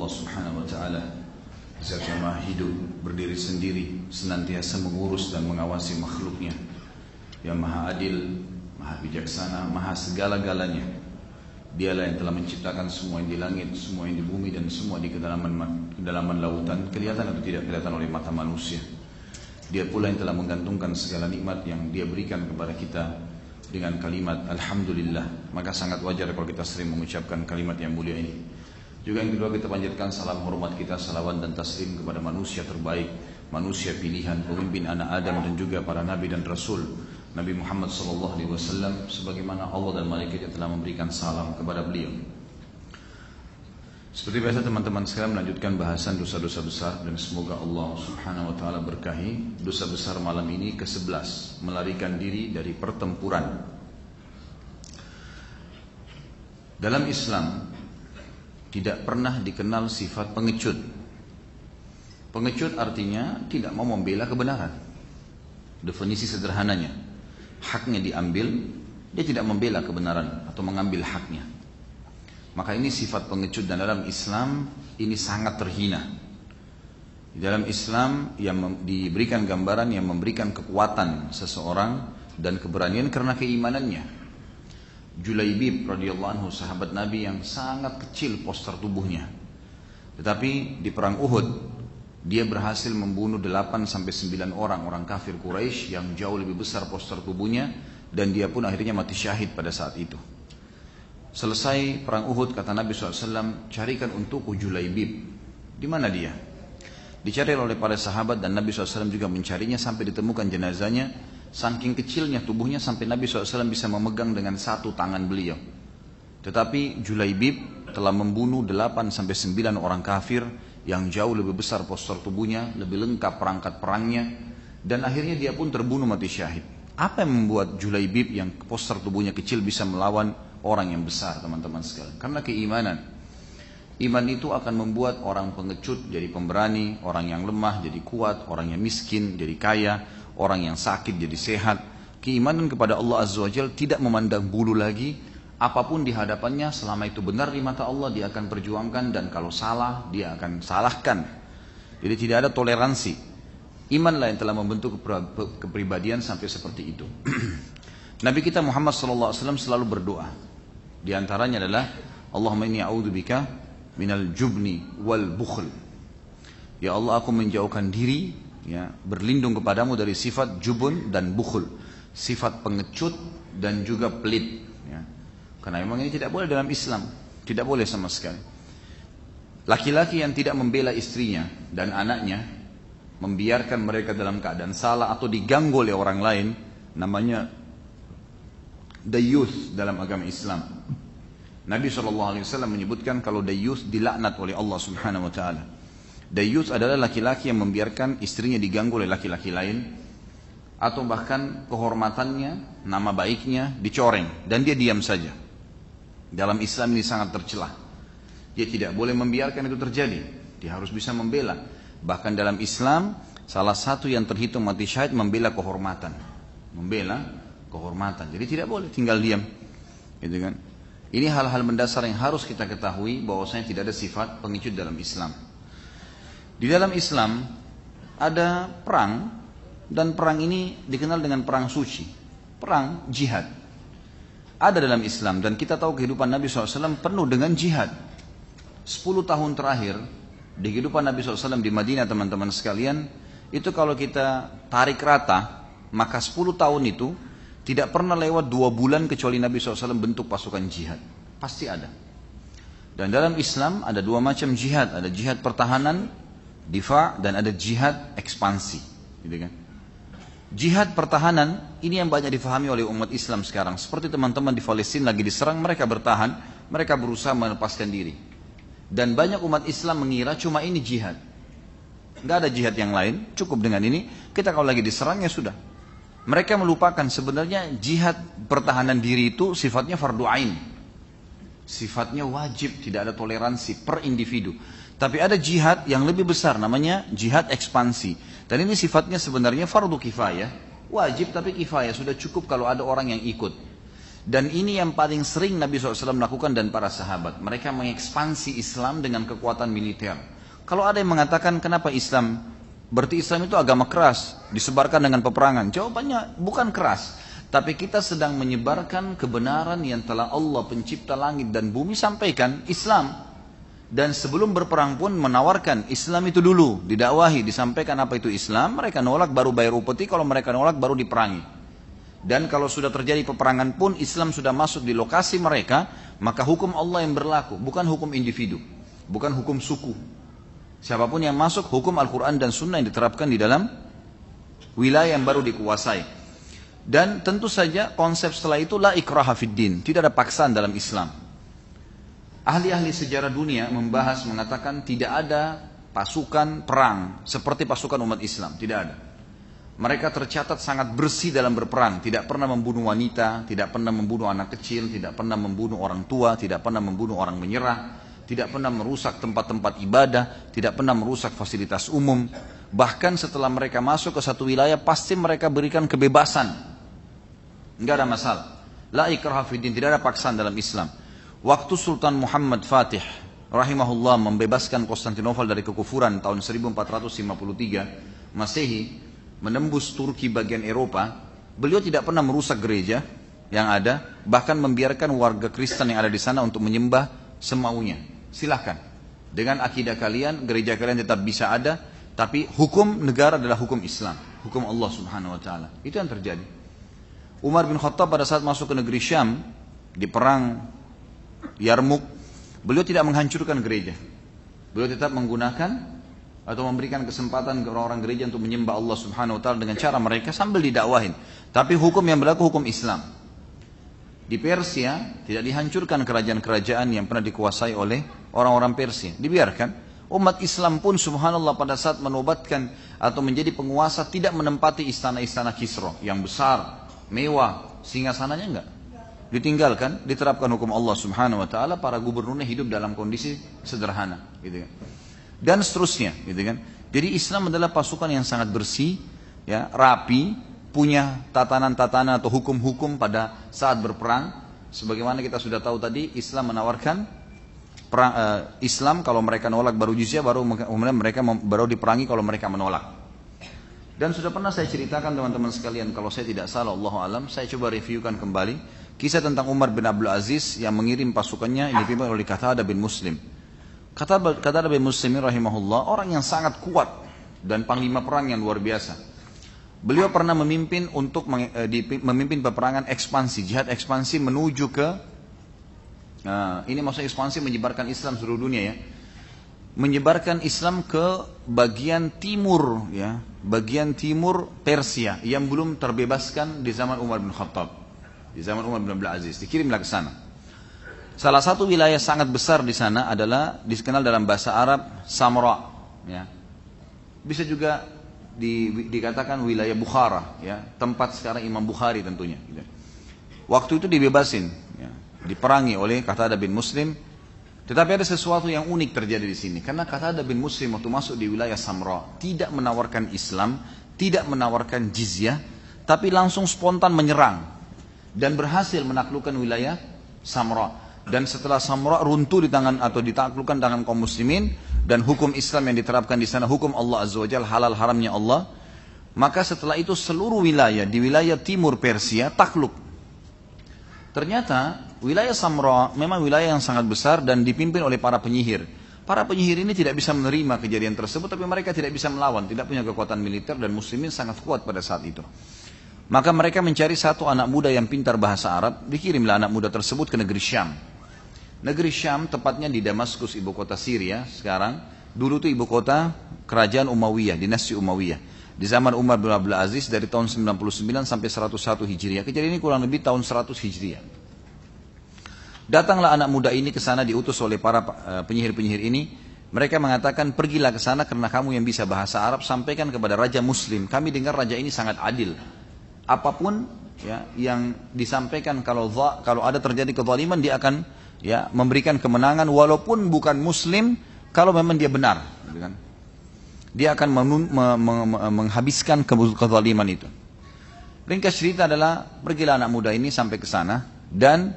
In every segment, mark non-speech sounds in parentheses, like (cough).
Allah Subhanahu wa taala. Zat yang maha hidup, berdiri sendiri, senantiasa mengurus dan mengawasi makhluknya. Yang maha adil, maha bijaksana, maha segala-galanya. Dialah yang telah menciptakan semua yang di langit, semua yang di bumi dan semua di kedalaman, kedalaman lautan. Kelihatan atau tidak kelihatan oleh mata manusia. Dia pula yang telah menggantungkan segala nikmat yang dia berikan kepada kita dengan kalimat Alhamdulillah. Maka sangat wajar kalau kita sering mengucapkan kalimat yang mulia ini Juga yang kedua kita panjatkan salam hormat kita salawat dan taslim kepada manusia terbaik Manusia pilihan pemimpin anak Adam dan juga para nabi dan rasul Nabi Muhammad SAW Sebagaimana Allah dan malaikatnya telah memberikan salam kepada beliau seperti biasa teman-teman sekalian melanjutkan bahasan dosa-dosa besar dan semoga Allah Subhanahu wa taala berkahi dosa besar malam ini ke-11 melarikan diri dari pertempuran. Dalam Islam tidak pernah dikenal sifat pengecut. Pengecut artinya tidak mau membela kebenaran. Definisi sederhananya, haknya diambil, dia tidak membela kebenaran atau mengambil haknya. Maka ini sifat pengecut dan dalam Islam ini sangat terhina. Di dalam Islam yang diberikan gambaran yang memberikan kekuatan seseorang dan keberanian karena keimanannya. Julaibib radhiyallahu anhu sahabat Nabi yang sangat kecil poster tubuhnya. Tetapi di perang Uhud dia berhasil membunuh 8 sampai 9 orang orang kafir Quraisy yang jauh lebih besar poster tubuhnya dan dia pun akhirnya mati syahid pada saat itu. Selesai perang Uhud kata Nabi SAW carikan untukku Julaibib. Di mana dia? Dicari oleh para sahabat dan Nabi SAW juga mencarinya sampai ditemukan jenazahnya. Saking kecilnya tubuhnya sampai Nabi SAW bisa memegang dengan satu tangan beliau. Tetapi Julaibib telah membunuh 8 sampai 9 orang kafir yang jauh lebih besar postur tubuhnya, lebih lengkap perangkat perangnya dan akhirnya dia pun terbunuh mati syahid. Apa yang membuat Julaibib yang postur tubuhnya kecil bisa melawan orang yang besar teman-teman sekalian. Karena keimanan. Iman itu akan membuat orang pengecut jadi pemberani, orang yang lemah jadi kuat, orang yang miskin jadi kaya, orang yang sakit jadi sehat. Keimanan kepada Allah Azza wa tidak memandang bulu lagi, apa pun di hadapannya selama itu benar di mata Allah dia akan perjuangkan dan kalau salah dia akan salahkan. Jadi tidak ada toleransi. Imanlah yang telah membentuk kepribadian sampai seperti itu. (clears throat) Nabi kita Muhammad SAW selalu berdoa. Di antaranya adalah Allahumma inni a'udzubika minal jubni wal bukhl. Ya Allah aku menjauhkan diri ya berlindung kepadamu dari sifat jubun dan bukhl, sifat pengecut dan juga pelit ya. Karena memang ini tidak boleh dalam Islam, tidak boleh sama sekali. Laki-laki yang tidak membela istrinya dan anaknya membiarkan mereka dalam keadaan salah atau diganggu oleh orang lain namanya dayuth dalam agama Islam. Nabi SAW menyebutkan kalau dayuth dilaknat oleh Allah Subhanahu Wa Taala. Dayuth adalah laki-laki yang membiarkan istrinya diganggu oleh laki-laki lain atau bahkan kehormatannya, nama baiknya dicoreng dan dia diam saja. Dalam Islam ini sangat tercelah. Dia tidak boleh membiarkan itu terjadi. Dia harus bisa membela. Bahkan dalam Islam salah satu yang terhitung mati syahid membela kehormatan. Membela kehormatan. Jadi tidak boleh tinggal diam. Gitu kan? Ini hal-hal mendasar yang harus kita ketahui bahwasanya tidak ada sifat pengecut dalam Islam. Di dalam Islam ada perang dan perang ini dikenal dengan perang suci. Perang jihad. Ada dalam Islam dan kita tahu kehidupan Nabi SAW penuh dengan jihad. 10 tahun terakhir di kehidupan Nabi SAW di Madinah teman-teman sekalian itu kalau kita tarik rata maka 10 tahun itu tidak pernah lewat dua bulan kecuali Nabi SAW bentuk pasukan jihad. Pasti ada. Dan dalam Islam ada dua macam jihad. Ada jihad pertahanan, difa, dan ada jihad ekspansi. Gitu kan? Jihad pertahanan ini yang banyak difahami oleh umat Islam sekarang. Seperti teman-teman di Palestina lagi diserang, mereka bertahan, mereka berusaha melepaskan diri. Dan banyak umat Islam mengira cuma ini jihad. Nggak ada jihad yang lain, cukup dengan ini. Kita kalau lagi diserang ya sudah, mereka melupakan sebenarnya jihad pertahanan diri itu sifatnya fardu ain. Sifatnya wajib, tidak ada toleransi per individu. Tapi ada jihad yang lebih besar namanya jihad ekspansi. Dan ini sifatnya sebenarnya fardu kifayah. Wajib tapi kifayah, sudah cukup kalau ada orang yang ikut. Dan ini yang paling sering Nabi SAW lakukan dan para sahabat. Mereka mengekspansi Islam dengan kekuatan militer. Kalau ada yang mengatakan kenapa Islam, berarti Islam itu agama keras, disebarkan dengan peperangan. Jawabannya bukan keras. Tapi kita sedang menyebarkan kebenaran yang telah Allah pencipta langit dan bumi sampaikan Islam. Dan sebelum berperang pun menawarkan Islam itu dulu, didakwahi, disampaikan apa itu Islam, mereka nolak baru bayar upeti, kalau mereka nolak baru diperangi. Dan kalau sudah terjadi peperangan pun Islam sudah masuk di lokasi mereka, maka hukum Allah yang berlaku, bukan hukum individu, bukan hukum suku. Siapa pun yang masuk, hukum Al-Quran dan Sunnah yang diterapkan di dalam wilayah yang baru dikuasai. Dan tentu saja konsep setelah itu la ikraha fiddin, tidak ada paksaan dalam Islam. Ahli-ahli sejarah dunia membahas mengatakan tidak ada pasukan perang seperti pasukan umat Islam, tidak ada. Mereka tercatat sangat bersih dalam berperang, tidak pernah membunuh wanita, tidak pernah membunuh anak kecil, tidak pernah membunuh orang tua, tidak pernah membunuh orang menyerah, tidak pernah merusak tempat-tempat ibadah, tidak pernah merusak fasilitas umum. Bahkan setelah mereka masuk ke satu wilayah, pasti mereka berikan kebebasan Enggak ada masalah. La ikraha tidak ada paksaan dalam Islam. Waktu Sultan Muhammad Fatih rahimahullah membebaskan Konstantinopel dari kekufuran tahun 1453 Masehi menembus Turki bagian Eropa, beliau tidak pernah merusak gereja yang ada, bahkan membiarkan warga Kristen yang ada di sana untuk menyembah semaunya. Silahkan. Dengan akidah kalian, gereja kalian tetap bisa ada, tapi hukum negara adalah hukum Islam, hukum Allah Subhanahu wa taala. Itu yang terjadi. Umar bin Khattab pada saat masuk ke negeri Syam di perang Yarmuk, beliau tidak menghancurkan gereja. Beliau tetap menggunakan atau memberikan kesempatan ke orang-orang gereja untuk menyembah Allah Subhanahu wa taala dengan cara mereka sambil didakwahin. Tapi hukum yang berlaku hukum Islam. Di Persia tidak dihancurkan kerajaan-kerajaan yang pernah dikuasai oleh orang-orang Persia, dibiarkan. Umat Islam pun subhanallah pada saat menobatkan atau menjadi penguasa tidak menempati istana-istana Kisra yang besar, mewah, singa sananya enggak. Ditinggalkan, diterapkan hukum Allah Subhanahu wa taala, para gubernurnya hidup dalam kondisi sederhana, gitu kan. Dan seterusnya, gitu kan. Jadi Islam adalah pasukan yang sangat bersih, ya, rapi, punya tatanan-tatanan atau hukum-hukum pada saat berperang. Sebagaimana kita sudah tahu tadi, Islam menawarkan perang, uh, Islam kalau mereka nolak baru jizyah, baru kemudian mereka baru diperangi kalau mereka menolak. Dan sudah pernah saya ceritakan teman-teman sekalian, kalau saya tidak salah Allah alam, saya coba reviewkan kembali kisah tentang Umar bin Abdul Aziz yang mengirim pasukannya yang dipimpin oleh Qatada bin Muslim. Qatada bin Muslim rahimahullah orang yang sangat kuat dan panglima perang yang luar biasa. Beliau pernah memimpin untuk eh, memimpin peperangan ekspansi, jihad ekspansi menuju ke Nah, ini maksudnya ekspansi menyebarkan Islam seluruh dunia ya menyebarkan Islam ke bagian timur ya, bagian timur Persia yang belum terbebaskan di zaman Umar bin Khattab. Di zaman Umar bin Abdul Aziz dikirimlah ke sana. Salah satu wilayah sangat besar di sana adalah dikenal dalam bahasa Arab Samra ya. Bisa juga di, dikatakan wilayah Bukhara ya, tempat sekarang Imam Bukhari tentunya gitu. Waktu itu dibebasin ya, diperangi oleh kata bin Muslim tetapi ada sesuatu yang unik terjadi di sini. Karena kata ada bin Muslim waktu masuk di wilayah Samra tidak menawarkan Islam, tidak menawarkan jizyah, tapi langsung spontan menyerang dan berhasil menaklukkan wilayah Samra. Dan setelah Samra runtuh di tangan atau ditaklukkan tangan kaum muslimin dan hukum Islam yang diterapkan di sana hukum Allah Azza wajalla halal haramnya Allah, maka setelah itu seluruh wilayah di wilayah timur Persia takluk. Ternyata Wilayah Samra memang wilayah yang sangat besar dan dipimpin oleh para penyihir. Para penyihir ini tidak bisa menerima kejadian tersebut, tapi mereka tidak bisa melawan, tidak punya kekuatan militer dan muslimin sangat kuat pada saat itu. Maka mereka mencari satu anak muda yang pintar bahasa Arab, dikirimlah anak muda tersebut ke negeri Syam. Negeri Syam tepatnya di Damaskus, ibu kota Syria sekarang. Dulu itu ibu kota kerajaan Umayyah, dinasti Umayyah. Di zaman Umar bin Abdul Aziz dari tahun 99 sampai 101 Hijriah. Kejadian ini kurang lebih tahun 100 Hijriah. Datanglah anak muda ini ke sana diutus oleh para eh, penyihir-penyihir ini. Mereka mengatakan, pergilah ke sana karena kamu yang bisa bahasa Arab, sampaikan kepada Raja Muslim. Kami dengar Raja ini sangat adil. Apa pun ya, yang disampaikan kalau kalau ada terjadi kezaliman, dia akan ya memberikan kemenangan walaupun bukan Muslim, kalau memang dia benar. Gitu kan. Dia akan menghabiskan kezaliman itu. Ringkas cerita adalah, pergilah anak muda ini sampai ke sana, Dan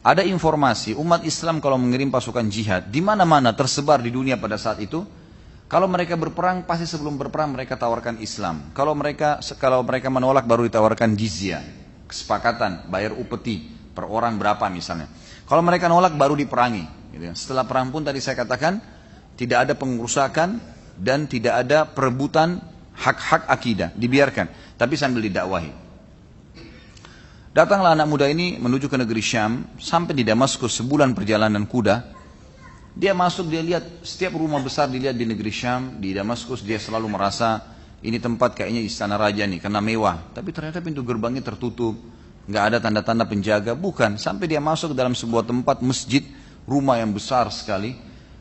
ada informasi umat Islam kalau mengirim pasukan jihad di mana-mana tersebar di dunia pada saat itu kalau mereka berperang pasti sebelum berperang mereka tawarkan Islam. Kalau mereka kalau mereka menolak baru ditawarkan jizya, kesepakatan bayar upeti per orang berapa misalnya. Kalau mereka nolak baru diperangi. Gitu ya. Setelah perang pun tadi saya katakan tidak ada pengurusakan dan tidak ada perebutan hak-hak akidah dibiarkan, tapi sambil didakwahi. Datanglah anak muda ini menuju ke negeri Syam, sampai di Damaskus sebulan perjalanan kuda. Dia masuk, dia lihat setiap rumah besar dilihat di negeri Syam, di Damaskus, dia selalu merasa ini tempat kayaknya istana raja nih, karena mewah. Tapi ternyata pintu gerbangnya tertutup, nggak ada tanda-tanda penjaga, bukan. Sampai dia masuk dalam sebuah tempat masjid, rumah yang besar sekali.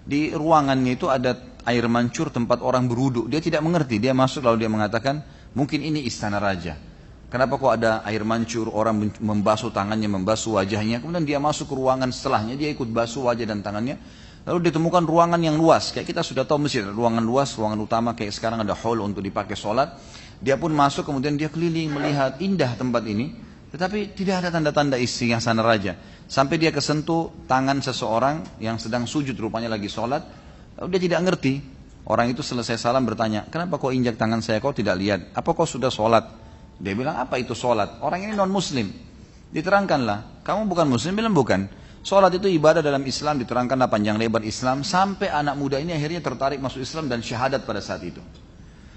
Di ruangannya itu ada air mancur tempat orang beruduk. Dia tidak mengerti, dia masuk lalu dia mengatakan, mungkin ini istana raja. Kenapa kok ada air mancur, orang membasuh tangannya, membasuh wajahnya. Kemudian dia masuk ke ruangan setelahnya, dia ikut basuh wajah dan tangannya. Lalu ditemukan ruangan yang luas. Kayak kita sudah tahu masjid, ruangan luas, ruangan utama. Kayak sekarang ada hall untuk dipakai sholat. Dia pun masuk, kemudian dia keliling, melihat indah tempat ini. Tetapi tidak ada tanda-tanda isi yang sana raja. Sampai dia kesentuh tangan seseorang yang sedang sujud, rupanya lagi sholat. Lalu dia tidak ngerti. Orang itu selesai salam bertanya, kenapa kau injak tangan saya, kau tidak lihat? Apa kau sudah sholat? Dia bilang apa itu sholat? Orang ini non muslim. Diterangkanlah, kamu bukan muslim, bilang bukan. Sholat itu ibadah dalam Islam, diterangkanlah panjang lebar Islam, sampai anak muda ini akhirnya tertarik masuk Islam dan syahadat pada saat itu.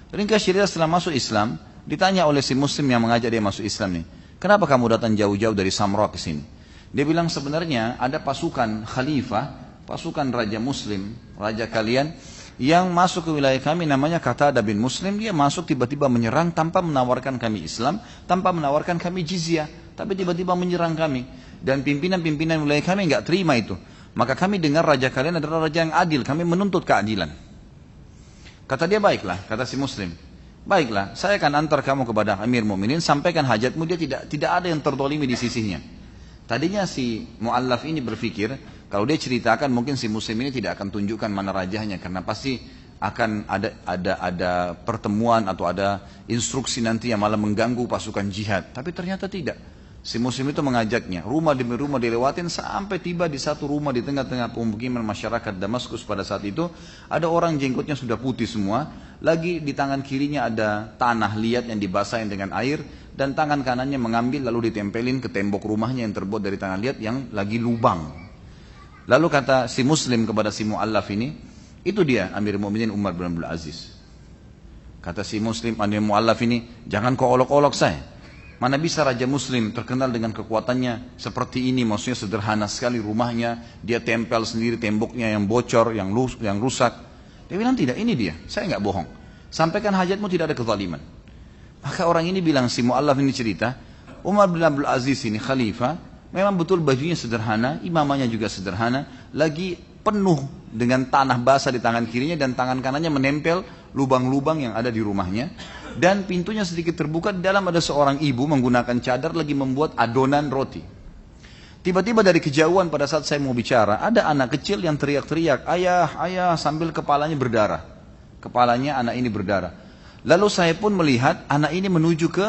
Ringkas cerita setelah masuk Islam, ditanya oleh si muslim yang mengajak dia masuk Islam nih, kenapa kamu datang jauh-jauh dari Samra ke sini? Dia bilang sebenarnya ada pasukan khalifah, pasukan raja muslim, raja kalian, yang masuk ke wilayah kami namanya kata ada bin Muslim, dia masuk tiba-tiba menyerang tanpa menawarkan kami Islam, tanpa menawarkan kami jizyah, tapi tiba-tiba menyerang kami. Dan pimpinan-pimpinan wilayah kami nggak terima itu. Maka kami dengar raja kalian adalah raja yang adil, kami menuntut keadilan. Kata dia baiklah, kata si Muslim. Baiklah, saya akan antar kamu kepada Amir Mu'minin, sampaikan hajatmu, dia tidak tidak ada yang tertolimi di sisinya. Tadinya si mu'allaf ini berpikir, kalau dia ceritakan mungkin si muslim ini tidak akan tunjukkan mana rajahnya karena pasti akan ada ada ada pertemuan atau ada instruksi nanti yang malah mengganggu pasukan jihad. Tapi ternyata tidak. Si muslim itu mengajaknya, rumah demi rumah dilewatin sampai tiba di satu rumah di tengah-tengah pemukiman masyarakat Damaskus pada saat itu ada orang jenggotnya sudah putih semua, lagi di tangan kirinya ada tanah liat yang dibasahin dengan air dan tangan kanannya mengambil lalu ditempelin ke tembok rumahnya yang terbuat dari tanah liat yang lagi lubang Lalu kata si muslim kepada si mu'allaf ini, itu dia Amir Mu'minin Umar bin Abdul Aziz. Kata si muslim Amir Mu'allaf ini, jangan kau olok-olok saya. Mana bisa raja muslim terkenal dengan kekuatannya seperti ini, maksudnya sederhana sekali rumahnya, dia tempel sendiri temboknya yang bocor, yang, lus, yang rusak. Dia bilang tidak, ini dia, saya nggak bohong. Sampaikan hajatmu tidak ada kezaliman. Maka orang ini bilang, si mu'allaf ini cerita, Umar bin Abdul Aziz ini khalifah, Memang betul bajunya sederhana, imamanya juga sederhana, lagi penuh dengan tanah basah di tangan kirinya dan tangan kanannya menempel lubang-lubang yang ada di rumahnya. Dan pintunya sedikit terbuka, di dalam ada seorang ibu menggunakan cadar lagi membuat adonan roti. Tiba-tiba dari kejauhan pada saat saya mau bicara, ada anak kecil yang teriak-teriak, ayah, ayah, sambil kepalanya berdarah. Kepalanya anak ini berdarah. Lalu saya pun melihat anak ini menuju ke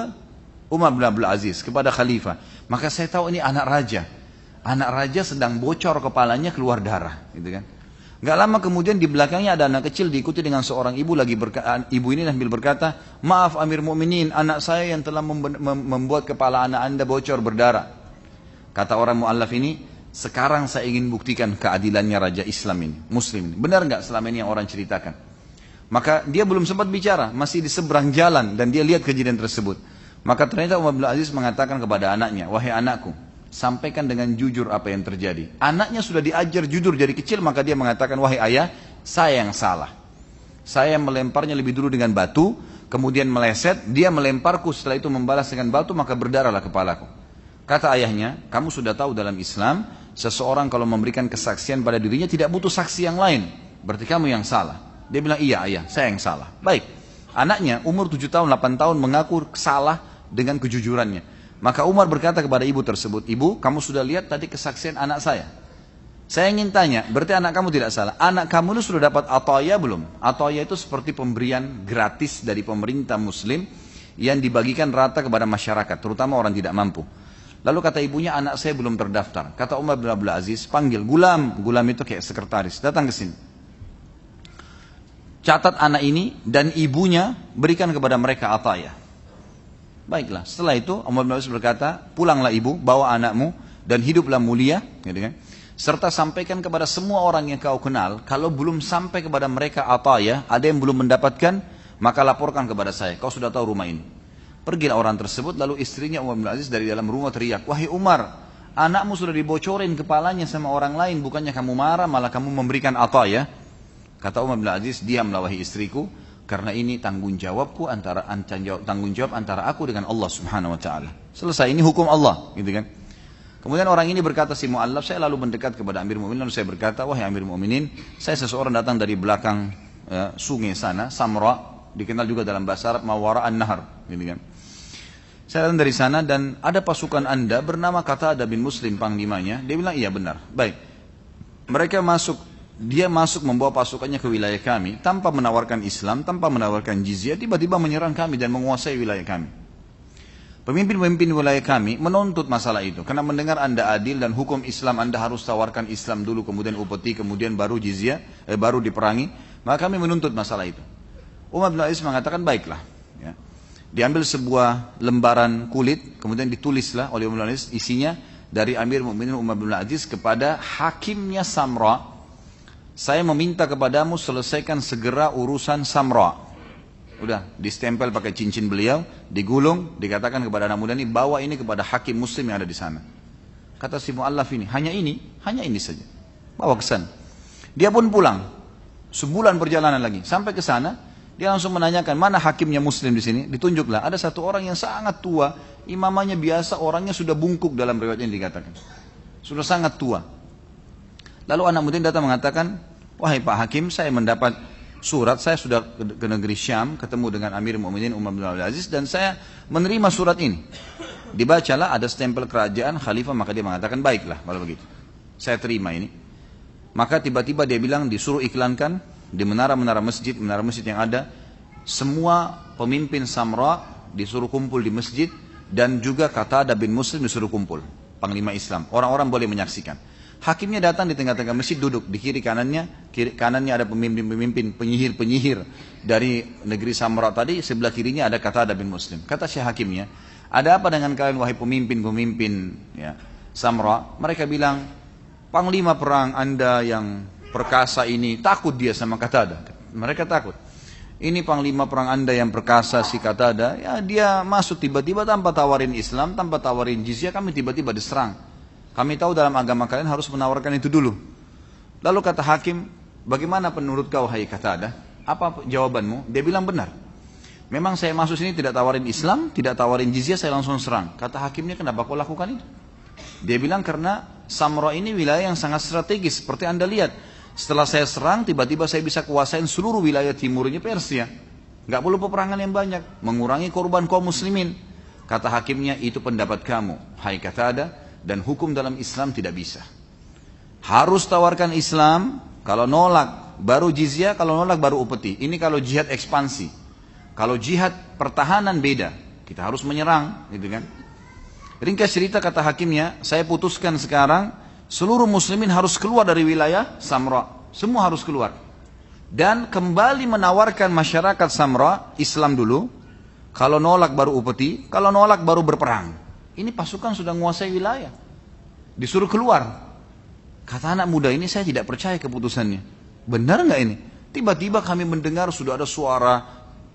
Umar bin Abdul Aziz, kepada khalifah. Maka saya tahu ini anak raja. Anak raja sedang bocor kepalanya keluar darah, gitu kan. Gak lama kemudian di belakangnya ada anak kecil diikuti dengan seorang ibu lagi ibu ini sambil berkata, maaf Amir Mukminin, anak saya yang telah membuat kepala anak anda bocor berdarah. Kata orang muallaf ini, sekarang saya ingin buktikan keadilannya raja Islam ini, Muslim ini. Benar nggak selama ini yang orang ceritakan? Maka dia belum sempat bicara, masih di seberang jalan dan dia lihat kejadian tersebut. Maka ternyata Umar bin Aziz mengatakan kepada anaknya, wahai anakku, sampaikan dengan jujur apa yang terjadi. Anaknya sudah diajar jujur dari kecil, maka dia mengatakan, wahai ayah, saya yang salah. Saya melemparnya lebih dulu dengan batu, kemudian meleset, dia melemparku setelah itu membalas dengan batu, maka berdarahlah kepalaku. Kata ayahnya, kamu sudah tahu dalam Islam, seseorang kalau memberikan kesaksian pada dirinya tidak butuh saksi yang lain. Berarti kamu yang salah. Dia bilang, iya ayah, saya yang salah. Baik, anaknya umur 7 tahun, 8 tahun mengaku salah, dengan kejujurannya. Maka Umar berkata kepada ibu tersebut, ibu kamu sudah lihat tadi kesaksian anak saya. Saya ingin tanya, berarti anak kamu tidak salah. Anak kamu itu sudah dapat atoya belum? Atoya itu seperti pemberian gratis dari pemerintah muslim yang dibagikan rata kepada masyarakat, terutama orang tidak mampu. Lalu kata ibunya, anak saya belum terdaftar. Kata Umar bin Abdul Aziz, panggil gulam. Gulam itu kayak sekretaris. Datang ke sini. Catat anak ini dan ibunya berikan kepada mereka ataya. Baiklah, setelah itu Umar bin Abdul berkata, pulanglah ibu, bawa anakmu dan hiduplah mulia. Gitu kan? Serta sampaikan kepada semua orang yang kau kenal, kalau belum sampai kepada mereka ataya, ada yang belum mendapatkan, maka laporkan kepada saya. Kau sudah tahu rumah ini. Pergilah orang tersebut, lalu istrinya Umar bin Aziz dari dalam rumah teriak, Wahai Umar, anakmu sudah dibocorin kepalanya sama orang lain, bukannya kamu marah, malah kamu memberikan apa ya? Kata Umar bin Aziz, diamlah wahai istriku, karena ini tanggung jawabku antara tanggung jawab antara aku dengan Allah Subhanahu wa taala. Selesai ini hukum Allah, gitu kan? Kemudian orang ini berkata si Mu'allaf, saya lalu mendekat kepada Amir Mu'minin lalu saya berkata, wahai Amir Mu'minin, saya seseorang datang dari belakang ya, sungai sana, Samra, dikenal juga dalam bahasa Arab Mawara an-Nahar, gitu kan? Saya datang dari sana dan ada pasukan anda bernama kata ada bin Muslim panglimanya. Dia bilang iya benar. Baik. Mereka masuk, dia masuk membawa pasukannya ke wilayah kami tanpa menawarkan Islam, tanpa menawarkan jizya, tiba-tiba menyerang kami dan menguasai wilayah kami. Pemimpin-pemimpin wilayah kami menuntut masalah itu karena mendengar anda adil dan hukum Islam anda harus tawarkan Islam dulu kemudian upeti kemudian baru jizya eh, baru diperangi maka kami menuntut masalah itu. Umar bin Aziz mengatakan baiklah Diambil sebuah lembaran kulit, kemudian ditulislah oleh Umar bin Aziz isinya dari Amir Mu'minin Umar bin Aziz kepada hakimnya Samra. Saya meminta kepadamu selesaikan segera urusan Samra. Udah, distempel pakai cincin beliau, digulung, dikatakan kepada anak muda ini, bawa ini kepada hakim muslim yang ada di sana. Kata si mu'allaf ini, hanya ini, hanya ini saja. Bawa ke sana. Dia pun pulang. Sebulan perjalanan lagi. Sampai ke sana, dia langsung menanyakan, mana hakimnya muslim di sini? Ditunjuklah, ada satu orang yang sangat tua, imamanya biasa, orangnya sudah bungkuk dalam riwayat ini dikatakan. Sudah sangat tua. Lalu anak muda datang mengatakan, wahai Pak Hakim, saya mendapat surat, saya sudah ke, negeri Syam, ketemu dengan Amir Mu'minin Umar bin Abdul Aziz, dan saya menerima surat ini. Dibacalah, ada stempel kerajaan, khalifah, maka dia mengatakan, baiklah, kalau begitu. Saya terima ini. Maka tiba-tiba dia bilang, disuruh iklankan, di menara-menara masjid, menara masjid yang ada, semua pemimpin Samra disuruh kumpul di masjid dan juga kata ada bin Muslim disuruh kumpul, panglima Islam. Orang-orang boleh menyaksikan. Hakimnya datang di tengah-tengah masjid duduk di kiri kanannya, kiri kanannya ada pemimpin-pemimpin penyihir-penyihir dari negeri Samra tadi, sebelah kirinya ada kata ada bin Muslim. Kata si hakimnya, ada apa dengan kalian wahai pemimpin-pemimpin ya, Samra? Mereka bilang, panglima perang anda yang perkasa ini takut dia sama Katada. Mereka takut. Ini panglima perang anda yang perkasa si Katada, ya dia masuk tiba-tiba tanpa tawarin Islam, tanpa tawarin jizya, kami tiba-tiba diserang. Kami tahu dalam agama kalian harus menawarkan itu dulu. Lalu kata hakim, bagaimana menurut kau hai Katada? Apa jawabanmu? Dia bilang benar. Memang saya masuk sini tidak tawarin Islam, tidak tawarin jizya, saya langsung serang. Kata hakimnya, kenapa kau lakukan itu? Dia bilang karena Samra ini wilayah yang sangat strategis, seperti anda lihat. Setelah saya serang, tiba-tiba saya bisa kuasain seluruh wilayah timurnya Persia. Gak perlu peperangan yang banyak, mengurangi korban kaum muslimin. Kata hakimnya, itu pendapat kamu, hai kata ada, dan hukum dalam Islam tidak bisa. Harus tawarkan Islam, kalau nolak baru jizya, kalau nolak baru upeti. Ini kalau jihad ekspansi. Kalau jihad pertahanan beda, kita harus menyerang, gitu kan. Ringkas cerita kata hakimnya, saya putuskan sekarang seluruh muslimin harus keluar dari wilayah Samra. Semua harus keluar. Dan kembali menawarkan masyarakat Samra, Islam dulu. Kalau nolak baru upeti, kalau nolak baru berperang. Ini pasukan sudah menguasai wilayah. Disuruh keluar. Kata anak muda ini saya tidak percaya keputusannya. Benar nggak ini? Tiba-tiba kami mendengar sudah ada suara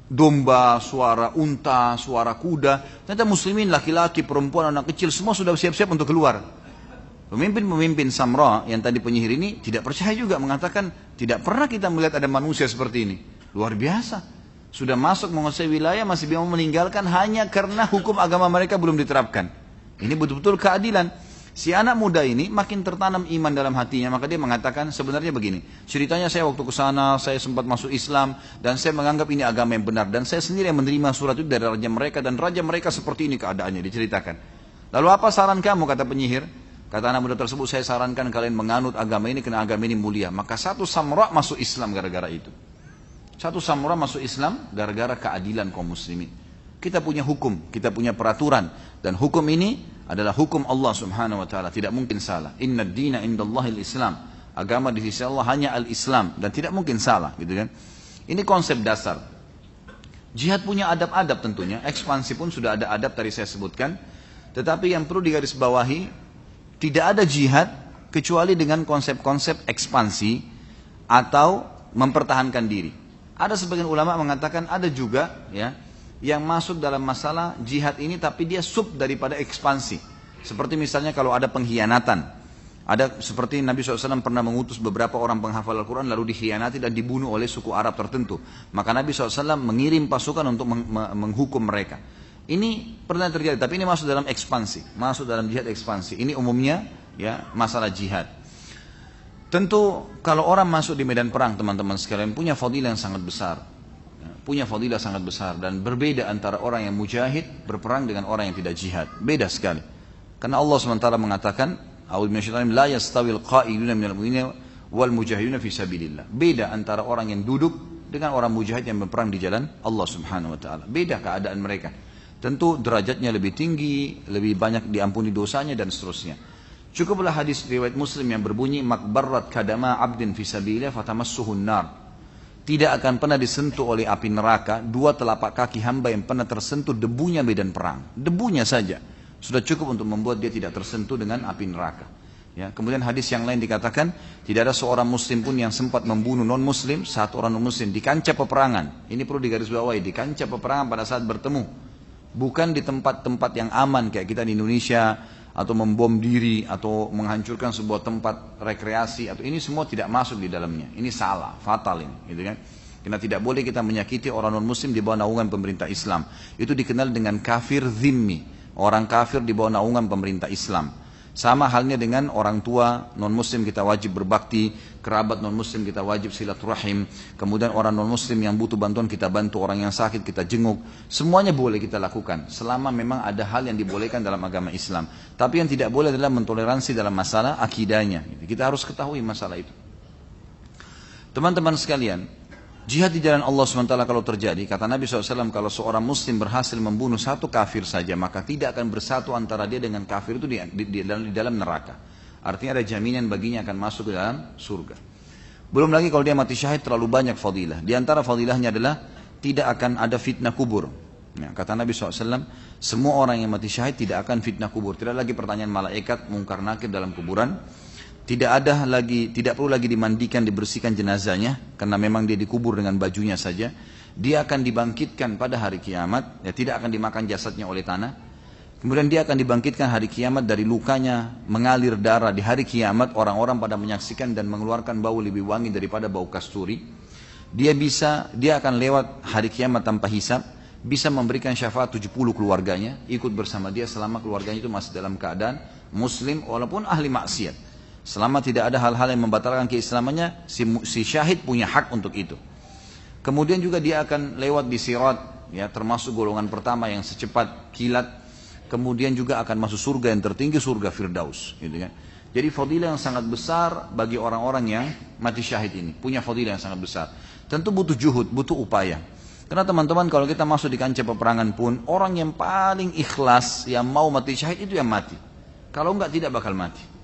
domba, suara unta, suara kuda. Ternyata muslimin, laki-laki, perempuan, anak kecil, semua sudah siap-siap untuk keluar. Pemimpin-pemimpin Samra yang tadi penyihir ini tidak percaya juga mengatakan tidak pernah kita melihat ada manusia seperti ini. Luar biasa. Sudah masuk menguasai wilayah masih bisa meninggalkan hanya karena hukum agama mereka belum diterapkan. Ini betul-betul keadilan. Si anak muda ini makin tertanam iman dalam hatinya, maka dia mengatakan sebenarnya begini. Ceritanya saya waktu ke sana, saya sempat masuk Islam dan saya menganggap ini agama yang benar dan saya sendiri yang menerima surat itu dari raja mereka dan raja mereka seperti ini keadaannya diceritakan. Lalu apa saran kamu kata penyihir? Kata anak muda tersebut, saya sarankan kalian menganut agama ini karena agama ini mulia. Maka satu samura masuk Islam gara-gara itu. Satu samura masuk Islam gara-gara keadilan kaum muslimin. Kita punya hukum, kita punya peraturan. Dan hukum ini adalah hukum Allah Subhanahu wa taala, tidak mungkin salah. Inna dina indallahil Islam. Agama di sisi Allah hanya al-Islam dan tidak mungkin salah, gitu kan? Ini konsep dasar. Jihad punya adab-adab tentunya, ekspansi pun sudah ada adab tadi saya sebutkan. Tetapi yang perlu digarisbawahi, tidak ada jihad kecuali dengan konsep-konsep ekspansi atau mempertahankan diri. Ada sebagian ulama mengatakan ada juga ya yang masuk dalam masalah jihad ini tapi dia sub daripada ekspansi. Seperti misalnya kalau ada pengkhianatan. Ada seperti Nabi SAW pernah mengutus beberapa orang penghafal Al-Quran lalu dikhianati dan dibunuh oleh suku Arab tertentu. Maka Nabi SAW mengirim pasukan untuk menghukum mereka. Ini pernah terjadi, tapi ini masuk dalam ekspansi, masuk dalam jihad ekspansi. Ini umumnya ya masalah jihad. Tentu kalau orang masuk di medan perang teman-teman sekalian punya fadilah yang sangat besar punya fadilah sangat besar dan berbeda antara orang yang mujahid berperang dengan orang yang tidak jihad. Beda sekali. Karena Allah SWT mengatakan, la yastawil qa'iduna minal mu'minina wal mujahiduna fi sabilillah. Beda antara orang yang duduk dengan orang mujahid yang berperang di jalan Allah Subhanahu wa taala. Beda keadaan mereka. Tentu derajatnya lebih tinggi, lebih banyak diampuni dosanya dan seterusnya. Cukuplah hadis riwayat Muslim yang berbunyi makbarat kadama abdin fi sabilillah fatamassuhun nar tidak akan pernah disentuh oleh api neraka dua telapak kaki hamba yang pernah tersentuh debunya medan perang. Debunya saja sudah cukup untuk membuat dia tidak tersentuh dengan api neraka. Ya, kemudian hadis yang lain dikatakan tidak ada seorang muslim pun yang sempat membunuh non muslim satu orang non muslim di kancah peperangan. Ini perlu digarisbawahi di kancah peperangan pada saat bertemu. Bukan di tempat-tempat yang aman kayak kita di Indonesia atau membom diri atau menghancurkan sebuah tempat rekreasi atau ini semua tidak masuk di dalamnya. Ini salah, fatal ini, gitu kan? Karena tidak boleh kita menyakiti orang non muslim di bawah naungan pemerintah Islam. Itu dikenal dengan kafir zimmi, orang kafir di bawah naungan pemerintah Islam. Sama halnya dengan orang tua non muslim kita wajib berbakti, kerabat non muslim kita wajib silaturahim, kemudian orang non muslim yang butuh bantuan kita bantu, orang yang sakit kita jenguk. Semuanya boleh kita lakukan selama memang ada hal yang dibolehkan dalam agama Islam. Tapi yang tidak boleh adalah mentoleransi dalam masalah akidahnya. Kita harus ketahui masalah itu. Teman-teman sekalian, Jihad di jalan Allah SWT kalau terjadi, kata Nabi SAW, kalau seorang muslim berhasil membunuh satu kafir saja, maka tidak akan bersatu antara dia dengan kafir itu di, di, di, dalam, di dalam neraka. Artinya ada jaminan baginya akan masuk ke dalam surga. Belum lagi kalau dia mati syahid terlalu banyak fadilah. Di antara fadilahnya adalah tidak akan ada fitnah kubur. Ya, kata Nabi SAW, semua orang yang mati syahid tidak akan fitnah kubur. Tidak lagi pertanyaan malaikat, mungkar nakir dalam kuburan tidak ada lagi, tidak perlu lagi dimandikan, dibersihkan jenazahnya, karena memang dia dikubur dengan bajunya saja. Dia akan dibangkitkan pada hari kiamat, ya tidak akan dimakan jasadnya oleh tanah. Kemudian dia akan dibangkitkan hari kiamat dari lukanya mengalir darah di hari kiamat orang-orang pada menyaksikan dan mengeluarkan bau lebih wangi daripada bau kasturi. Dia bisa, dia akan lewat hari kiamat tanpa hisap, bisa memberikan syafaat 70 keluarganya, ikut bersama dia selama keluarganya itu masih dalam keadaan muslim walaupun ahli maksiat. Selama tidak ada hal-hal yang membatalkan keislamannya, si, si syahid punya hak untuk itu. Kemudian juga dia akan lewat di sirat, ya termasuk golongan pertama yang secepat kilat. Kemudian juga akan masuk surga yang tertinggi, surga Firdaus. Gitu kan. Jadi fadilah yang sangat besar bagi orang-orang yang mati syahid ini. Punya fadilah yang sangat besar. Tentu butuh juhud, butuh upaya. Karena teman-teman kalau kita masuk di kancah peperangan pun, orang yang paling ikhlas, yang mau mati syahid itu yang mati. Kalau enggak tidak bakal mati.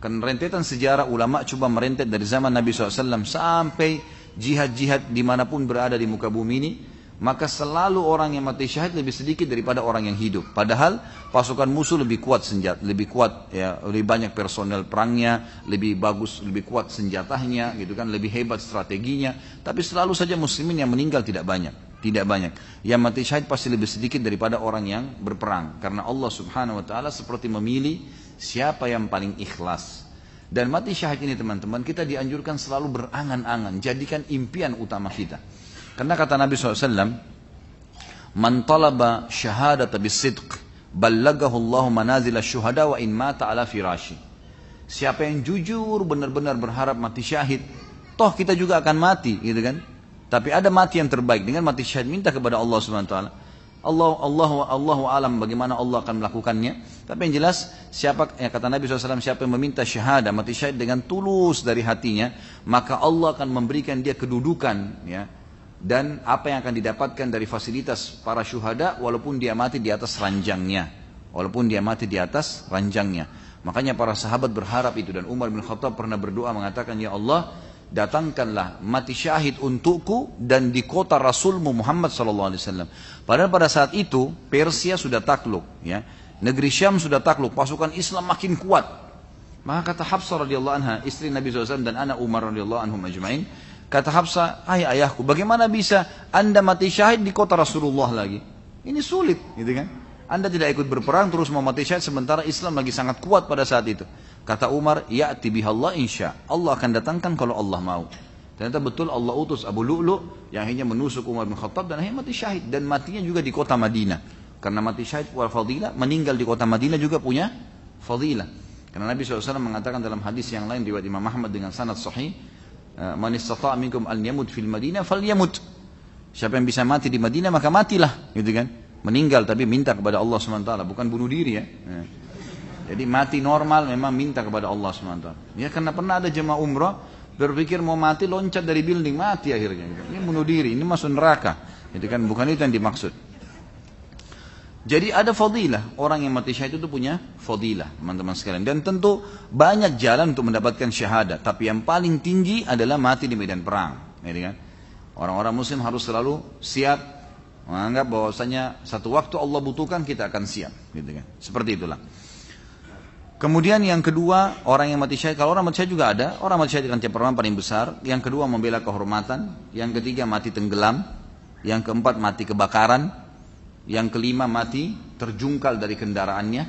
Kan rentetan sejarah ulama coba merentet dari zaman Nabi SAW sampai jihad-jihad di mana pun berada di muka bumi ini, maka selalu orang yang mati syahid lebih sedikit daripada orang yang hidup. Padahal pasukan musuh lebih kuat senjata, lebih kuat ya, lebih banyak personel perangnya, lebih bagus, lebih kuat senjatanya, gitu kan, lebih hebat strateginya. Tapi selalu saja muslimin yang meninggal tidak banyak, tidak banyak. Yang mati syahid pasti lebih sedikit daripada orang yang berperang, karena Allah Subhanahu Wa Taala seperti memilih Siapa yang paling ikhlas? Dan mati syahid ini teman-teman kita dianjurkan selalu berangan-angan. Jadikan impian utama kita. Karena kata Nabi SAW, Man talaba syahadata bisidq, ballagahu Allah manazil syuhada wa in mata ala firashi. Siapa yang jujur benar-benar berharap mati syahid, toh kita juga akan mati, gitu kan? Tapi ada mati yang terbaik dengan mati syahid minta kepada Allah Subhanahu wa taala. Allah Allah Allah alam bagaimana Allah akan melakukannya. Tapi yang jelas siapa ya kata Nabi SAW siapa yang meminta syahadah mati syahid dengan tulus dari hatinya maka Allah akan memberikan dia kedudukan ya dan apa yang akan didapatkan dari fasilitas para syuhada walaupun dia mati di atas ranjangnya walaupun dia mati di atas ranjangnya. Makanya para sahabat berharap itu dan Umar bin Khattab pernah berdoa mengatakan ya Allah datangkanlah mati syahid untukku dan di kota Rasulmu Muhammad sallallahu alaihi wasallam. Padahal pada saat itu Persia sudah takluk ya. Negeri Syam sudah takluk, pasukan Islam makin kuat. Maka kata Hafsah radhiyallahu anha, istri Nabi SAW dan anak Umar radhiyallahu anhum majma'in, kata Hafsah, ayah ayahku, bagaimana bisa anda mati syahid di kota Rasulullah lagi? Ini sulit, gitu kan? Anda tidak ikut berperang terus mau mati syahid sementara Islam lagi sangat kuat pada saat itu. Kata Umar, ya bihallah insya. Allah akan datangkan kalau Allah mau. Ternyata betul Allah utus Abu Lu'lu yang akhirnya menusuk Umar bin Khattab dan akhirnya mati syahid. Dan matinya juga di kota Madinah. Karena mati syahid wal fadilah, meninggal di kota Madinah juga punya fadilah. Karena Nabi SAW mengatakan dalam hadis yang lain riwayat Imam Ahmad dengan sanad sahih, eh, Man istata' minkum an yamut fil Madinah fal yamut. Siapa yang bisa mati di Madinah maka matilah, gitu kan? Meninggal tapi minta kepada Allah SWT bukan bunuh diri ya. ya. Jadi mati normal memang minta kepada Allah SWT ya karena pernah ada jemaah umrah berpikir mau mati loncat dari building mati akhirnya. Ini bunuh diri ini masuk neraka. Itu kan bukan itu yang dimaksud. Jadi ada fadilah. Orang yang mati syahid itu punya fadilah teman-teman sekalian. Dan tentu banyak jalan untuk mendapatkan syahadat. Tapi yang paling tinggi adalah mati di medan perang. Ya kan? Orang-orang muslim harus selalu siap menganggap bahwasanya satu waktu Allah butuhkan kita akan siap gitu kan. Seperti itulah. Kemudian yang kedua orang yang mati syahid. Kalau orang mati syahid juga ada. Orang mati syahid dengan peperangan paling besar. Yang kedua membela kehormatan. Yang ketiga mati tenggelam. Yang keempat mati kebakaran. Yang kelima mati terjungkal dari kendaraannya.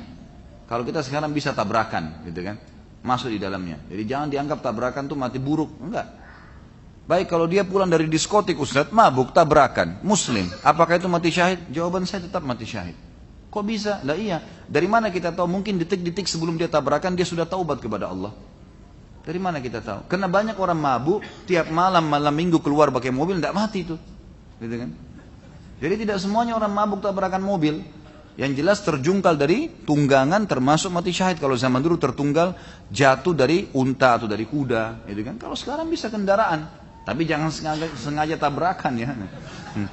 Kalau kita sekarang bisa tabrakan gitu kan. Masuk di dalamnya. Jadi jangan dianggap tabrakan tuh mati buruk. Enggak Baik kalau dia pulang dari diskotik Ustaz, mabuk, tabrakan, muslim. Apakah itu mati syahid? Jawaban saya tetap mati syahid. Kok bisa? Lah iya. Dari mana kita tahu? Mungkin detik-detik sebelum dia tabrakan dia sudah taubat kepada Allah. Dari mana kita tahu? Karena banyak orang mabuk, tiap malam malam minggu keluar pakai mobil tidak mati itu. Gitu kan? Jadi tidak semuanya orang mabuk tabrakan mobil. Yang jelas terjungkal dari tunggangan termasuk mati syahid. Kalau zaman dulu tertunggal jatuh dari unta atau dari kuda. Gitu kan? Kalau sekarang bisa kendaraan. Tapi jangan sengaja, sengaja tabrakan ya. Hmm.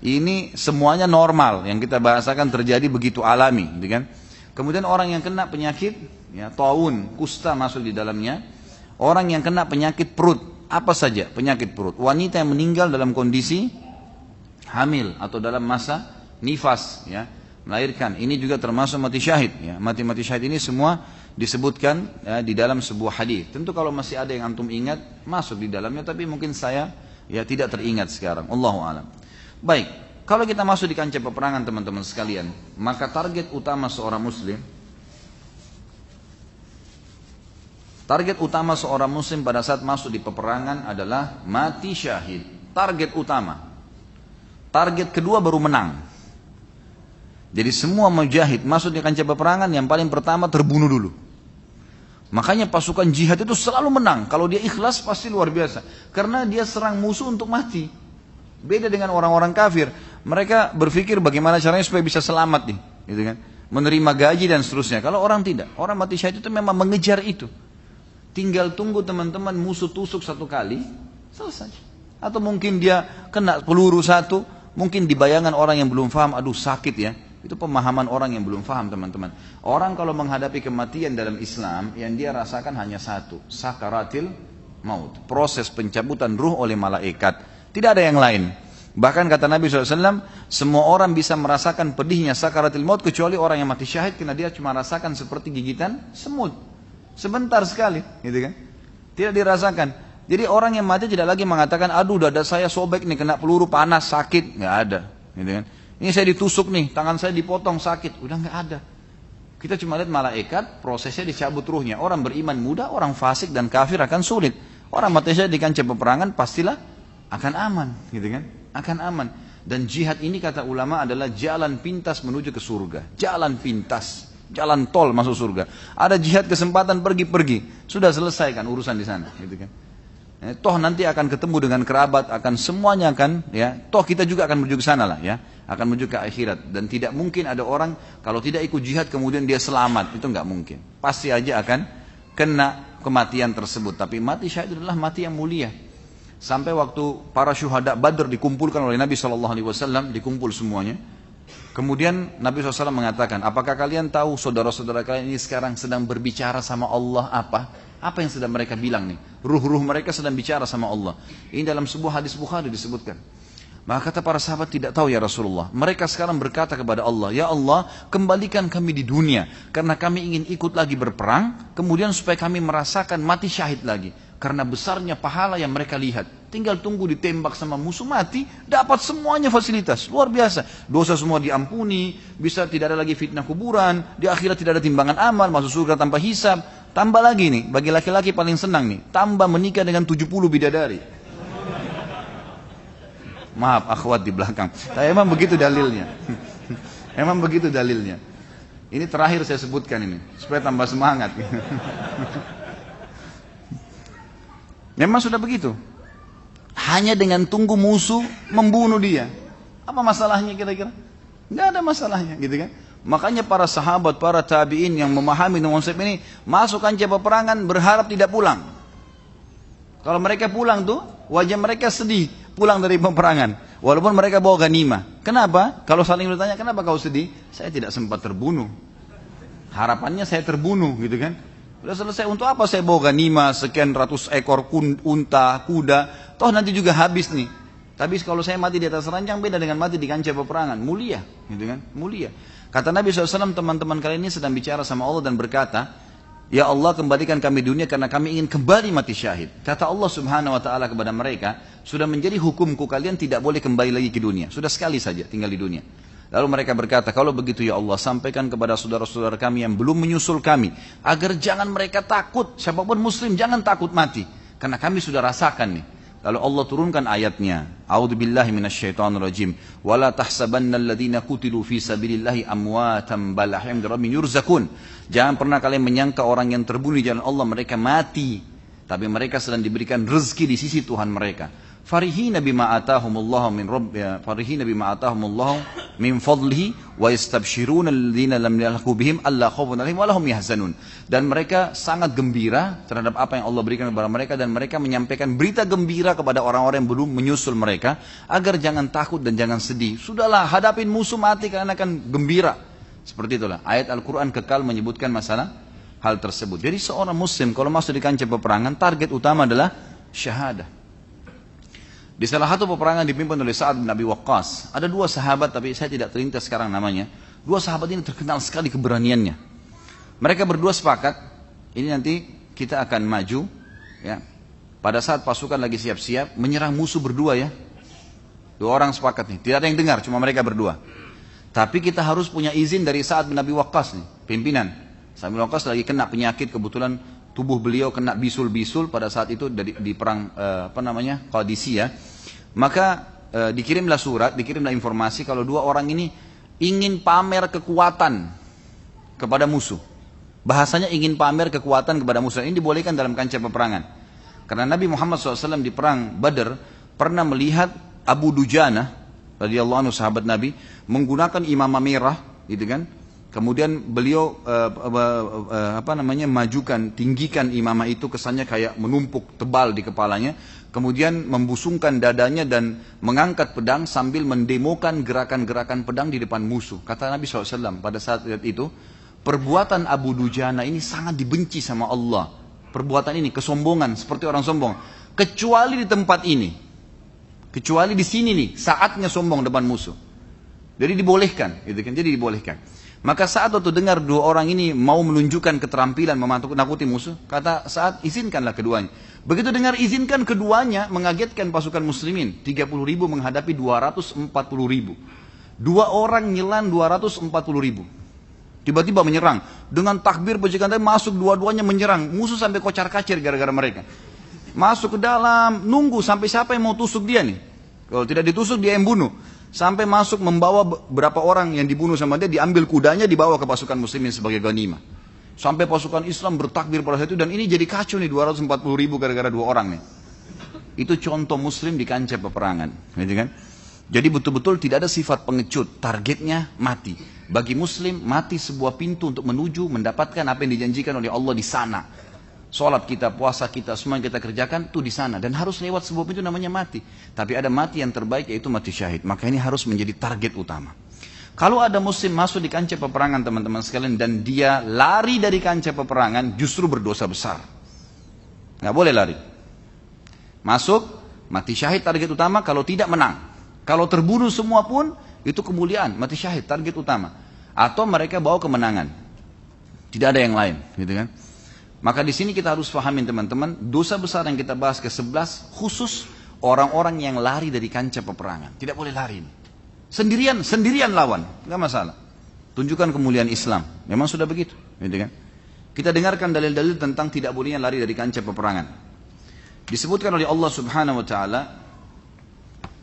Ini semuanya normal yang kita bahasakan terjadi begitu alami, gitu kan? Kemudian orang yang kena penyakit ya taun, kusta masuk di dalamnya. Orang yang kena penyakit perut, apa saja penyakit perut. Wanita yang meninggal dalam kondisi hamil atau dalam masa nifas ya, melahirkan. Ini juga termasuk mati syahid ya. Mati-mati syahid ini semua disebutkan ya, di dalam sebuah hadis. Tentu kalau masih ada yang antum ingat masuk di dalamnya, tapi mungkin saya ya tidak teringat sekarang. Allahu alam. Baik, kalau kita masuk di kancah peperangan teman-teman sekalian, maka target utama seorang muslim Target utama seorang muslim pada saat masuk di peperangan adalah mati syahid. Target utama. Target kedua baru menang. Jadi semua mujahid masuk di kancah peperangan yang paling pertama terbunuh dulu. Makanya pasukan jihad itu selalu menang. Kalau dia ikhlas pasti luar biasa. Karena dia serang musuh untuk mati. Beda dengan orang-orang kafir. Mereka berpikir bagaimana caranya supaya bisa selamat nih. Gitu kan? Menerima gaji dan seterusnya. Kalau orang tidak. Orang mati syahid itu memang mengejar itu. Tinggal tunggu teman-teman musuh tusuk satu kali. Selesai. Atau mungkin dia kena peluru satu. Mungkin di bayangan orang yang belum paham. Aduh sakit ya itu pemahaman orang yang belum paham teman-teman. Orang kalau menghadapi kematian dalam Islam, yang dia rasakan hanya satu, sakaratil maut. Proses pencabutan ruh oleh malaikat. Tidak ada yang lain. Bahkan kata Nabi SAW, semua orang bisa merasakan pedihnya sakaratil maut kecuali orang yang mati syahid karena dia cuma rasakan seperti gigitan semut. Sebentar sekali, gitu kan? Tidak dirasakan. Jadi orang yang mati tidak lagi mengatakan, aduh dada saya sobek nih, kena peluru panas, sakit. Nggak ada, gitu kan? Ini saya ditusuk nih, tangan saya dipotong sakit. Udah nggak ada. Kita cuma lihat malaikat, prosesnya dicabut ruhnya. Orang beriman mudah, orang fasik dan kafir akan sulit. Orang mati saya di kancah peperangan pastilah akan aman, gitu kan? Akan aman. Dan jihad ini kata ulama adalah jalan pintas menuju ke surga. Jalan pintas, jalan tol masuk surga. Ada jihad kesempatan pergi-pergi, sudah selesai kan urusan di sana, gitu kan? Eh, toh nanti akan ketemu dengan kerabat, akan semuanya akan ya. Toh kita juga akan menuju ke sana lah ya, akan menuju ke akhirat dan tidak mungkin ada orang kalau tidak ikut jihad kemudian dia selamat itu nggak mungkin. Pasti aja akan kena kematian tersebut. Tapi mati syahid adalah mati yang mulia. Sampai waktu para syuhada Badr dikumpulkan oleh Nabi Shallallahu Alaihi Wasallam, dikumpul semuanya. Kemudian Nabi SAW mengatakan, apakah kalian tahu saudara-saudara kalian ini sekarang sedang berbicara sama Allah apa? Apa yang sedang mereka bilang nih? Ruh-ruh mereka sedang bicara sama Allah. Ini dalam sebuah hadis Bukhari disebutkan. Maka kata para sahabat tidak tahu ya Rasulullah. Mereka sekarang berkata kepada Allah, Ya Allah kembalikan kami di dunia. Karena kami ingin ikut lagi berperang. Kemudian supaya kami merasakan mati syahid lagi. Karena besarnya pahala yang mereka lihat. Tinggal tunggu ditembak sama musuh mati, dapat semuanya fasilitas. Luar biasa. Dosa semua diampuni, bisa tidak ada lagi fitnah kuburan, di akhirat tidak ada timbangan amal, masuk surga tanpa hisab. Tambah lagi nih, bagi laki-laki paling senang nih, tambah menikah dengan 70 bidadari. Maaf, akhwat di belakang. Tapi emang begitu dalilnya. emang begitu dalilnya. Ini terakhir saya sebutkan ini, supaya tambah semangat. Memang sudah begitu. Hanya dengan tunggu musuh membunuh dia. Apa masalahnya kira-kira? Nggak ada masalahnya gitu kan. Makanya para sahabat, para tabi'in yang memahami konsep ini masuk kancah peperangan berharap tidak pulang. Kalau mereka pulang tuh wajah mereka sedih pulang dari peperangan. Walaupun mereka bawa ganima. Kenapa? Kalau saling bertanya, kenapa kau sedih? Saya tidak sempat terbunuh. Harapannya saya terbunuh gitu kan. Sudah selesai untuk apa saya bawa ganima sekian ratus ekor unta, kuda, toh nanti juga habis nih. Tapi kalau saya mati di atas ranjang beda dengan mati di kancah peperangan, mulia, gitu kan? Mulia. Kata Nabi SAW, teman-teman kalian ini sedang bicara sama Allah dan berkata, Ya Allah kembalikan kami dunia karena kami ingin kembali mati syahid. Kata Allah subhanahu wa ta'ala kepada mereka, sudah menjadi hukumku kalian tidak boleh kembali lagi ke dunia. Sudah sekali saja tinggal di dunia. Lalu mereka berkata, kalau begitu ya Allah, sampaikan kepada saudara-saudara kami yang belum menyusul kami, agar jangan mereka takut, siapa pun muslim jangan takut mati. Karena kami sudah rasakan nih. Lalu Allah turunkan ayatnya. A'udzu billahi minasyaitonir rajim. Wala tahsabanna alladziina qutilu fi sabilillahi amwatan bal yurzakun. Jangan pernah kalian menyangka orang yang terbunuh di jalan Allah mereka mati, tapi mereka sedang diberikan rezeki di sisi Tuhan mereka bima atahumullahu min rabb ya, bima atahumullahu min fadlihi wa alladziina lam yalhaqu bihim alla khaufun 'alaihim dan mereka sangat gembira terhadap apa yang Allah berikan kepada mereka dan mereka menyampaikan berita gembira kepada orang-orang yang belum menyusul mereka agar jangan takut dan jangan sedih. Sudahlah hadapin musuh mati kalian akan gembira. Seperti itulah. Ayat Al-Qur'an kekal menyebutkan masalah hal tersebut. Jadi seorang muslim kalau masuk di kancah peperangan target utama adalah syahadah di salah satu peperangan dipimpin oleh Sa'ad bin Abi Waqqas, ada dua sahabat tapi saya tidak terlintas sekarang namanya. Dua sahabat ini terkenal sekali keberaniannya. Mereka berdua sepakat, ini nanti kita akan maju, ya. Pada saat pasukan lagi siap-siap, menyerang musuh berdua ya. Dua orang sepakat nih, tidak ada yang dengar, cuma mereka berdua. Tapi kita harus punya izin dari Sa'ad bin Abi Waqqas nih, pimpinan. Sa'ad bin Waqqas lagi kena penyakit, kebetulan tubuh beliau kena bisul-bisul pada saat itu di, di perang eh, apa namanya Qadisiyah maka eh, dikirimlah surat dikirimlah informasi kalau dua orang ini ingin pamer kekuatan kepada musuh. Bahasanya ingin pamer kekuatan kepada musuh. Ini dibolehkan dalam kancah peperangan. Karena Nabi Muhammad SAW di perang Badr pernah melihat Abu Dujana radhiyallahu anhu sahabat Nabi menggunakan imamah merah gitu kan? Kemudian beliau uh, uh, uh, apa namanya majukan, tinggikan imamah itu kesannya kayak menumpuk tebal di kepalanya. Kemudian membusungkan dadanya dan mengangkat pedang sambil mendemokan gerakan-gerakan pedang di depan musuh. Kata Nabi SAW pada saat itu, perbuatan Abu Dujana ini sangat dibenci sama Allah. Perbuatan ini kesombongan seperti orang sombong. Kecuali di tempat ini. Kecuali di sini nih, saatnya sombong depan musuh. Jadi dibolehkan, gitu kan? Jadi dibolehkan. Maka saat waktu dengar dua orang ini mau menunjukkan keterampilan menakuti musuh, kata saat izinkanlah keduanya. Begitu dengar izinkan keduanya mengagetkan pasukan muslimin. 30 ribu menghadapi 240 ribu. Dua orang nyelan 240 ribu. Tiba-tiba menyerang. Dengan takbir bajikan tadi masuk dua-duanya menyerang. Musuh sampai kocar kacir gara-gara mereka. Masuk ke dalam, nunggu sampai siapa yang mau tusuk dia nih. Kalau tidak ditusuk dia yang bunuh. Sampai masuk membawa berapa orang yang dibunuh sama dia, diambil kudanya, dibawa ke pasukan muslimin sebagai ganima. Sampai pasukan Islam bertakbir pada saat itu, dan ini jadi kacau nih 240 ribu gara-gara dua orang nih. Itu contoh muslim di kancah peperangan. Gitu kan? Jadi betul-betul tidak ada sifat pengecut, targetnya mati. Bagi muslim, mati sebuah pintu untuk menuju mendapatkan apa yang dijanjikan oleh Allah di sana. Sholat kita, puasa kita, semua yang kita kerjakan itu di sana dan harus lewat sebuah pintu namanya mati. Tapi ada mati yang terbaik yaitu mati syahid. Maka ini harus menjadi target utama. Kalau ada muslim masuk di kancah peperangan teman-teman sekalian dan dia lari dari kancah peperangan justru berdosa besar. Nggak boleh lari. Masuk, mati syahid target utama kalau tidak menang. Kalau terbunuh semua pun itu kemuliaan, mati syahid target utama. Atau mereka bawa kemenangan. Tidak ada yang lain, gitu kan? Maka di sini kita harus pahamin teman-teman, dosa besar yang kita bahas ke-11 khusus orang-orang yang lari dari kancah peperangan. Tidak boleh lari ini. Sendirian, sendirian lawan, nggak masalah. Tunjukkan kemuliaan Islam. Memang sudah begitu, gitu kan? Kita dengarkan dalil-dalil tentang tidak bolehnya lari dari kancah peperangan. Disebutkan oleh Allah Subhanahu wa taala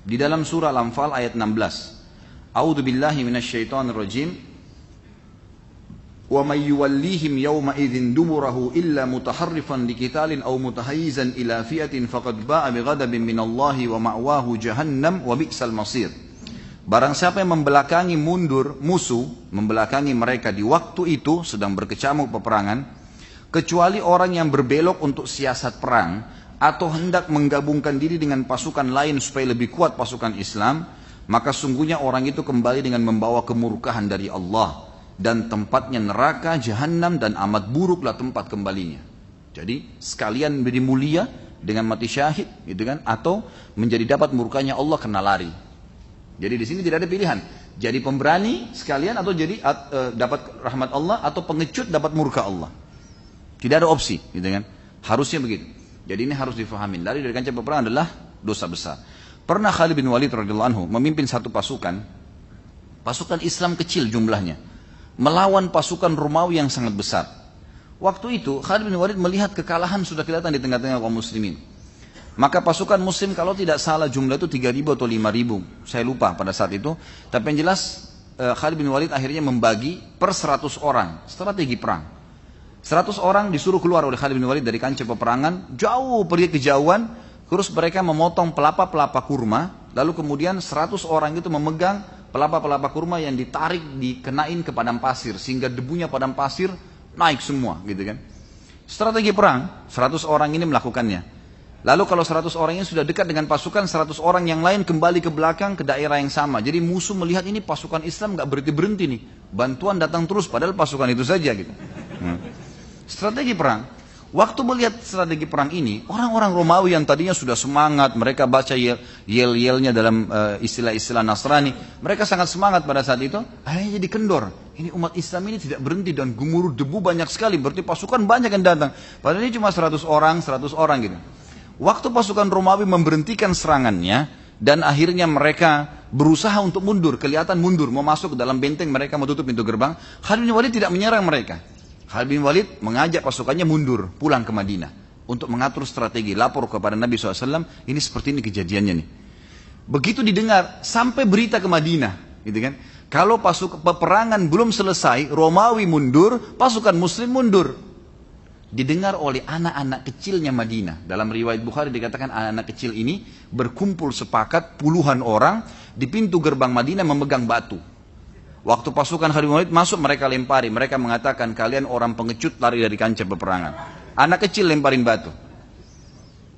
di dalam surah Al-Anfal ayat 16. A'udzu billahi minasyaitonir rajim. Wa may yuwallihim yawma idzin duburahu illa mutaharrifan liqitalin aw mutahayyizan ila fi'atin faqad ba'a bighadabin minallahi wa ma'wahu jahannam wa bi'sal masir. Barang siapa yang membelakangi mundur musuh, membelakangi mereka di waktu itu sedang berkecamuk peperangan, kecuali orang yang berbelok untuk siasat perang atau hendak menggabungkan diri dengan pasukan lain supaya lebih kuat pasukan Islam, maka sungguhnya orang itu kembali dengan membawa kemurkahan dari Allah dan tempatnya neraka, jahanam dan amat buruklah tempat kembalinya. Jadi sekalian menjadi mulia dengan mati syahid, gitu kan? Atau menjadi dapat murkanya Allah kena lari. Jadi di sini tidak ada pilihan. Jadi pemberani sekalian atau jadi uh, dapat rahmat Allah atau pengecut dapat murka Allah. Tidak ada opsi, gitu kan? Harusnya begitu. Jadi ini harus difahami. Lari dari kancah peperangan adalah dosa besar. Pernah Khalid bin Walid radhiyallahu anhu memimpin satu pasukan, pasukan Islam kecil jumlahnya, melawan pasukan Romawi yang sangat besar. Waktu itu Khalid bin Walid melihat kekalahan sudah kelihatan di tengah-tengah kaum muslimin. Maka pasukan muslim kalau tidak salah jumlah itu 3.000 atau 5.000. Saya lupa pada saat itu. Tapi yang jelas eh, Khalid bin Walid akhirnya membagi per 100 orang. Strategi perang. 100 orang disuruh keluar oleh Khalid bin Walid dari kancah peperangan. Jauh pergi kejauhan. Terus mereka memotong pelapa-pelapa kurma. Lalu kemudian 100 orang itu memegang pelapa-pelapa kurma yang ditarik, dikenain ke padang pasir. Sehingga debunya padang pasir naik semua gitu kan. Strategi perang, 100 orang ini melakukannya. Lalu kalau 100 orang ini sudah dekat dengan pasukan, 100 orang yang lain kembali ke belakang ke daerah yang sama. Jadi musuh melihat ini pasukan Islam nggak berhenti-berhenti nih. Bantuan datang terus, padahal pasukan itu saja gitu. Hmm. Strategi perang. Waktu melihat strategi perang ini, orang-orang Romawi yang tadinya sudah semangat, mereka baca yel-yelnya dalam uh, istilah-istilah Nasrani, mereka sangat semangat pada saat itu, akhirnya jadi kendor. Ini umat Islam ini tidak berhenti dan gemuruh debu banyak sekali, berarti pasukan banyak yang datang. Padahal ini cuma 100 orang, 100 orang gitu. Waktu pasukan Romawi memberhentikan serangannya dan akhirnya mereka berusaha untuk mundur, kelihatan mundur, mau masuk ke dalam benteng mereka mau tutup pintu gerbang. Khalid bin Walid tidak menyerang mereka. Khalid bin Walid mengajak pasukannya mundur, pulang ke Madinah untuk mengatur strategi, lapor kepada Nabi SAW, ini seperti ini kejadiannya nih. Begitu didengar, sampai berita ke Madinah, gitu kan? Kalau pasukan peperangan belum selesai, Romawi mundur, pasukan Muslim mundur didengar oleh anak-anak kecilnya Madinah. Dalam riwayat Bukhari dikatakan anak-anak kecil ini berkumpul sepakat puluhan orang di pintu gerbang Madinah memegang batu. Waktu pasukan Khalid Walid masuk mereka lempari, mereka mengatakan kalian orang pengecut lari dari kancah peperangan. Anak kecil lemparin batu.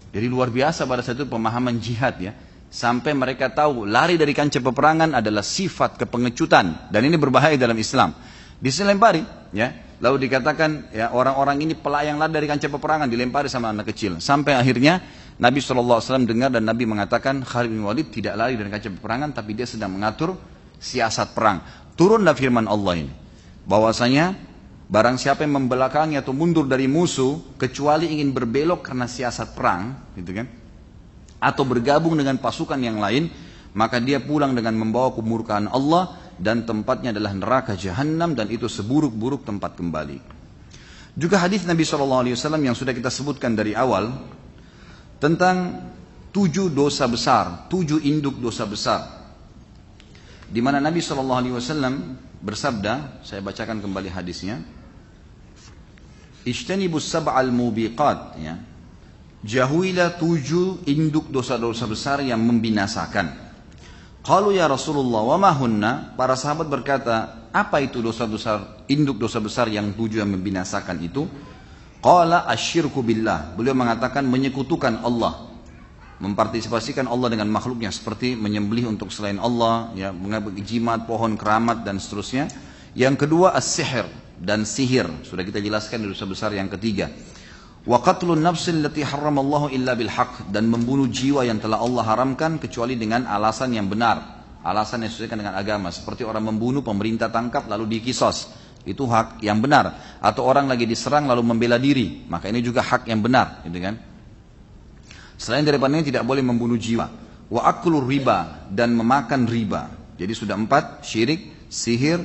Jadi luar biasa pada saat itu pemahaman jihad ya. Sampai mereka tahu lari dari kancah peperangan adalah sifat kepengecutan dan ini berbahaya dalam Islam. Diselempari ya Lalu dikatakan ya orang-orang ini pelayang lari dari kancah peperangan dilempari sama anak kecil. Sampai akhirnya Nabi SAW dengar dan Nabi mengatakan Khalid bin Walid tidak lari dari kancah peperangan tapi dia sedang mengatur siasat perang. Turunlah firman Allah ini. Bahwasanya barang siapa yang membelakangi atau mundur dari musuh kecuali ingin berbelok karena siasat perang, gitu kan? Atau bergabung dengan pasukan yang lain, maka dia pulang dengan membawa kemurkaan Allah dan tempatnya adalah neraka jahanam dan itu seburuk-buruk tempat kembali. Juga hadis Nabi SAW yang sudah kita sebutkan dari awal tentang tujuh dosa besar, tujuh induk dosa besar. Di mana Nabi SAW bersabda, saya bacakan kembali hadisnya. Ijtanibus sab'al mubiqat ya. Jauhilah tujuh induk dosa-dosa besar yang membinasakan. Kalau ya Rasulullah wa mahunna, para sahabat berkata, apa itu dosa besar, induk dosa besar yang tujuan membinasakan itu? Qala asyirku billah. Beliau mengatakan menyekutukan Allah. mempartisipasikan Allah dengan makhluknya seperti menyembelih untuk selain Allah, ya, jimat, pohon keramat dan seterusnya. Yang kedua as-sihir dan sihir. Sudah kita jelaskan di dosa besar yang ketiga. Wa qatlun nafsin lati haramallahu illa bil haq dan membunuh jiwa yang telah Allah haramkan kecuali dengan alasan yang benar. Alasan yang sesuai dengan agama seperti orang membunuh pemerintah tangkap lalu dikisos. Itu hak yang benar. Atau orang lagi diserang lalu membela diri, maka ini juga hak yang benar, gitu kan? Selain daripada ini tidak boleh membunuh jiwa. Wa aklur riba dan memakan riba. Jadi sudah empat, syirik, sihir,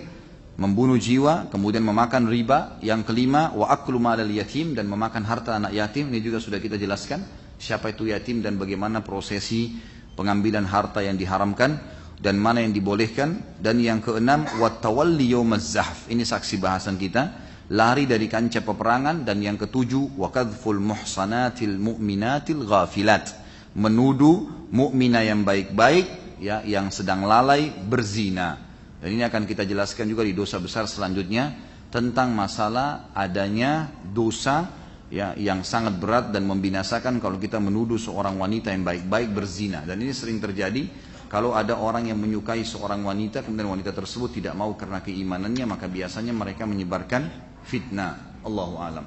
membunuh jiwa, kemudian memakan riba. Yang kelima, wa aklu malal yatim dan memakan harta anak yatim. Ini juga sudah kita jelaskan. Siapa itu yatim dan bagaimana prosesi pengambilan harta yang diharamkan dan mana yang dibolehkan. Dan yang keenam, wa tawalli Ini saksi bahasan kita lari dari kancah peperangan dan yang ketujuh wakadful muhsanatil mu'minatil ghafilat menuduh mukminah yang baik-baik ya yang sedang lalai berzina dan ini akan kita jelaskan juga di dosa besar selanjutnya tentang masalah adanya dosa ya yang sangat berat dan membinasakan kalau kita menuduh seorang wanita yang baik-baik berzina dan ini sering terjadi kalau ada orang yang menyukai seorang wanita kemudian wanita tersebut tidak mau karena keimanannya maka biasanya mereka menyebarkan fitnah. Allahu alam.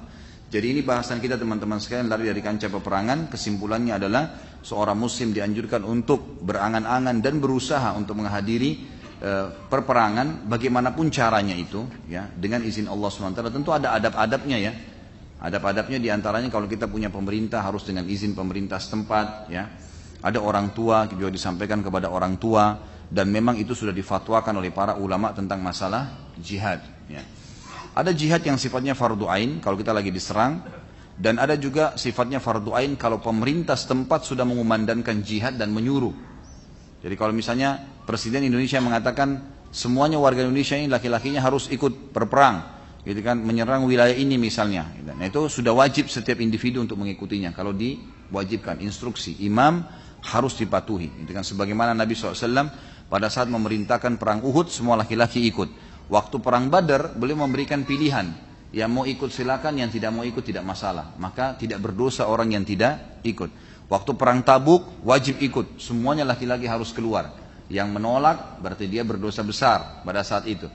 Jadi ini bahasan kita teman-teman sekalian lari dari kancah peperangan. Kesimpulannya adalah seorang muslim dianjurkan untuk berangan-angan dan berusaha untuk menghadiri e, perperangan bagaimanapun caranya itu ya dengan izin Allah SWT. Tentu ada adab-adabnya ya. Adab-adabnya di antaranya kalau kita punya pemerintah harus dengan izin pemerintah setempat ya. Ada orang tua juga disampaikan kepada orang tua dan memang itu sudah difatwakan oleh para ulama tentang masalah jihad ya. Ada jihad yang sifatnya fardu ain kalau kita lagi diserang dan ada juga sifatnya fardu ain kalau pemerintah setempat sudah mengumandangkan jihad dan menyuruh. Jadi kalau misalnya Presiden Indonesia mengatakan semuanya warga Indonesia ini laki-lakinya harus ikut berperang, gitu kan, menyerang wilayah ini misalnya. Nah itu sudah wajib setiap individu untuk mengikutinya. Kalau diwajibkan instruksi imam harus dipatuhi. Gitu kan, sebagaimana Nabi SAW pada saat memerintahkan perang Uhud semua laki-laki ikut. Waktu perang Badar beliau memberikan pilihan. Yang mau ikut silakan, yang tidak mau ikut tidak masalah. Maka tidak berdosa orang yang tidak ikut. Waktu perang Tabuk wajib ikut. Semuanya laki-laki harus keluar. Yang menolak berarti dia berdosa besar pada saat itu.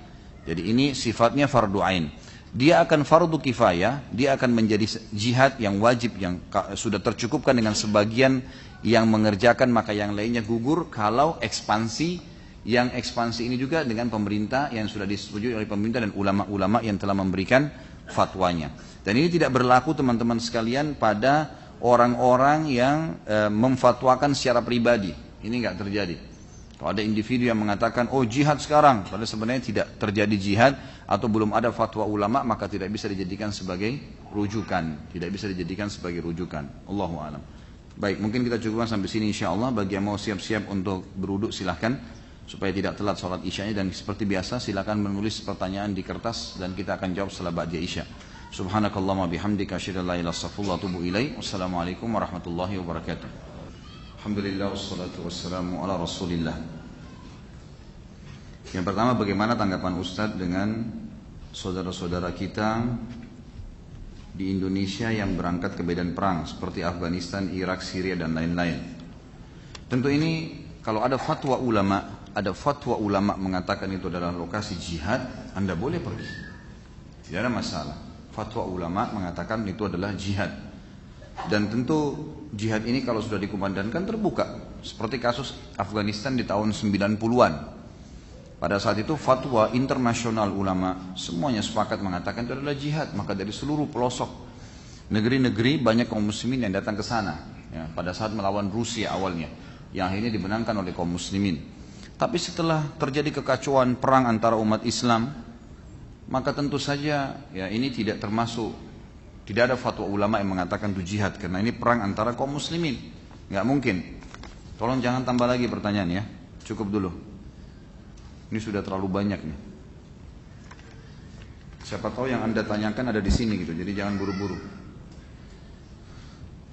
Jadi ini sifatnya fardu ain. Dia akan fardu kifayah, dia akan menjadi jihad yang wajib yang sudah tercukupkan dengan sebagian yang mengerjakan maka yang lainnya gugur kalau ekspansi yang ekspansi ini juga dengan pemerintah yang sudah disetujui oleh pemerintah dan ulama-ulama yang telah memberikan fatwanya. Dan ini tidak berlaku teman-teman sekalian pada orang-orang yang e, memfatwakan secara pribadi. Ini nggak terjadi. Kalau ada individu yang mengatakan, oh jihad sekarang, padahal sebenarnya tidak terjadi jihad atau belum ada fatwa ulama, maka tidak bisa dijadikan sebagai rujukan. Tidak bisa dijadikan sebagai rujukan. Allahu alam. Baik, mungkin kita cukupkan sampai sini insya Allah. Bagi yang mau siap-siap untuk beruduk silahkan supaya tidak telat sholat isyanya dan seperti biasa silakan menulis pertanyaan di kertas dan kita akan jawab setelah ba'da isya. Subhanakallahumma bihamdika asyhadu an la ilaha illallah wa ilaik. Wassalamualaikum warahmatullahi wabarakatuh. Alhamdulillah wassalatu wassalamu ala Rasulillah. Yang pertama bagaimana tanggapan Ustadz dengan saudara-saudara kita di Indonesia yang berangkat ke medan perang seperti Afghanistan, Irak, Syria dan lain-lain. Tentu ini kalau ada fatwa ulama ada fatwa ulama mengatakan itu adalah lokasi jihad, Anda boleh pergi. Tidak ada masalah. Fatwa ulama mengatakan itu adalah jihad. Dan tentu jihad ini kalau sudah dikumandangkan terbuka. Seperti kasus Afghanistan di tahun 90-an. Pada saat itu fatwa internasional ulama semuanya sepakat mengatakan itu adalah jihad. Maka dari seluruh pelosok negeri-negeri banyak kaum muslimin yang datang ke sana. Ya, pada saat melawan Rusia awalnya. Yang akhirnya dimenangkan oleh kaum muslimin. Tapi setelah terjadi kekacauan perang antara umat Islam, maka tentu saja ya ini tidak termasuk tidak ada fatwa ulama yang mengatakan itu jihad karena ini perang antara kaum muslimin. Nggak mungkin. Tolong jangan tambah lagi pertanyaan ya. Cukup dulu. Ini sudah terlalu banyak nih. Siapa tahu yang Anda tanyakan ada di sini gitu. Jadi jangan buru-buru.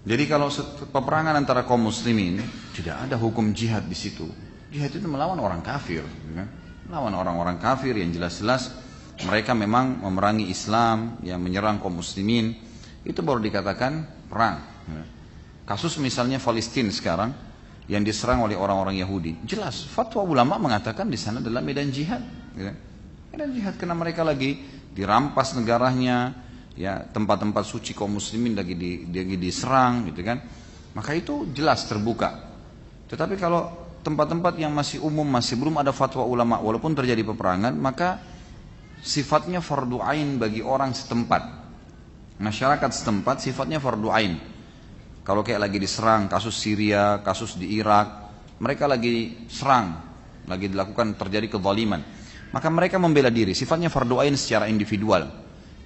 Jadi kalau peperangan antara kaum muslimin tidak ada hukum jihad di situ. Jihad itu melawan orang kafir, kan? melawan orang-orang kafir yang jelas-jelas mereka memang memerangi Islam, yang menyerang kaum muslimin, itu baru dikatakan perang. Kasus misalnya Palestina sekarang yang diserang oleh orang-orang Yahudi. Jelas, fatwa ulama mengatakan di sana adalah medan jihad. Gitu. Medan jihad karena mereka lagi dirampas negaranya, ya tempat-tempat suci kaum muslimin lagi di, lagi diserang gitu kan maka itu jelas terbuka tetapi kalau tempat-tempat yang masih umum masih belum ada fatwa ulama walaupun terjadi peperangan maka sifatnya fardu ain bagi orang setempat masyarakat setempat sifatnya fardu ain kalau kayak lagi diserang kasus Syria kasus di Irak mereka lagi serang lagi dilakukan terjadi kezaliman maka mereka membela diri sifatnya fardu ain secara individual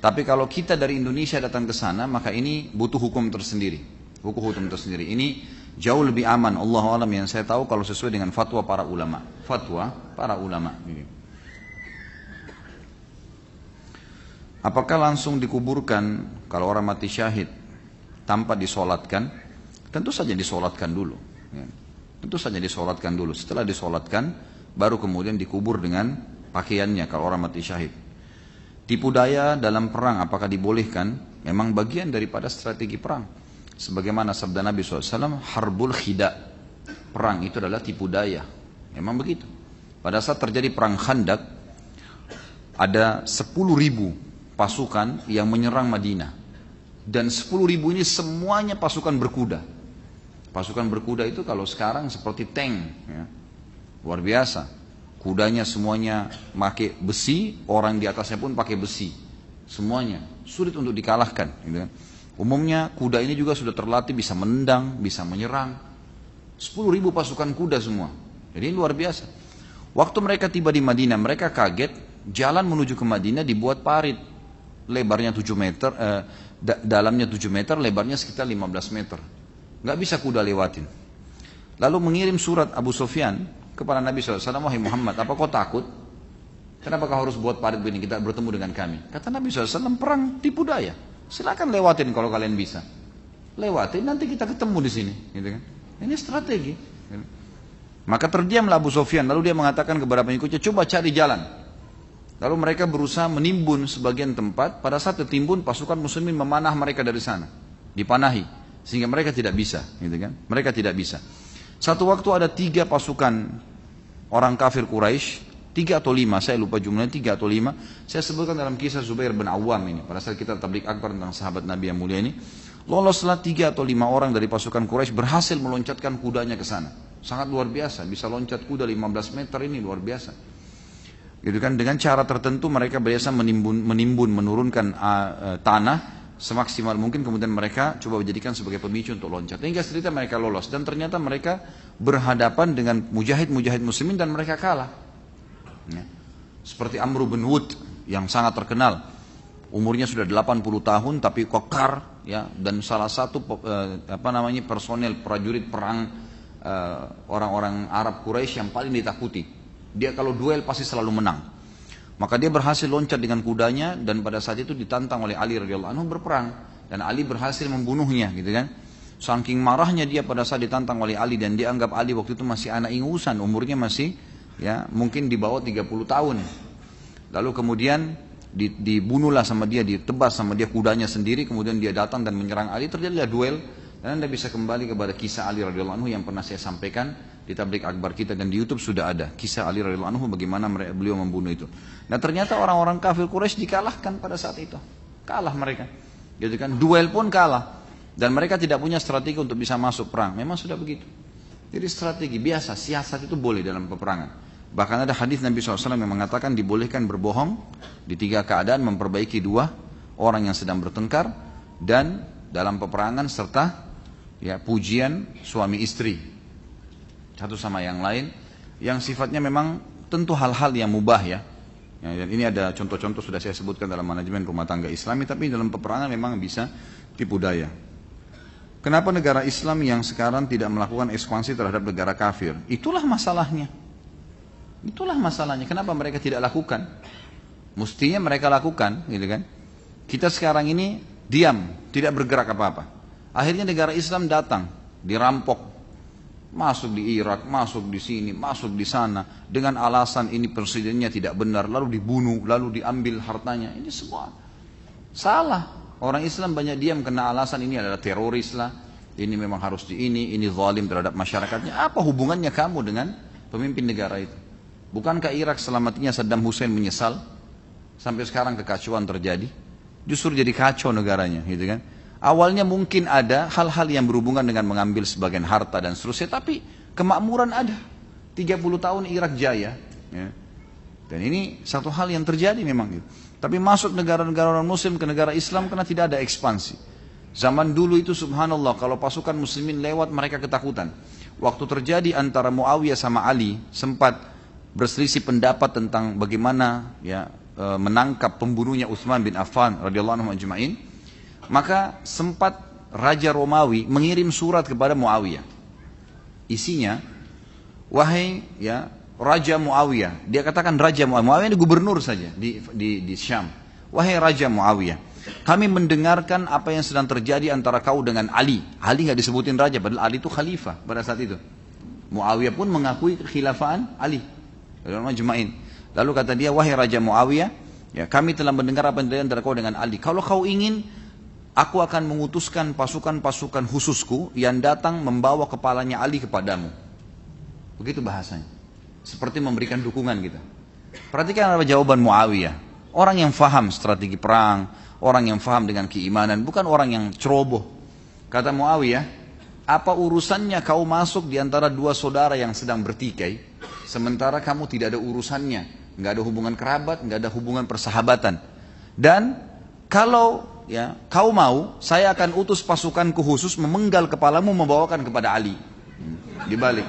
tapi kalau kita dari Indonesia datang ke sana, maka ini butuh hukum tersendiri. Hukum hukum tersendiri. Ini jauh lebih aman. Allah alam yang saya tahu kalau sesuai dengan fatwa para ulama. Fatwa para ulama. Apakah langsung dikuburkan kalau orang mati syahid tanpa disolatkan? Tentu saja disolatkan dulu. Ya. Tentu saja disolatkan dulu. Setelah disolatkan, baru kemudian dikubur dengan pakaiannya kalau orang mati syahid. Tipu daya dalam perang apakah dibolehkan? Memang bagian daripada strategi perang. Sebagaimana sabda Nabi SAW, harbul khida. Perang itu adalah tipu daya. Memang begitu. Pada saat terjadi perang khandak, ada 10 ribu pasukan yang menyerang Madinah. Dan 10 ribu ini semuanya pasukan berkuda. Pasukan berkuda itu kalau sekarang seperti tank. Ya. Luar biasa Kudanya semuanya pakai besi, orang di atasnya pun pakai besi. Semuanya sulit untuk dikalahkan. Gitu kan. Umumnya kuda ini juga sudah terlatih bisa menendang, bisa menyerang. 10 ribu pasukan kuda semua. Jadi luar biasa. Waktu mereka tiba di Madinah, mereka kaget. Jalan menuju ke Madinah dibuat parit. Lebarnya 7 meter, eh, dalamnya 7 meter, lebarnya sekitar 15 meter. Nggak bisa kuda lewatin. Lalu mengirim surat Abu Sofyan kepada Nabi SAW, Wahai Muhammad, apa kau takut? Kenapa kau harus buat parit begini, kita bertemu dengan kami? Kata Nabi SAW, perang tipu daya. Silakan lewatin kalau kalian bisa. Lewatin, nanti kita ketemu di sini. Gitu kan? Ini strategi. Maka terdiamlah Abu Sofyan, lalu dia mengatakan kepada pengikutnya, coba cari jalan. Lalu mereka berusaha menimbun sebagian tempat, pada saat tertimbun pasukan muslimin memanah mereka dari sana. Dipanahi, sehingga mereka tidak bisa. Gitu kan? Mereka tidak bisa. Satu waktu ada tiga pasukan orang kafir Quraisy, tiga atau lima, saya lupa jumlahnya tiga atau lima. Saya sebutkan dalam kisah Zubair bin Awam ini, pada saat kita tablik akbar tentang sahabat Nabi yang mulia ini. Loloslah tiga atau lima orang dari pasukan Quraisy berhasil meloncatkan kudanya ke sana. Sangat luar biasa, bisa loncat kuda 15 meter ini luar biasa. Gitu kan dengan cara tertentu mereka biasa menimbun, menimbun menurunkan uh, tanah semaksimal mungkin kemudian mereka coba dijadikan sebagai pemicu untuk loncat. Hingga cerita mereka lolos dan ternyata mereka berhadapan dengan mujahid-mujahid muslimin dan mereka kalah. Ya. Seperti Amr bin Wud yang sangat terkenal. Umurnya sudah 80 tahun tapi kokar ya dan salah satu eh, apa namanya personel prajurit perang eh, orang-orang eh, Arab Quraisy yang paling ditakuti. Dia kalau duel pasti selalu menang. Maka dia berhasil loncat dengan kudanya dan pada saat itu ditantang oleh Ali radhiyallahu anhu berperang dan Ali berhasil membunuhnya gitu kan. Saking marahnya dia pada saat ditantang oleh Ali dan dia anggap Ali waktu itu masih anak ingusan, umurnya masih ya mungkin di bawah 30 tahun. Lalu kemudian dibunuhlah sama dia, ditebas sama dia kudanya sendiri, kemudian dia datang dan menyerang Ali, terjadilah duel dan Anda bisa kembali kepada kisah Ali radhiyallahu anhu yang pernah saya sampaikan di tablik akbar kita dan di YouTube sudah ada kisah Ali radhiyallahu anhu bagaimana beliau membunuh itu. Nah ternyata orang-orang kafir Quraisy dikalahkan pada saat itu. Kalah mereka. Gitu kan? Duel pun kalah. Dan mereka tidak punya strategi untuk bisa masuk perang. Memang sudah begitu. Jadi strategi biasa, siasat itu boleh dalam peperangan. Bahkan ada hadis Nabi SAW yang mengatakan dibolehkan berbohong di tiga keadaan memperbaiki dua orang yang sedang bertengkar dan dalam peperangan serta ya pujian suami istri satu sama yang lain yang sifatnya memang tentu hal-hal yang mubah ya. ya dan ini ada contoh-contoh sudah saya sebutkan dalam manajemen rumah tangga Islami tapi dalam peperangan memang bisa tipu daya. Kenapa negara Islam yang sekarang tidak melakukan ekspansi terhadap negara kafir? Itulah masalahnya. Itulah masalahnya. Kenapa mereka tidak lakukan? Mestinya mereka lakukan, gitu kan? Kita sekarang ini diam, tidak bergerak apa-apa. Akhirnya negara Islam datang, dirampok masuk di Irak, masuk di sini, masuk di sana dengan alasan ini presidennya tidak benar, lalu dibunuh, lalu diambil hartanya. Ini semua salah. Orang Islam banyak diam karena alasan ini adalah teroris lah, ini memang harus di ini, ini zalim terhadap masyarakatnya. Apa hubungannya kamu dengan pemimpin negara itu? Bukankah Irak selamatnya Saddam Hussein menyesal? Sampai sekarang kekacauan terjadi. Justru jadi kacau negaranya, gitu kan? Awalnya mungkin ada hal-hal yang berhubungan dengan mengambil sebagian harta dan seterusnya, tapi kemakmuran ada. 30 tahun Irak jaya. Ya. Dan ini satu hal yang terjadi memang. Gitu. Tapi masuk negara-negara non muslim ke negara Islam karena tidak ada ekspansi. Zaman dulu itu subhanallah kalau pasukan muslimin lewat mereka ketakutan. Waktu terjadi antara Muawiyah sama Ali sempat berselisih pendapat tentang bagaimana ya e, menangkap pembunuhnya Utsman bin Affan radhiyallahu anhu. Maka sempat Raja Romawi mengirim surat kepada Muawiyah. Isinya, wahai ya Raja Muawiyah, dia katakan Raja Muawiyah, Muawiyah ini gubernur saja di, di, di Syam. Wahai Raja Muawiyah, kami mendengarkan apa yang sedang terjadi antara kau dengan Ali. Ali nggak disebutin raja, padahal Ali itu khalifah pada saat itu. Muawiyah pun mengakui kekhilafaan Ali. Lalu Lalu kata dia, wahai Raja Muawiyah, ya kami telah mendengar apa yang terjadi antara kau dengan Ali. Kalau kau ingin, aku akan mengutuskan pasukan-pasukan khususku yang datang membawa kepalanya Ali kepadamu. Begitu bahasanya. Seperti memberikan dukungan kita. Perhatikan apa jawaban Muawiyah. Orang yang faham strategi perang, orang yang faham dengan keimanan, bukan orang yang ceroboh. Kata Muawiyah, apa urusannya kau masuk di antara dua saudara yang sedang bertikai, sementara kamu tidak ada urusannya, nggak ada hubungan kerabat, nggak ada hubungan persahabatan. Dan kalau ya kau mau, saya akan utus pasukanku khusus memenggal kepalamu membawakan kepada Ali. Hmm, dibalik.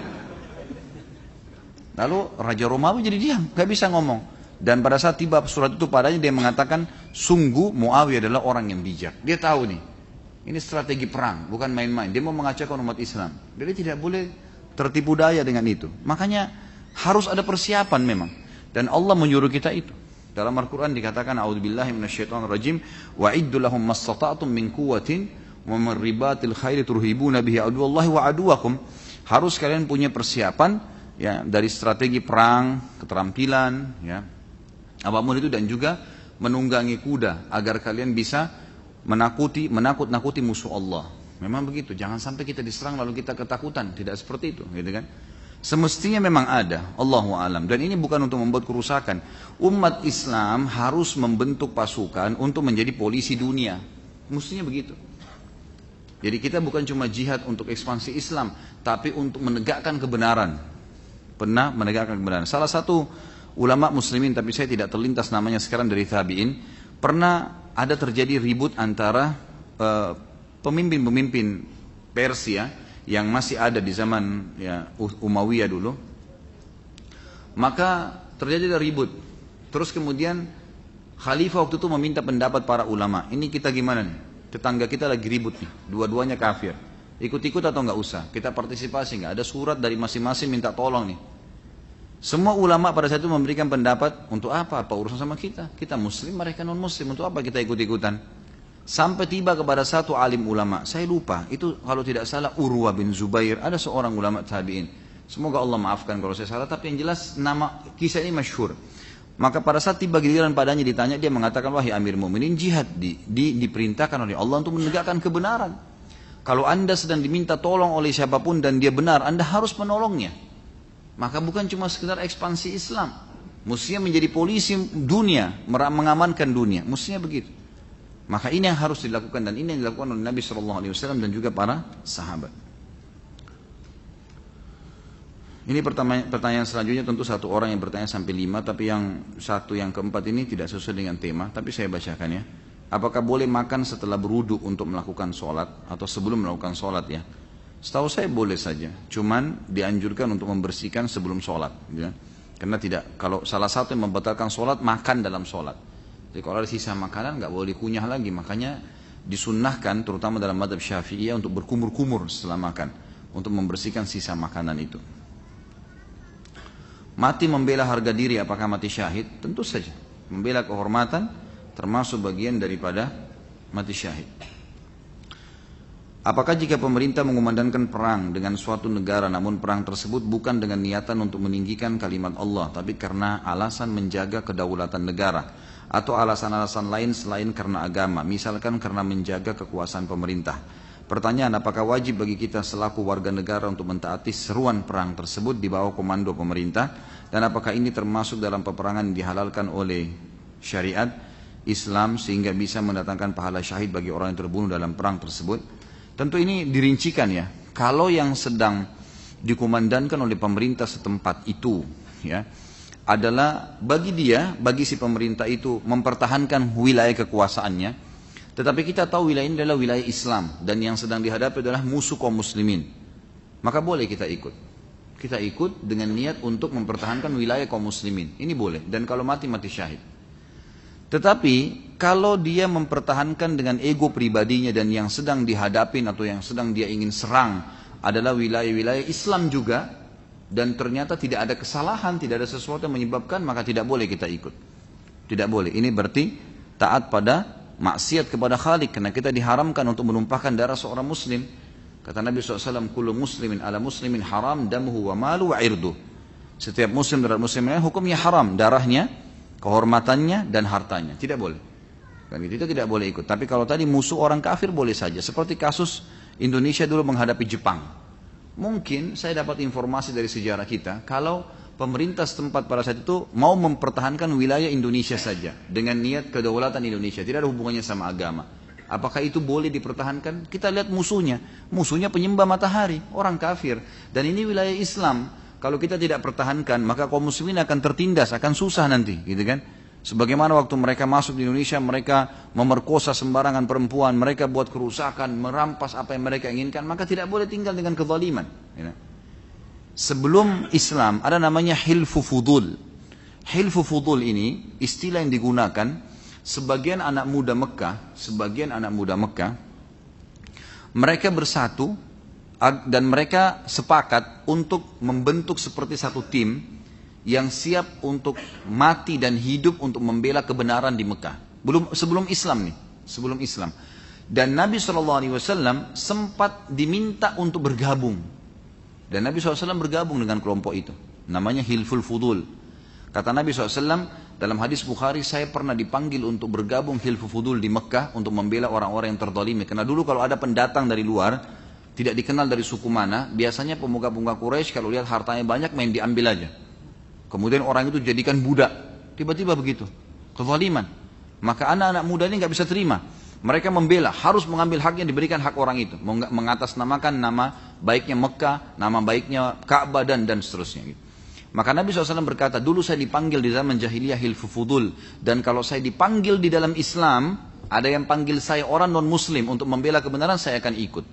Lalu Raja Romawi jadi diam, nggak bisa ngomong. Dan pada saat tiba surat itu padanya dia mengatakan sungguh Muawiyah adalah orang yang bijak. Dia tahu nih, ini strategi perang, bukan main-main. Dia mau mengacaukan umat Islam. Jadi tidak boleh tertipu daya dengan itu. Makanya harus ada persiapan memang. Dan Allah menyuruh kita itu. Dalam Al-Quran dikatakan, A'udzubillahi rajim wa iddu lahum mastata'tum min kuwatin, wa min ribatil khairi turhibuna bihi aduwallahi wa aduwakum. Harus kalian punya persiapan ya dari strategi perang, keterampilan, ya, apa pun itu dan juga menunggangi kuda agar kalian bisa menakuti menakut-nakuti musuh Allah. Memang begitu, jangan sampai kita diserang lalu kita ketakutan, tidak seperti itu, gitu kan? Semestinya memang ada, Allahu alam. Dan ini bukan untuk membuat kerusakan. Umat Islam harus membentuk pasukan untuk menjadi polisi dunia. Mestinya begitu. Jadi kita bukan cuma jihad untuk ekspansi Islam, tapi untuk menegakkan kebenaran. Pernah menegakkan kebenaran. Salah satu ulama muslimin tapi saya tidak terlintas namanya sekarang dari tabiin pernah ada terjadi ribut antara eh, pemimpin-pemimpin uh, Persia yang masih ada di zaman ya, Umayyah dulu maka terjadi ada ribut terus kemudian khalifah waktu itu meminta pendapat para ulama ini kita gimana nih tetangga kita lagi ribut nih dua-duanya kafir ikut-ikut atau nggak usah kita partisipasi nggak ada surat dari masing-masing minta tolong nih semua ulama pada saat itu memberikan pendapat untuk apa? Apa urusan sama kita? Kita muslim, mereka non muslim. Untuk apa kita ikut-ikutan? Sampai tiba kepada satu alim ulama. Saya lupa. Itu kalau tidak salah Urwa bin Zubair. Ada seorang ulama tabi'in. Semoga Allah maafkan kalau saya salah. Tapi yang jelas nama kisah ini masyhur. Maka pada saat tiba giliran padanya ditanya dia mengatakan wahai Amir Mu'minin jihad di, di, diperintahkan oleh Allah untuk menegakkan kebenaran. Kalau anda sedang diminta tolong oleh siapa pun dan dia benar, anda harus menolongnya. Maka bukan cuma sekedar ekspansi Islam. Mestinya menjadi polisi dunia, mengamankan dunia. Mestinya begitu. Maka ini yang harus dilakukan dan ini yang dilakukan oleh Nabi Shallallahu Alaihi Wasallam dan juga para sahabat. Ini pertanyaan, pertanyaan selanjutnya tentu satu orang yang bertanya sampai lima, tapi yang satu yang keempat ini tidak sesuai dengan tema, tapi saya bacakan ya. Apakah boleh makan setelah beruduk untuk melakukan sholat atau sebelum melakukan sholat ya? Setahu saya boleh saja, cuman dianjurkan untuk membersihkan sebelum sholat. Ya. Karena tidak, kalau salah satu yang membatalkan sholat, makan dalam sholat. Jadi kalau ada sisa makanan nggak boleh dikunyah lagi, makanya disunnahkan terutama dalam madhab syafi'iyah untuk berkumur-kumur setelah makan. Untuk membersihkan sisa makanan itu. Mati membela harga diri apakah mati syahid? Tentu saja. Membela kehormatan termasuk bagian daripada mati syahid. Apakah jika pemerintah mengumandangkan perang dengan suatu negara namun perang tersebut bukan dengan niatan untuk meninggikan kalimat Allah tapi karena alasan menjaga kedaulatan negara atau alasan-alasan lain selain karena agama misalkan karena menjaga kekuasaan pemerintah Pertanyaan, apakah wajib bagi kita selaku warga negara untuk mentaati seruan perang tersebut di bawah komando pemerintah? Dan apakah ini termasuk dalam peperangan yang dihalalkan oleh syariat Islam sehingga bisa mendatangkan pahala syahid bagi orang yang terbunuh dalam perang tersebut? Tentu ini dirincikan ya. Kalau yang sedang dikumandankan oleh pemerintah setempat itu, ya, adalah bagi dia, bagi si pemerintah itu mempertahankan wilayah kekuasaannya, tetapi kita tahu wilayah ini adalah wilayah Islam dan yang sedang dihadapi adalah musuh kaum muslimin. Maka boleh kita ikut. Kita ikut dengan niat untuk mempertahankan wilayah kaum muslimin. Ini boleh. Dan kalau mati, mati syahid. Tetapi kalau dia mempertahankan dengan ego pribadinya dan yang sedang dihadapin atau yang sedang dia ingin serang adalah wilayah-wilayah Islam juga dan ternyata tidak ada kesalahan, tidak ada sesuatu yang menyebabkan maka tidak boleh kita ikut. Tidak boleh. Ini berarti taat pada maksiat kepada Khalik karena kita diharamkan untuk menumpahkan darah seorang muslim. Kata Nabi SAW, Kullu muslimin ala muslimin haram damuhu wa malu wa irdu. Setiap muslim terhadap muslim lain hukumnya haram. Darahnya, kehormatannya, dan hartanya. Tidak boleh. Kan itu tidak boleh ikut. Tapi kalau tadi musuh orang kafir boleh saja. Seperti kasus Indonesia dulu menghadapi Jepang. Mungkin saya dapat informasi dari sejarah kita. Kalau pemerintah setempat pada saat itu mau mempertahankan wilayah Indonesia saja dengan niat kedaulatan Indonesia, tidak ada hubungannya sama agama. Apakah itu boleh dipertahankan? Kita lihat musuhnya. Musuhnya penyembah matahari, orang kafir. Dan ini wilayah Islam. Kalau kita tidak pertahankan, maka kaum muslimin akan tertindas, akan susah nanti, gitu kan? Sebagaimana waktu mereka masuk di Indonesia, mereka memerkosa sembarangan perempuan, mereka buat kerusakan, merampas apa yang mereka inginkan, maka tidak boleh tinggal dengan kezaliman. Gitu sebelum Islam ada namanya hilfu fudul. Hilfu fudul ini istilah yang digunakan sebagian anak muda Mekah, sebagian anak muda Mekah mereka bersatu dan mereka sepakat untuk membentuk seperti satu tim yang siap untuk mati dan hidup untuk membela kebenaran di Mekah. Belum sebelum Islam nih, sebelum Islam. Dan Nabi SAW sempat diminta untuk bergabung dan Nabi SAW bergabung dengan kelompok itu. Namanya Hilful Fudul. Kata Nabi SAW dalam hadis Bukhari, saya pernah dipanggil untuk bergabung Hilful Fudul di Mekah untuk membela orang-orang yang terdolimi. Karena dulu kalau ada pendatang dari luar, tidak dikenal dari suku mana, biasanya pemuka-pemuka Quraisy kalau lihat hartanya banyak main diambil aja. Kemudian orang itu jadikan budak. Tiba-tiba begitu. Kezaliman. Maka anak-anak muda ini nggak bisa terima. Mereka membela, harus mengambil hak yang diberikan hak orang itu. Mengatasnamakan nama baiknya Mekah, nama baiknya Ka'bah dan dan seterusnya. Gitu. Maka Nabi SAW berkata, dulu saya dipanggil di zaman jahiliyah hilfufudul. Dan kalau saya dipanggil di dalam Islam, ada yang panggil saya orang non-muslim untuk membela kebenaran, saya akan ikut.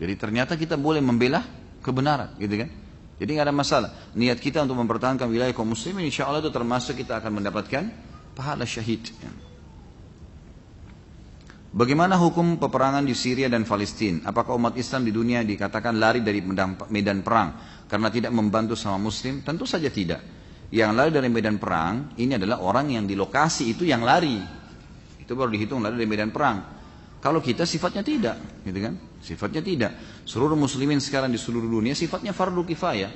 Jadi ternyata kita boleh membela kebenaran, gitu kan? Jadi nggak ada masalah. Niat kita untuk mempertahankan wilayah kaum muslimin, insya Allah itu termasuk kita akan mendapatkan pahala syahid. Ya. Bagaimana hukum peperangan di Syria dan Palestina? Apakah umat Islam di dunia dikatakan lari dari medan perang karena tidak membantu sama muslim? Tentu saja tidak. Yang lari dari medan perang ini adalah orang yang di lokasi itu yang lari. Itu baru dihitung lari dari medan perang. Kalau kita sifatnya tidak, gitu kan? Sifatnya tidak. Seluruh muslimin sekarang di seluruh dunia sifatnya fardu kifayah.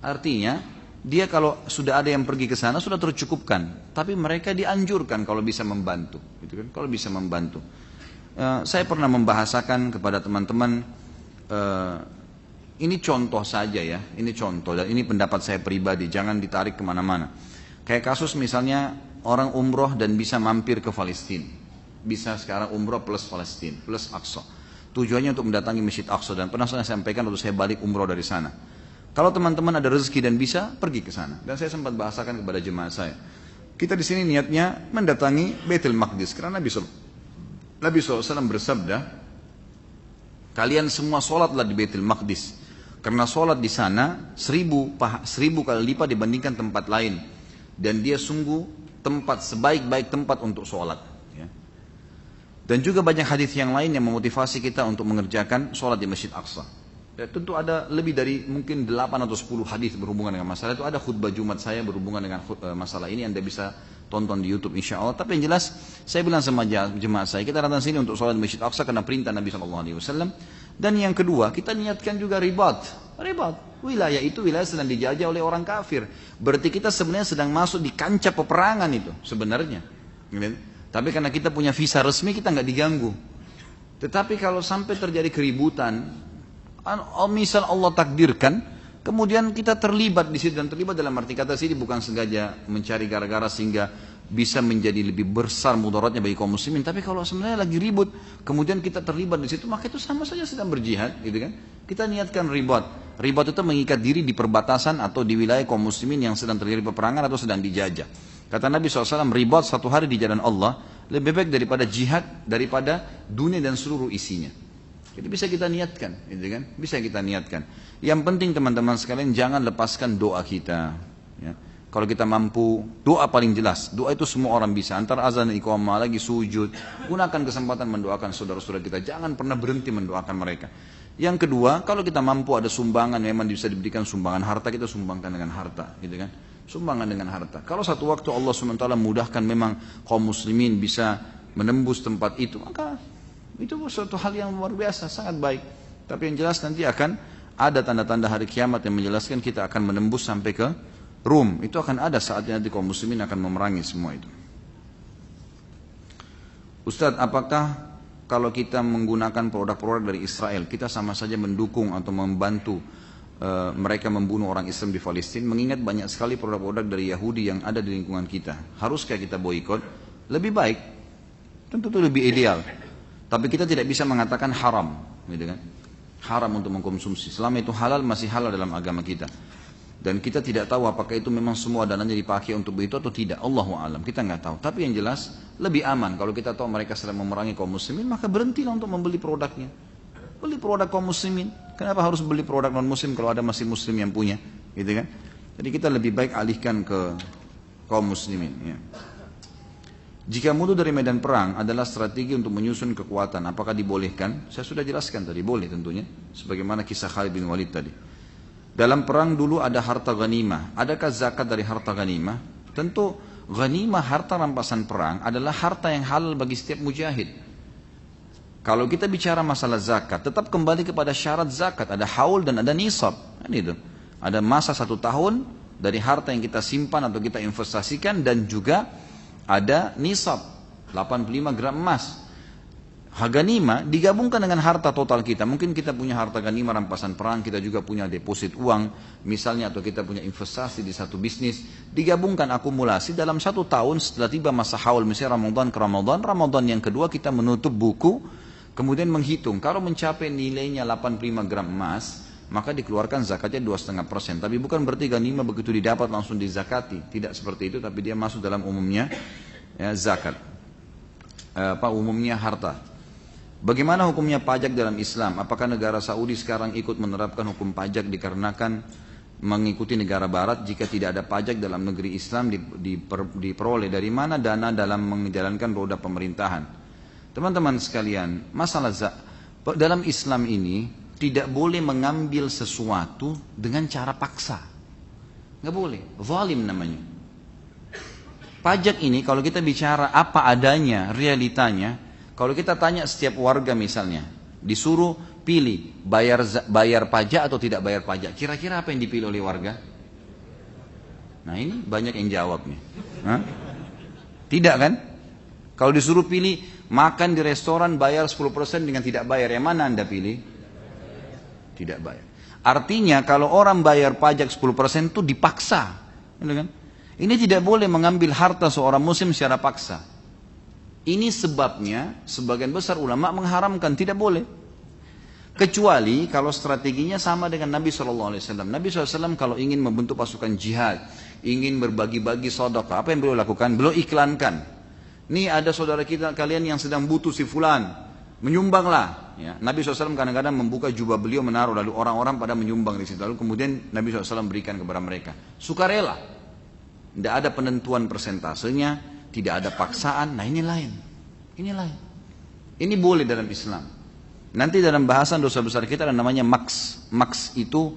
Artinya dia kalau sudah ada yang pergi ke sana sudah tercukupkan, tapi mereka dianjurkan kalau bisa membantu, gitu kan? Kalau bisa membantu. Eh, saya pernah membahasakan kepada teman-teman uh, ini contoh saja ya, ini contoh dan ini pendapat saya pribadi, jangan ditarik ke mana-mana. Kayak kasus misalnya orang umroh dan bisa mampir ke Palestina, bisa sekarang umroh plus Palestina plus Aqsa. Tujuannya untuk mendatangi Masjid Aqsa dan pernah saya sampaikan waktu saya balik umroh dari sana. Kalau teman-teman ada rezeki dan bisa, pergi ke sana. Dan saya sempat bahasakan kepada jemaah saya. Kita di sini niatnya mendatangi Baitul Maqdis karena Nabi Nabi SAW bersabda, kalian semua sholatlah di Baitul Maqdis. Karena sholat di sana seribu, seribu kali lipat dibandingkan tempat lain. Dan dia sungguh tempat sebaik-baik tempat untuk sholat. Ya. Dan juga banyak hadis yang lain yang memotivasi kita untuk mengerjakan sholat di Masjid Aqsa. Dan tentu ada lebih dari mungkin 8 atau 10 hadis berhubungan dengan masalah itu. Ada khutbah Jumat saya berhubungan dengan eh, masalah ini. Anda bisa tonton di YouTube insya Allah. Tapi yang jelas saya bilang sama jemaah saya kita datang sini untuk sholat di Masjid Aqsa karena perintah Nabi SAW. Dan yang kedua kita niatkan juga ribat, ribat. Wilayah itu wilayah sedang dijajah oleh orang kafir. Berarti kita sebenarnya sedang masuk di kancah peperangan itu sebenarnya. Tapi karena kita punya visa resmi kita nggak diganggu. Tetapi kalau sampai terjadi keributan, oh, misal Allah takdirkan, kemudian kita terlibat di situ dan terlibat dalam arti kata sini bukan sengaja mencari gara-gara sehingga bisa menjadi lebih besar mudaratnya bagi kaum muslimin. Tapi kalau sebenarnya lagi ribut, kemudian kita terlibat di situ, maka itu sama saja sedang berjihad, gitu kan? Kita niatkan ribut. Ribut itu mengikat diri di perbatasan atau di wilayah kaum muslimin yang sedang terjadi peperangan atau sedang dijajah. Kata Nabi SAW, ribut satu hari di jalan Allah lebih baik daripada jihad, daripada dunia dan seluruh isinya. Jadi bisa kita niatkan, gitu kan? Bisa kita niatkan. Yang penting teman-teman sekalian jangan lepaskan doa kita. Ya. Kalau kita mampu, doa paling jelas. Doa itu semua orang bisa. Antara azan dan iqamah lagi sujud. Gunakan kesempatan mendoakan saudara-saudara kita. Jangan pernah berhenti mendoakan mereka. Yang kedua, kalau kita mampu ada sumbangan, memang bisa diberikan sumbangan harta, kita sumbangkan dengan harta. Gitu kan? Sumbangan dengan harta. Kalau satu waktu Allah SWT mudahkan memang kaum muslimin bisa menembus tempat itu, maka itu suatu hal yang luar biasa, sangat baik. Tapi yang jelas nanti akan ada tanda-tanda hari kiamat yang menjelaskan kita akan menembus sampai ke Rum itu akan ada saatnya nanti kaum muslimin akan memerangi semua itu. Ustadz, apakah kalau kita menggunakan produk-produk dari Israel, kita sama saja mendukung atau membantu uh, mereka membunuh orang Islam di Palestina, mengingat banyak sekali produk-produk dari Yahudi yang ada di lingkungan kita. Haruskah kita boykot? Lebih baik, tentu itu lebih ideal. Tapi kita tidak bisa mengatakan haram, gitu kan? Haram untuk mengkonsumsi. Selama itu halal masih halal dalam agama kita. Dan kita tidak tahu apakah itu memang semua dananya dipakai untuk begitu atau tidak. Allahu alam. Kita nggak tahu. Tapi yang jelas lebih aman kalau kita tahu mereka sedang memerangi kaum muslimin, maka berhentilah untuk membeli produknya. Beli produk kaum muslimin. Kenapa harus beli produk non muslim kalau ada masih muslim yang punya? Gitu kan? Jadi kita lebih baik alihkan ke kaum muslimin. Ya. Jika mutu dari medan perang adalah strategi untuk menyusun kekuatan, apakah dibolehkan? Saya sudah jelaskan tadi, boleh tentunya. Sebagaimana kisah Khalid bin Walid tadi. Dalam perang dulu ada harta ghanimah. Adakah zakat dari harta ghanimah? Tentu ghanimah harta rampasan perang adalah harta yang halal bagi setiap mujahid. Kalau kita bicara masalah zakat, tetap kembali kepada syarat zakat. Ada haul dan ada nisab. Kan itu. Ada masa satu tahun dari harta yang kita simpan atau kita investasikan dan juga ada nisab 85 gram emas. Haganima digabungkan dengan harta total kita. Mungkin kita punya harta ganima rampasan perang, kita juga punya deposit uang, misalnya atau kita punya investasi di satu bisnis. Digabungkan akumulasi dalam satu tahun setelah tiba masa haul, misalnya Ramadan ke Ramadan, Ramadan yang kedua kita menutup buku, kemudian menghitung. Kalau mencapai nilainya 85 gram emas, maka dikeluarkan zakatnya 2,5 persen. Tapi bukan berarti ganima begitu didapat langsung dizakati. Tidak seperti itu, tapi dia masuk dalam umumnya ya, zakat. Eh, apa umumnya harta. Bagaimana hukumnya pajak dalam Islam? Apakah negara Saudi sekarang ikut menerapkan hukum pajak dikarenakan mengikuti negara barat jika tidak ada pajak dalam negeri Islam diperoleh dari mana dana dalam menjalankan roda pemerintahan? Teman-teman sekalian, masalah dalam Islam ini tidak boleh mengambil sesuatu dengan cara paksa. Nggak boleh, zalim namanya. Pajak ini kalau kita bicara apa adanya, realitanya, kalau kita tanya setiap warga misalnya, disuruh pilih bayar bayar pajak atau tidak bayar pajak, kira-kira apa yang dipilih oleh warga? Nah ini banyak yang jawab nih. Hah? Tidak kan? Kalau disuruh pilih makan di restoran bayar 10% dengan tidak bayar, yang mana anda pilih? Tidak bayar. Artinya kalau orang bayar pajak 10% itu dipaksa. Kan? Ini tidak boleh mengambil harta seorang muslim secara paksa. Ini sebabnya sebagian besar ulama mengharamkan tidak boleh. Kecuali kalau strateginya sama dengan Nabi SAW. Nabi SAW kalau ingin membentuk pasukan jihad, ingin berbagi-bagi sodaka, apa yang beliau lakukan? Beliau iklankan. Ini ada saudara kita kalian yang sedang butuh si fulan, menyumbanglah. Ya, Nabi SAW kadang-kadang membuka jubah beliau menaruh lalu orang-orang pada menyumbang di situ. Lalu kemudian Nabi SAW berikan kepada mereka. Sukarela. Tidak ada penentuan persentasenya, tidak ada paksaan, nah ini lain. Ini lain. Ini boleh dalam Islam. Nanti dalam bahasan dosa besar kita ada namanya maks. Maks itu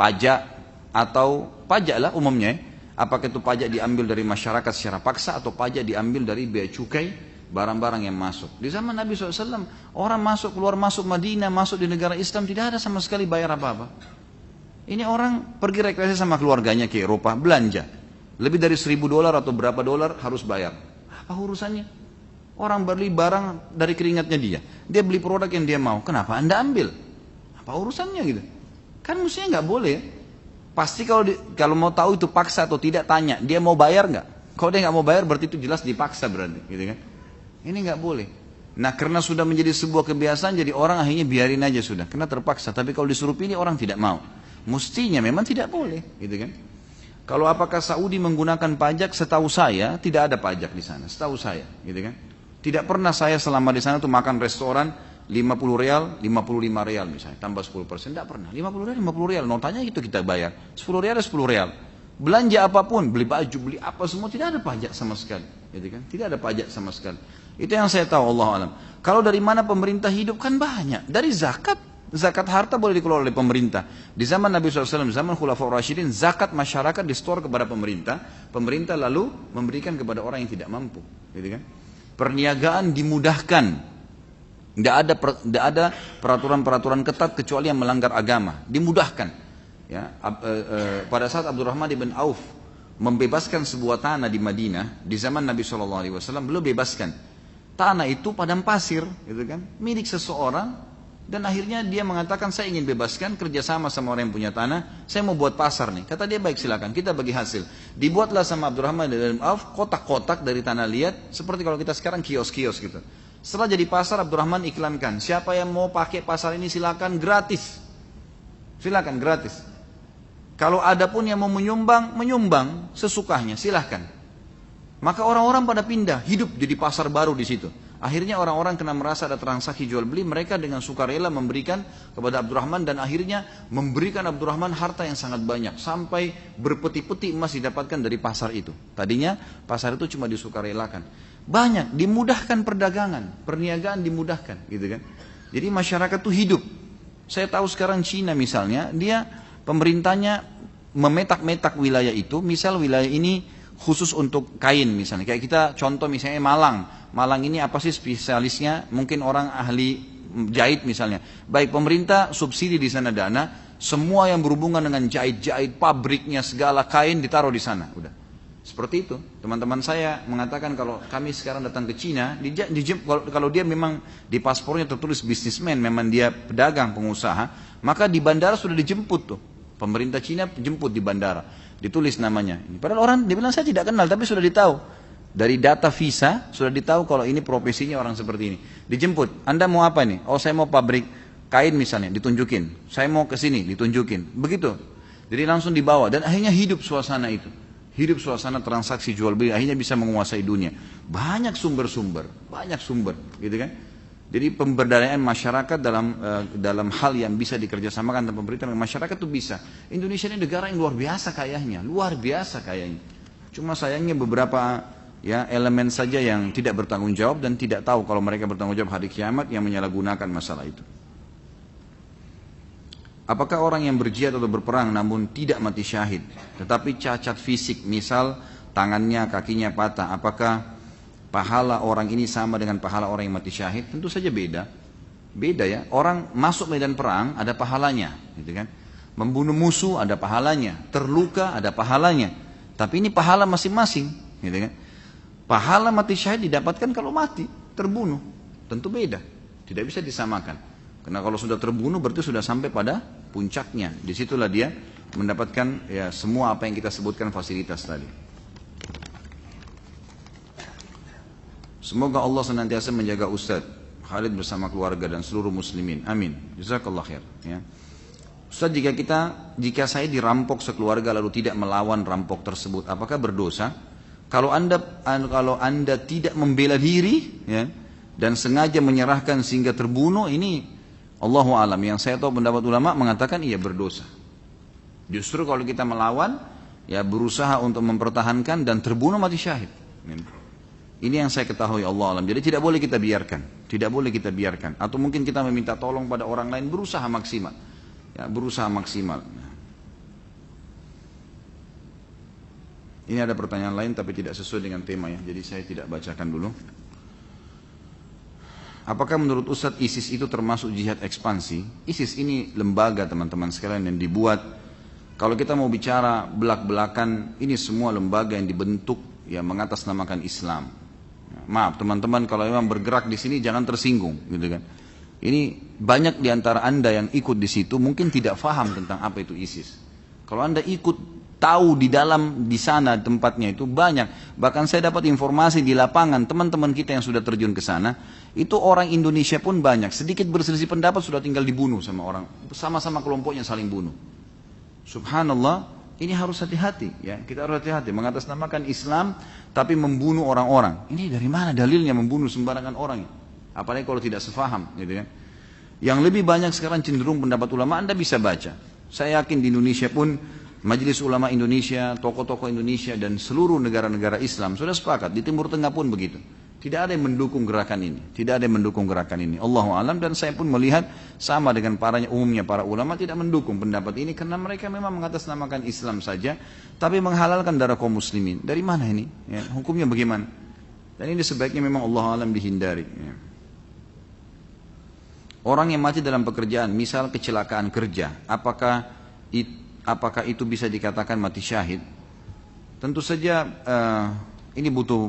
pajak atau pajak lah umumnya. Apakah itu pajak diambil dari masyarakat secara paksa atau pajak diambil dari biaya cukai barang-barang yang masuk. Di zaman Nabi SAW, orang masuk, keluar masuk Madinah, masuk di negara Islam, tidak ada sama sekali bayar apa-apa. Ini orang pergi rekreasi sama keluarganya ke Eropa, belanja. Lebih dari seribu dolar atau berapa dolar harus bayar. Apa urusannya? Orang beli barang dari keringatnya dia. Dia beli produk yang dia mau. Kenapa Anda ambil? Apa urusannya gitu? Kan mestinya nggak boleh. Pasti kalau di, kalau mau tahu itu paksa atau tidak tanya. Dia mau bayar nggak? Kalau dia nggak mau bayar berarti itu jelas dipaksa berarti, gitu kan? Ini nggak boleh. Nah karena sudah menjadi sebuah kebiasaan jadi orang akhirnya biarin aja sudah. Karena terpaksa. Tapi kalau disuruh pilih orang tidak mau. Mestinya memang tidak boleh, gitu kan? Kalau apakah Saudi menggunakan pajak? Setahu saya tidak ada pajak di sana. Setahu saya, gitu kan? Tidak pernah saya selama di sana tuh makan restoran 50 real, 55 real misalnya, tambah 10 persen, tidak pernah. 50 real, 50 real, notanya itu kita bayar. 10 real, 10 real. Belanja apa pun, beli baju, beli apa semua, tidak ada pajak sama sekali. Gitu kan? Tidak ada pajak sama sekali. Itu yang saya tahu Allah alam. Kalau dari mana pemerintah hidup kan banyak. Dari zakat. Zakat harta boleh dikelola oleh pemerintah. Di zaman Nabi SAW, zaman Khulafaur Rashidin, zakat masyarakat distor kepada pemerintah. Pemerintah lalu memberikan kepada orang yang tidak mampu. Gitu kan? Perniagaan dimudahkan. Tidak ada tidak ada peraturan-peraturan ketat kecuali yang melanggar agama. Dimudahkan. Ya, e, e, pada saat Abdurrahman bin Auf membebaskan sebuah tanah di Madinah di zaman Nabi SAW belum bebaskan. Tanah itu padang pasir gitu kan? Milik seseorang dan akhirnya dia mengatakan saya ingin bebaskan kerjasama sama orang yang punya tanah. Saya mau buat pasar nih. Kata dia baik silakan. Kita bagi hasil. Dibuatlah sama Abdurrahman bin Auf kotak-kotak dari tanah liat seperti kalau kita sekarang kios-kios gitu setelah jadi pasar Abdurrahman iklankan siapa yang mau pakai pasar ini silakan gratis silakan gratis kalau ada pun yang mau menyumbang, menyumbang sesukanya, silahkan. Maka orang-orang pada pindah, hidup jadi pasar baru di situ. Akhirnya orang-orang kena merasa ada transaksi jual beli, mereka dengan sukarela memberikan kepada Abdurrahman dan akhirnya memberikan Abdurrahman harta yang sangat banyak sampai berpeti-peti emas didapatkan dari pasar itu. Tadinya pasar itu cuma disukarelakan. Banyak dimudahkan perdagangan, perniagaan dimudahkan, gitu kan. Jadi masyarakat itu hidup. Saya tahu sekarang Cina misalnya, dia pemerintahnya memetak-metak wilayah itu, misal wilayah ini khusus untuk kain misalnya. Kayak kita contoh misalnya Malang. Malang ini apa sih spesialisnya? Mungkin orang ahli jahit misalnya. Baik pemerintah subsidi di sana dana, semua yang berhubungan dengan jahit-jahit, pabriknya segala kain ditaruh di sana. Udah. Seperti itu. Teman-teman saya mengatakan kalau kami sekarang datang ke Cina, di, kalau, kalau dia memang di paspornya tertulis bisnismen, memang dia pedagang, pengusaha, maka di bandara sudah dijemput tuh. Pemerintah Cina jemput di bandara. Ditulis namanya. Padahal orang dia bilang saya tidak kenal tapi sudah ditahu. Dari data visa sudah ditahu kalau ini profesinya orang seperti ini. Dijemput. Anda mau apa nih? Oh saya mau pabrik kain misalnya, ditunjukin. Saya mau ke sini, ditunjukin. Begitu. Jadi langsung dibawa dan akhirnya hidup suasana itu. Hidup suasana transaksi jual beli akhirnya bisa menguasai dunia. Banyak sumber-sumber, banyak sumber, gitu kan? Jadi pemberdayaan masyarakat dalam uh, dalam hal yang bisa dikerjasamakan dengan pemerintah dan masyarakat itu bisa. Indonesia ini negara yang luar biasa kayanya, luar biasa kayanya. Cuma sayangnya beberapa ya elemen saja yang tidak bertanggung jawab dan tidak tahu kalau mereka bertanggung jawab hari kiamat yang menyalahgunakan masalah itu. Apakah orang yang berjihad atau berperang namun tidak mati syahid, tetapi cacat fisik, misal tangannya, kakinya patah, apakah pahala orang ini sama dengan pahala orang yang mati syahid? Tentu saja beda. Beda ya. Orang masuk medan perang ada pahalanya, gitu kan? Membunuh musuh ada pahalanya, terluka ada pahalanya. Tapi ini pahala masing-masing, gitu kan? Pahala mati syahid didapatkan kalau mati, terbunuh. Tentu beda. Tidak bisa disamakan. Karena kalau sudah terbunuh berarti sudah sampai pada puncaknya. Di situlah dia mendapatkan ya semua apa yang kita sebutkan fasilitas tadi. Semoga Allah senantiasa menjaga Ustaz Khalid bersama keluarga dan seluruh muslimin. Amin. Jazakallah khair. Ya. Ustaz jika kita jika saya dirampok sekeluarga lalu tidak melawan rampok tersebut, apakah berdosa? Kalau anda kalau anda tidak membela diri, ya, dan sengaja menyerahkan sehingga terbunuh, ini Allahu alam. Yang saya tahu pendapat ulama mengatakan iya berdosa. Justru kalau kita melawan, ya berusaha untuk mempertahankan dan terbunuh mati syahid. Ya. Ini yang saya ketahui Allah alam. Jadi tidak boleh kita biarkan. Tidak boleh kita biarkan. Atau mungkin kita meminta tolong pada orang lain berusaha maksimal. Ya, berusaha maksimal. Ini ada pertanyaan lain tapi tidak sesuai dengan tema ya. Jadi saya tidak bacakan dulu. Apakah menurut Ustadz ISIS itu termasuk jihad ekspansi? ISIS ini lembaga teman-teman sekalian yang dibuat. Kalau kita mau bicara belak-belakan, ini semua lembaga yang dibentuk yang mengatasnamakan Islam Maaf teman-teman kalau memang bergerak di sini jangan tersinggung gitu kan. Ini banyak di antara Anda yang ikut di situ mungkin tidak faham tentang apa itu ISIS. Kalau Anda ikut tahu di dalam di sana tempatnya itu banyak. Bahkan saya dapat informasi di lapangan teman-teman kita yang sudah terjun ke sana, itu orang Indonesia pun banyak. Sedikit berselisih pendapat sudah tinggal dibunuh sama orang. Sama-sama kelompoknya saling bunuh. Subhanallah, ini harus hati-hati ya. Kita harus hati-hati mengatasnamakan Islam tapi membunuh orang-orang. Ini dari mana dalilnya membunuh sembarangan orang? Apalagi kalau tidak sefaham, gitu kan. Yang lebih banyak sekarang cenderung pendapat ulama Anda bisa baca. Saya yakin di Indonesia pun Majelis Ulama Indonesia, tokoh-tokoh Indonesia dan seluruh negara-negara Islam sudah sepakat. Di Timur Tengah pun begitu. Tidak ada yang mendukung gerakan ini. Tidak ada yang mendukung gerakan ini. Allah alam dan saya pun melihat sama dengan para umumnya para ulama tidak mendukung pendapat ini karena mereka memang mengatasnamakan Islam saja, tapi menghalalkan darah kaum muslimin. Dari mana ini? Ya, hukumnya bagaimana? Dan ini sebaiknya memang Allah alam dihindari. Ya. Orang yang mati dalam pekerjaan, misal kecelakaan kerja, apakah it, apakah itu bisa dikatakan mati syahid? Tentu saja uh, ini butuh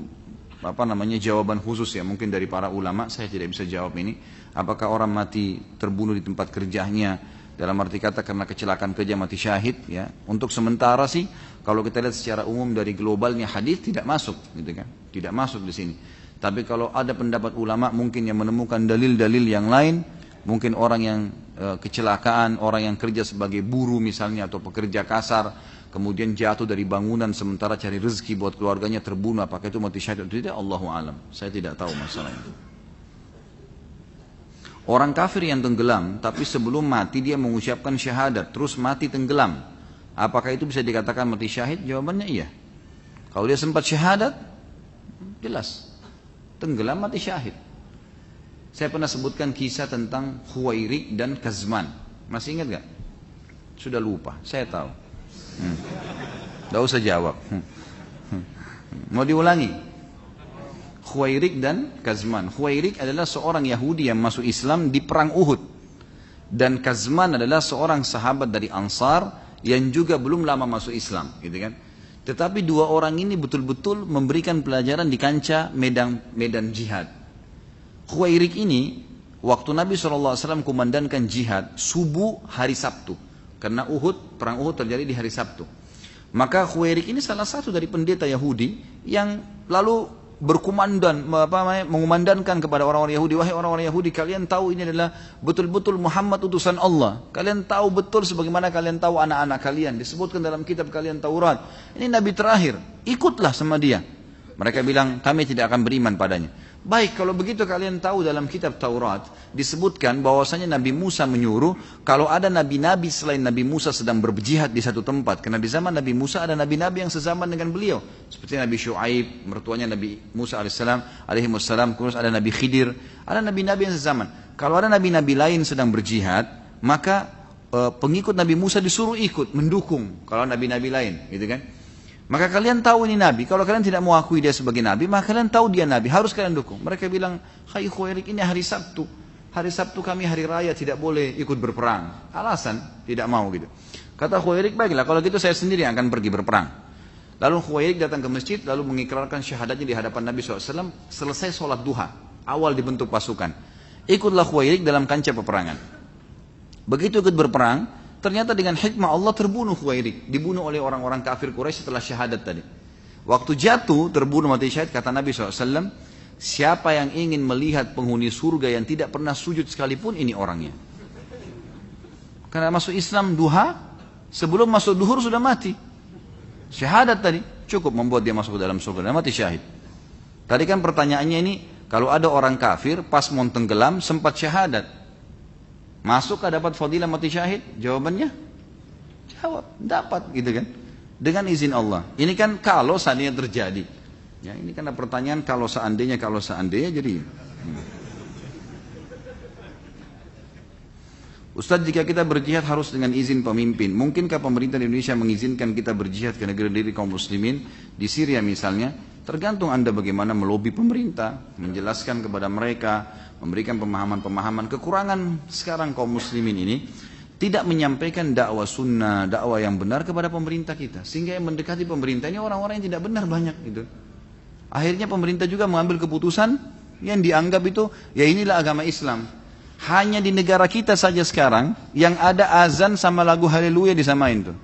apa namanya jawaban khusus ya mungkin dari para ulama saya tidak bisa jawab ini. Apakah orang mati terbunuh di tempat kerjanya dalam arti kata karena kecelakaan kerja mati syahid ya? Untuk sementara sih kalau kita lihat secara umum dari globalnya hadis tidak masuk gitu kan? Tidak masuk di sini. Tapi kalau ada pendapat ulama mungkin yang menemukan dalil-dalil yang lain mungkin orang yang e, kecelakaan orang yang kerja sebagai buruh misalnya atau pekerja kasar kemudian jatuh dari bangunan sementara cari rezeki buat keluarganya terbunuh. Apakah itu mati syahid atau tidak? Allahu alam. Saya tidak tahu masalah itu orang kafir yang tenggelam tapi sebelum mati dia mengucapkan syahadat. Terus mati tenggelam. Apakah itu bisa dikatakan mati syahid? Jawabannya iya. Kalau dia sempat syahadat jelas. Tenggelam mati syahid. Saya pernah sebutkan kisah tentang Huwairik dan Kazman. Masih ingat gak? sudah lupa. Saya tahu Hmm. Tidak usah jawab. Hmm. Hmm. Mau diulangi? Khuwairik dan Kazman. Khuwairik adalah seorang Yahudi yang masuk Islam di perang Uhud. Dan Kazman adalah seorang sahabat dari Ansar yang juga belum lama masuk Islam. Gitu kan? Tetapi dua orang ini betul-betul memberikan pelajaran di kancah medan medan jihad. Khuwairik ini, waktu Nabi SAW kumandankan jihad, subuh hari Sabtu. Karena Uhud, perang Uhud terjadi di hari Sabtu. Maka Khuwairik ini salah satu dari pendeta Yahudi yang lalu berkumandan apa mengumandangkan kepada orang-orang Yahudi. Wahai orang-orang Yahudi kalian tahu ini adalah betul-betul Muhammad utusan Allah. Kalian tahu betul sebagaimana kalian tahu anak-anak kalian. Disebutkan dalam kitab kalian Taurat. Ini nabi terakhir. Ikutlah sama dia. Mereka bilang kami tidak akan beriman padanya Baik, kalau begitu kalian tahu dalam kitab Taurat disebutkan bahwasanya Nabi Musa menyuruh kalau ada nabi-nabi selain Nabi Musa sedang berjihad di satu tempat. Karena di zaman Nabi Musa ada nabi-nabi yang sezaman dengan beliau. Seperti Nabi Shu'aib, mertuanya Nabi Musa alaihissalam, alaihimussalam, terus ada Nabi Khidir, ada nabi-nabi yang sezaman. Kalau ada nabi-nabi lain sedang berjihad, maka e, pengikut Nabi Musa disuruh ikut, mendukung kalau nabi-nabi lain, gitu kan? Maka kalian tahu ini Nabi. Kalau kalian tidak mau akui dia sebagai Nabi, maka kalian tahu dia Nabi. Harus kalian dukung. Mereka bilang, Hai Khuairik ini hari Sabtu. Hari Sabtu kami hari raya tidak boleh ikut berperang. Alasan tidak mau gitu. Kata Khuairik, baiklah kalau gitu saya sendiri yang akan pergi berperang. Lalu Khuairik datang ke masjid, lalu mengikrarkan syahadatnya di hadapan Nabi SAW. Selesai sholat duha, awal dibentuk pasukan. Ikutlah Khuairik dalam kancah peperangan. Begitu ikut berperang, Ternyata dengan hikmah Allah terbunuh Khuwairik. Dibunuh oleh orang-orang kafir Quraisy setelah syahadat tadi. Waktu jatuh terbunuh mati syahid kata Nabi SAW. Siapa yang ingin melihat penghuni surga yang tidak pernah sujud sekalipun ini orangnya. Karena masuk Islam duha. Sebelum masuk duhur sudah mati. Syahadat tadi. Cukup membuat dia masuk ke dalam surga dan mati syahid. Tadi kan pertanyaannya ini. Kalau ada orang kafir pas mau tenggelam sempat syahadat. Masuk dapat fadilah mati syahid? Jawabannya jawab, dapat gitu kan. Dengan izin Allah. Ini kan kalau seandainya terjadi. Ya, ini kan pertanyaan kalau seandainya kalau seandainya jadi. Hmm. Ustadz jika kita berjihad harus dengan izin pemimpin Mungkinkah pemerintah Indonesia mengizinkan kita berjihad ke negeri diri kaum muslimin Di Syria misalnya Tergantung anda bagaimana melobi pemerintah Menjelaskan kepada mereka memberikan pemahaman-pemahaman kekurangan sekarang kaum muslimin ini tidak menyampaikan dakwah sunnah, dakwah yang benar kepada pemerintah kita. Sehingga yang mendekati pemerintah ini orang-orang yang tidak benar banyak gitu. Akhirnya pemerintah juga mengambil keputusan yang dianggap itu ya inilah agama Islam. Hanya di negara kita saja sekarang yang ada azan sama lagu haleluya disamain tuh.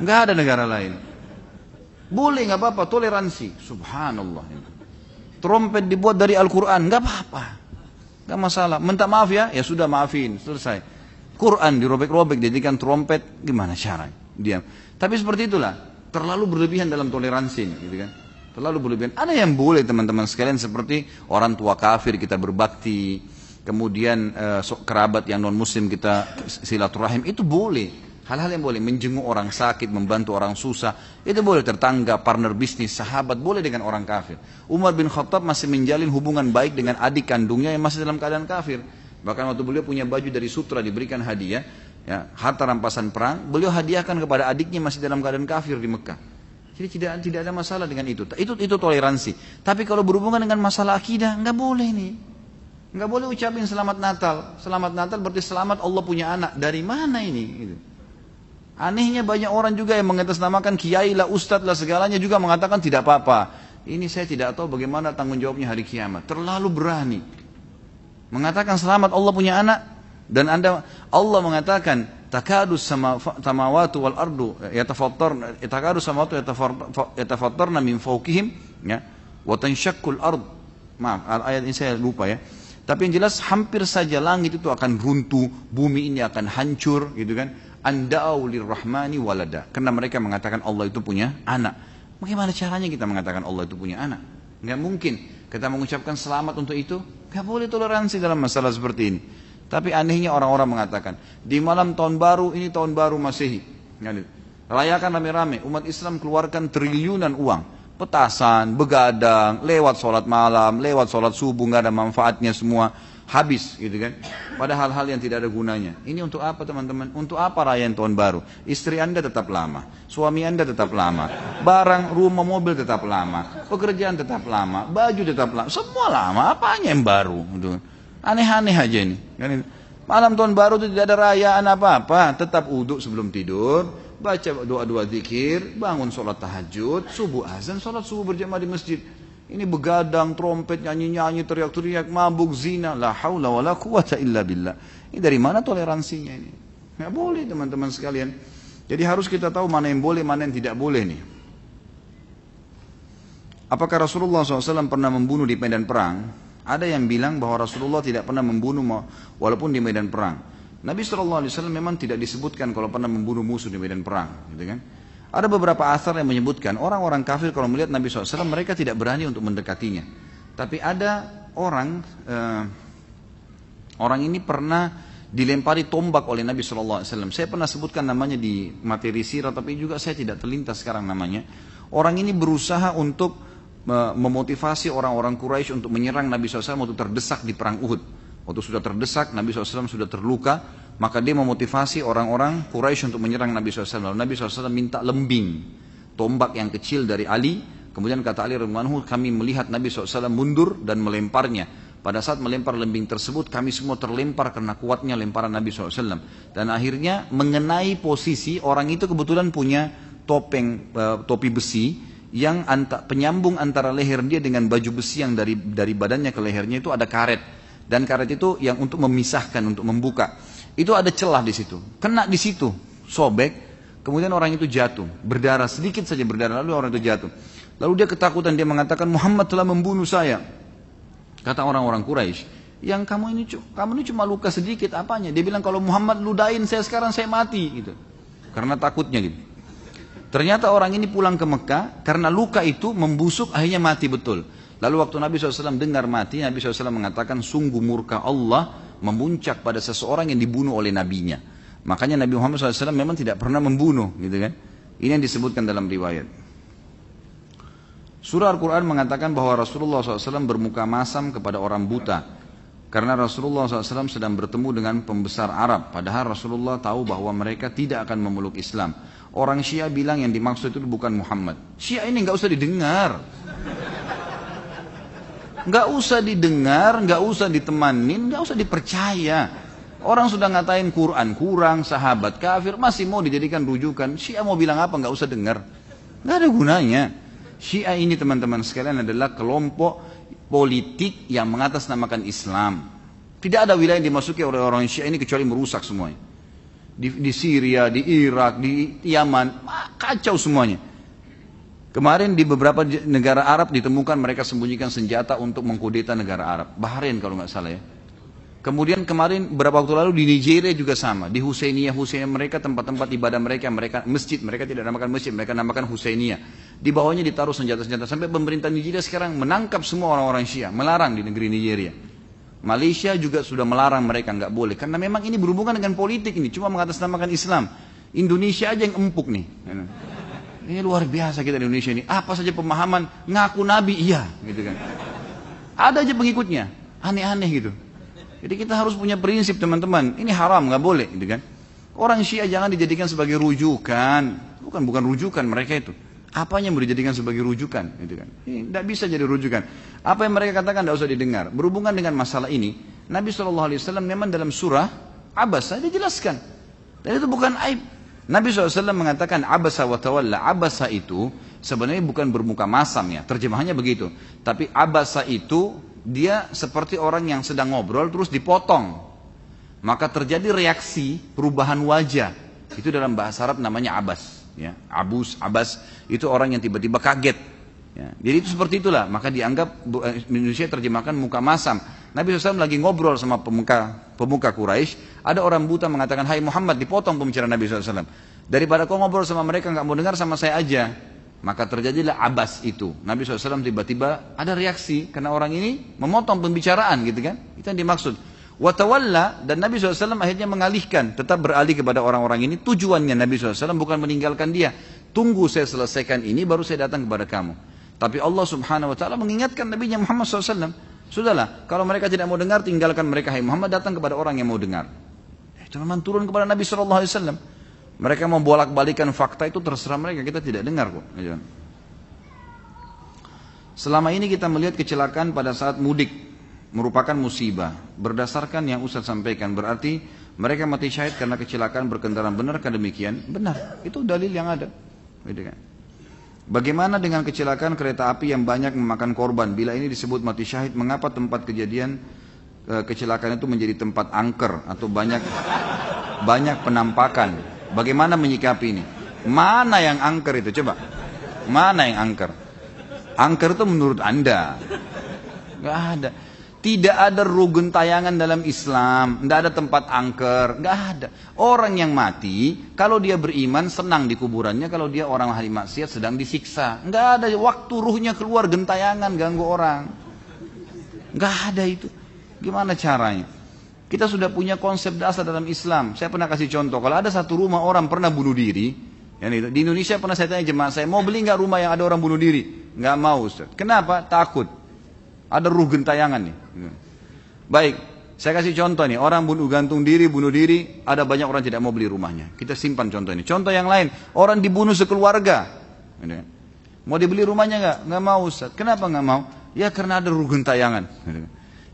Enggak ada negara lain. Boleh nggak apa-apa, toleransi. Subhanallah. Trompet dibuat dari Al-Quran, nggak apa-apa. Nggak masalah. Minta maaf ya, ya sudah maafin, selesai. Quran dirobek-robek, jadikan trompet, gimana caranya? Diam. Tapi seperti itulah, terlalu berlebihan dalam toleransi, gitu kan? Terlalu berlebihan. Ada yang boleh teman-teman sekalian seperti orang tua kafir kita berbakti, kemudian eh, kerabat yang non muslim kita silaturahim itu boleh. Hal-hal yang boleh menjenguk orang sakit, membantu orang susah, itu boleh tertangga, partner bisnis, sahabat, boleh dengan orang kafir. Umar bin Khattab masih menjalin hubungan baik dengan adik kandungnya yang masih dalam keadaan kafir. Bahkan waktu beliau punya baju dari sutra diberikan hadiah, ya, harta rampasan perang, beliau hadiahkan kepada adiknya masih dalam keadaan kafir di Mekah. Jadi tidak tidak ada masalah dengan itu. Itu itu toleransi. Tapi kalau berhubungan dengan masalah akidah, nggak boleh nih. Nggak boleh ucapin selamat Natal. Selamat Natal berarti selamat Allah punya anak. Dari mana ini? Gitu. Anehnya banyak orang juga yang mengatasnamakan kiai lah, ustadz lah, segalanya juga mengatakan tidak apa-apa. Ini saya tidak tahu bagaimana tanggung jawabnya hari kiamat. Terlalu berani. Mengatakan selamat Allah punya anak. Dan anda Allah mengatakan takadu sama tamawatu wal ardu yatafattar takadu samawatu yatafattarna min fawqihim ya wa tanshaqqul ard. Maaf, ayat ini saya lupa ya. Tapi yang jelas hampir saja langit itu akan runtuh, bumi ini akan hancur gitu kan anda'au lirrahmani walada. Karena mereka mengatakan Allah itu punya anak. Bagaimana caranya kita mengatakan Allah itu punya anak? Nggak mungkin. Kita mengucapkan selamat untuk itu. Nggak boleh toleransi dalam masalah seperti ini. Tapi anehnya orang-orang mengatakan, di malam tahun baru, ini tahun baru Masehi. Rayakan rame-rame, umat Islam keluarkan triliunan uang. Petasan, begadang, lewat sholat malam, lewat sholat subuh, nggak ada manfaatnya semua habis gitu kan. Pada hal-hal yang tidak ada gunanya. Ini untuk apa teman-teman? Untuk apa rayaan tahun baru? Istri anda tetap lama, suami anda tetap lama, barang, rumah, mobil tetap lama, pekerjaan tetap lama, baju tetap lama, semua lama. Apanya yang baru? Gitu. Aneh-aneh aja ini. Kan Malam tahun baru itu tidak ada rayaan apa-apa, tetap uduk sebelum tidur, baca doa-doa zikir, bangun sholat tahajud, subuh azan, sholat subuh berjamaah di masjid. Ini begadang, trompet, nyanyi-nyanyi, teriak-teriak, mabuk, zina. La haula wa la quwata illa billah. Ini dari mana toleransinya ini? Nggak boleh teman-teman sekalian. Jadi harus kita tahu mana yang boleh, mana yang tidak boleh nih. Apakah Rasulullah SAW pernah membunuh di medan perang? Ada yang bilang bahwa Rasulullah tidak pernah membunuh walaupun di medan perang. Nabi SAW memang tidak disebutkan kalau pernah membunuh musuh di medan perang, gitu kan? Ada beberapa asar yang menyebutkan orang-orang kafir kalau melihat Nabi SAW mereka tidak berani untuk mendekatinya. Tapi ada orang uh, orang ini pernah dilempari tombak oleh Nabi SAW. Saya pernah sebutkan namanya di materi sirah tapi juga saya tidak terlintas sekarang namanya. Orang ini berusaha untuk uh, memotivasi orang-orang Quraisy untuk menyerang Nabi SAW waktu terdesak di perang Uhud. Waktu sudah terdesak, Nabi SAW sudah terluka, maka dia memotivasi orang-orang Quraisy untuk menyerang Nabi SAW. Lalu Nabi SAW minta lembing, tombak yang kecil dari Ali. Kemudian kata Ali radhiyallahu kami melihat Nabi SAW mundur dan melemparnya. Pada saat melempar lembing tersebut, kami semua terlempar karena kuatnya lemparan Nabi SAW. Dan akhirnya mengenai posisi orang itu kebetulan punya topeng uh, topi besi yang penyambung antara leher dia dengan baju besi yang dari dari badannya ke lehernya itu ada karet dan karet itu yang untuk memisahkan, untuk membuka. Itu ada celah di situ. Kena di situ, sobek, kemudian orang itu jatuh, berdarah sedikit saja berdarah, lalu orang itu jatuh. Lalu dia ketakutan, dia mengatakan Muhammad telah membunuh saya. Kata orang-orang Quraisy, yang kamu ini kamu ini cuma luka sedikit apanya? Dia bilang kalau Muhammad ludain saya sekarang saya mati gitu. Karena takutnya gitu. Ternyata orang ini pulang ke Mekah karena luka itu membusuk akhirnya mati betul. Lalu waktu Nabi SAW dengar mati, Nabi SAW mengatakan sungguh murka Allah memuncak pada seseorang yang dibunuh oleh nabinya. Makanya Nabi Muhammad SAW memang tidak pernah membunuh, gitu kan? Ini yang disebutkan dalam riwayat. Surah Al-Quran mengatakan bahwa Rasulullah SAW bermuka masam kepada orang buta. Karena Rasulullah SAW sedang bertemu dengan pembesar Arab. Padahal Rasulullah tahu bahwa mereka tidak akan memeluk Islam. Orang Syiah bilang yang dimaksud itu bukan Muhammad. Syiah ini nggak usah didengar. Nggak usah didengar, nggak usah ditemanin, nggak usah dipercaya. Orang sudah ngatain Quran kurang, sahabat kafir, masih mau dijadikan rujukan. Syiah mau bilang apa, nggak usah dengar. Nggak ada gunanya. Syiah ini teman-teman sekalian adalah kelompok politik yang mengatasnamakan Islam. Tidak ada wilayah yang dimasuki oleh orang Syiah ini kecuali merusak semuanya. Di, di Syria, di Irak, di Yaman, kacau semuanya. Kemarin di beberapa negara Arab ditemukan mereka sembunyikan senjata untuk mengkudeta negara Arab. Bahrain kalau nggak salah ya. Kemudian kemarin beberapa waktu lalu di Nigeria juga sama. Di Husainiyah, Husainiyah mereka tempat-tempat ibadah mereka, mereka masjid, mereka tidak namakan masjid, mereka namakan Husainiyah. Di bawahnya ditaruh senjata-senjata sampai pemerintah Nigeria sekarang menangkap semua orang-orang Syiah, melarang di negeri Nigeria. Malaysia juga sudah melarang mereka nggak boleh karena memang ini berhubungan dengan politik ini, cuma mengatasnamakan Islam. Indonesia aja yang empuk nih. Ini luar biasa kita di Indonesia ini. Apa saja pemahaman ngaku nabi iya gitu kan. Ada aja pengikutnya, aneh-aneh gitu. Jadi kita harus punya prinsip teman-teman. Ini haram nggak boleh gitu kan. Orang Syiah jangan dijadikan sebagai rujukan. Bukan bukan rujukan mereka itu. Apanya mau dijadikan sebagai rujukan gitu kan. Ini tidak bisa jadi rujukan. Apa yang mereka katakan tidak usah didengar. Berhubungan dengan masalah ini, Nabi SAW memang dalam surah Abasa dijelaskan. Dan itu bukan aib. Nabi SAW mengatakan abasa wa tawalla. Abasa itu sebenarnya bukan bermuka masam ya. Terjemahannya begitu. Tapi abasa itu dia seperti orang yang sedang ngobrol terus dipotong. Maka terjadi reaksi perubahan wajah. Itu dalam bahasa Arab namanya abas. Ya. Abus, abas itu orang yang tiba-tiba kaget. Ya. Jadi itu seperti itulah. Maka dianggap eh, Indonesia terjemahkan muka masam. Nabi SAW lagi ngobrol sama pemuka pemuka Quraisy, ada orang buta mengatakan, Hai Muhammad, dipotong pembicaraan Nabi SAW. Daripada kau ngobrol sama mereka nggak mau dengar sama saya aja, maka terjadilah abas itu. Nabi SAW tiba-tiba ada reaksi karena orang ini memotong pembicaraan gitu kan. Itu yang dimaksud. Watawalla dan Nabi SAW akhirnya mengalihkan, tetap beralih kepada orang-orang ini. Tujuannya Nabi SAW bukan meninggalkan dia. Tunggu saya selesaikan ini baru saya datang kepada kamu. Tapi Allah Subhanahu Wa Taala mengingatkan Nabi Muhammad SAW Sudahlah, kalau mereka tidak mau dengar, tinggalkan mereka. Hai Muhammad datang kepada orang yang mau dengar. Itu memang turun kepada Nabi Wasallam. Mereka mau bolak-balikan fakta itu terserah mereka, kita tidak dengar kok. Gitu. Selama ini kita melihat kecelakaan pada saat mudik merupakan musibah. Berdasarkan yang Ustaz sampaikan, berarti mereka mati syahid karena kecelakaan berkendaraan. Benarkah demikian? Benar, itu dalil yang ada. Bagaimana dengan kecelakaan kereta api yang banyak memakan korban? Bila ini disebut mati syahid, mengapa tempat kejadian e, kecelakaan itu menjadi tempat angker atau banyak banyak penampakan? Bagaimana menyikapi ini? Mana yang angker itu? Coba. Mana yang angker? Angker itu menurut Anda. Gak ada. Tidak ada rugun tayangan dalam Islam, tidak ada tempat angker, nggak ada. Orang yang mati, kalau dia beriman senang di kuburannya, kalau dia orang ahli maksiat sedang disiksa. Nggak ada waktu ruhnya keluar gentayangan ganggu orang. Nggak ada itu. Gimana caranya? Kita sudah punya konsep dasar dalam Islam. Saya pernah kasih contoh, kalau ada satu rumah orang pernah bunuh diri. Di Indonesia pernah saya tanya jemaah saya, mau beli nggak rumah yang ada orang bunuh diri? Nggak mau Ustaz. Kenapa? Takut. Ada ruh gentayangan nih. Baik, saya kasih contoh nih. Orang bunuh gantung diri, bunuh diri, ada banyak orang tidak mau beli rumahnya. Kita simpan contoh ini. Contoh yang lain, orang dibunuh sekeluarga. Mau dibeli rumahnya nggak? Nggak mau Ustaz. Kenapa nggak mau? Ya karena ada ruh gentayangan.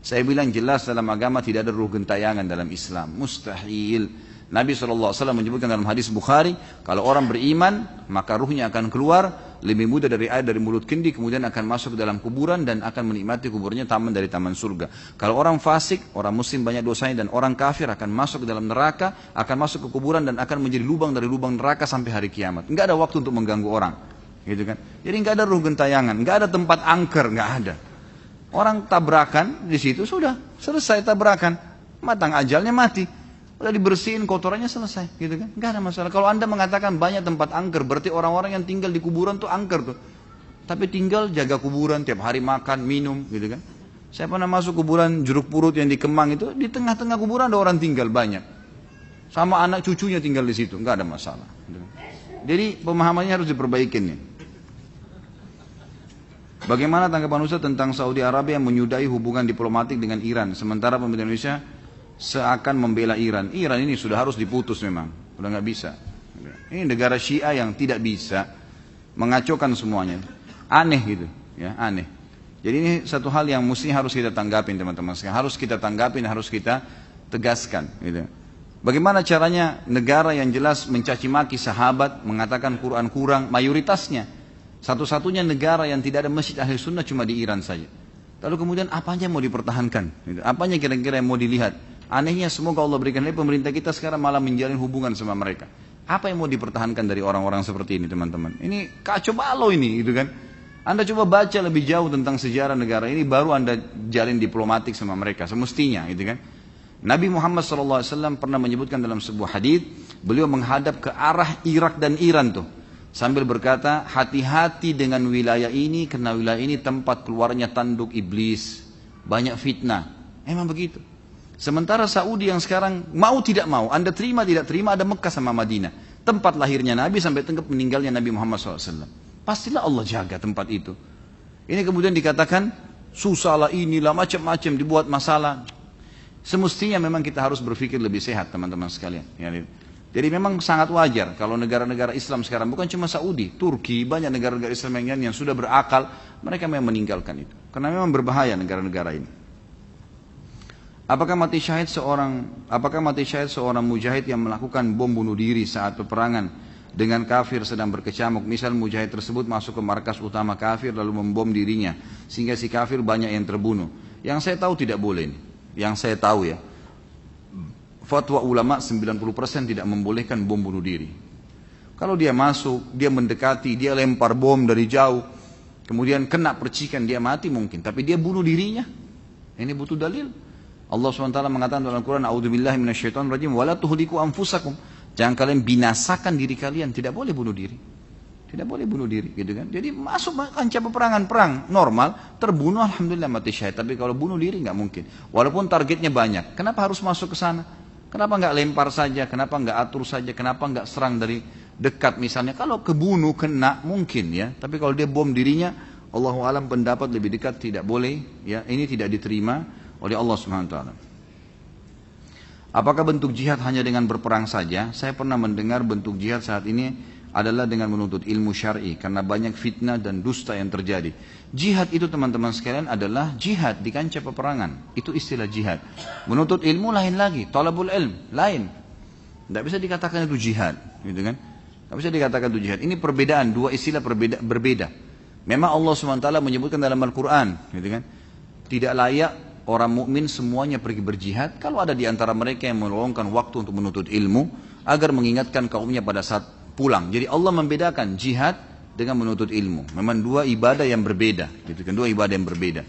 Saya bilang jelas dalam agama tidak ada ruh gentayangan dalam Islam. Mustahil. Nabi SAW menyebutkan dalam hadis Bukhari, kalau orang beriman, maka ruhnya akan keluar lebih mudah dari air dari mulut kendi, kemudian akan masuk ke dalam kuburan dan akan menikmati kuburnya taman dari taman surga. Kalau orang fasik, orang muslim banyak dosanya dan orang kafir akan masuk ke dalam neraka, akan masuk ke kuburan dan akan menjadi lubang dari lubang neraka sampai hari kiamat. Enggak ada waktu untuk mengganggu orang. Gitu kan? Jadi enggak ada ruh gentayangan, enggak ada tempat angker, enggak ada. Orang tabrakan di situ sudah selesai tabrakan, matang ajalnya mati. Udah dibersihin kotorannya selesai, gitu kan? Gak ada masalah. Kalau anda mengatakan banyak tempat angker, berarti orang-orang yang tinggal di kuburan tuh angker tuh. Tapi tinggal jaga kuburan, tiap hari makan, minum, gitu kan? Saya pernah masuk kuburan jeruk purut yang di Kemang itu, di tengah-tengah kuburan ada orang tinggal banyak. Sama anak cucunya tinggal di situ, nggak ada masalah. Gitu kan? Jadi pemahamannya harus diperbaiki nih. Bagaimana tanggapan Ustaz tentang Saudi Arabia yang menyudahi hubungan diplomatik dengan Iran, sementara pemerintah Indonesia seakan membela Iran. Iran ini sudah harus diputus memang, sudah nggak bisa. Ini negara Syiah yang tidak bisa mengacaukan semuanya. Aneh gitu, ya aneh. Jadi ini satu hal yang mesti harus kita tanggapin teman-teman. Harus kita tanggapin, harus kita tegaskan. Gitu. Bagaimana caranya negara yang jelas mencaci maki sahabat, mengatakan Quran kurang, mayoritasnya. Satu-satunya negara yang tidak ada masjid ahli sunnah cuma di Iran saja. Lalu kemudian apanya mau dipertahankan? Gitu. Apanya kira-kira yang mau dilihat? Anehnya semoga Allah berikan lagi pemerintah kita sekarang malah menjalin hubungan sama mereka. Apa yang mau dipertahankan dari orang-orang seperti ini teman-teman? Ini kacau balau ini gitu kan. Anda coba baca lebih jauh tentang sejarah negara ini baru Anda jalin diplomatik sama mereka semestinya gitu kan. Nabi Muhammad SAW pernah menyebutkan dalam sebuah hadis beliau menghadap ke arah Irak dan Iran tuh sambil berkata hati-hati dengan wilayah ini karena wilayah ini tempat keluarnya tanduk iblis banyak fitnah emang begitu Sementara Saudi yang sekarang mau tidak mau, Anda terima tidak terima ada Mekah sama Madinah. Tempat lahirnya Nabi sampai tempat meninggalnya Nabi Muhammad SAW. Pastilah Allah jaga tempat itu. Ini kemudian dikatakan susah lah inilah macam-macam dibuat masalah. Semestinya memang kita harus berpikir lebih sehat teman-teman sekalian. Ya, jadi memang sangat wajar kalau negara-negara Islam sekarang bukan cuma Saudi, Turki, banyak negara-negara Islam yang sudah berakal, mereka memang meninggalkan itu. Karena memang berbahaya negara-negara ini. Apakah mati syahid seorang apakah mati syahid seorang mujahid yang melakukan bom bunuh diri saat peperangan dengan kafir sedang berkecamuk? Misal mujahid tersebut masuk ke markas utama kafir lalu membom dirinya sehingga si kafir banyak yang terbunuh. Yang saya tahu tidak boleh ini. Yang saya tahu ya fatwa ulama 90% tidak membolehkan bom bunuh diri. Kalau dia masuk dia mendekati dia lempar bom dari jauh kemudian kena percikan dia mati mungkin. Tapi dia bunuh dirinya. Ini butuh dalil Allah SWT mengatakan dalam Al-Quran, A'udzubillahi minasyaitonir rajim, wala tuhliku anfusakum. Jangan kalian binasakan diri kalian, tidak boleh bunuh diri. Tidak boleh bunuh diri, gitu kan? Jadi masuk kancah peperangan perang normal, terbunuh alhamdulillah mati syahid. Tapi kalau bunuh diri nggak mungkin. Walaupun targetnya banyak, kenapa harus masuk ke sana? Kenapa nggak lempar saja? Kenapa nggak atur saja? Kenapa nggak serang dari dekat misalnya? Kalau kebunuh kena mungkin ya. Tapi kalau dia bom dirinya, Allah alam pendapat lebih dekat tidak boleh. Ya, ini tidak diterima oleh Allah Subhanahu taala. Apakah bentuk jihad hanya dengan berperang saja? Saya pernah mendengar bentuk jihad saat ini adalah dengan menuntut ilmu syar'i karena banyak fitnah dan dusta yang terjadi. Jihad itu teman-teman sekalian adalah jihad di kancah peperangan. Itu istilah jihad. Menuntut ilmu lain lagi, talabul ilm lain. Tidak bisa dikatakan itu jihad, gitu kan? Tidak bisa dikatakan itu jihad. Ini perbedaan, dua istilah berbeda. Memang Allah SWT menyebutkan dalam Al-Quran, gitu kan? Tidak layak orang mukmin semuanya pergi berjihad kalau ada di antara mereka yang meluangkan waktu untuk menuntut ilmu agar mengingatkan kaumnya pada saat pulang. Jadi Allah membedakan jihad dengan menuntut ilmu. Memang dua ibadah yang berbeda, gitu kan? Dua ibadah yang berbeda.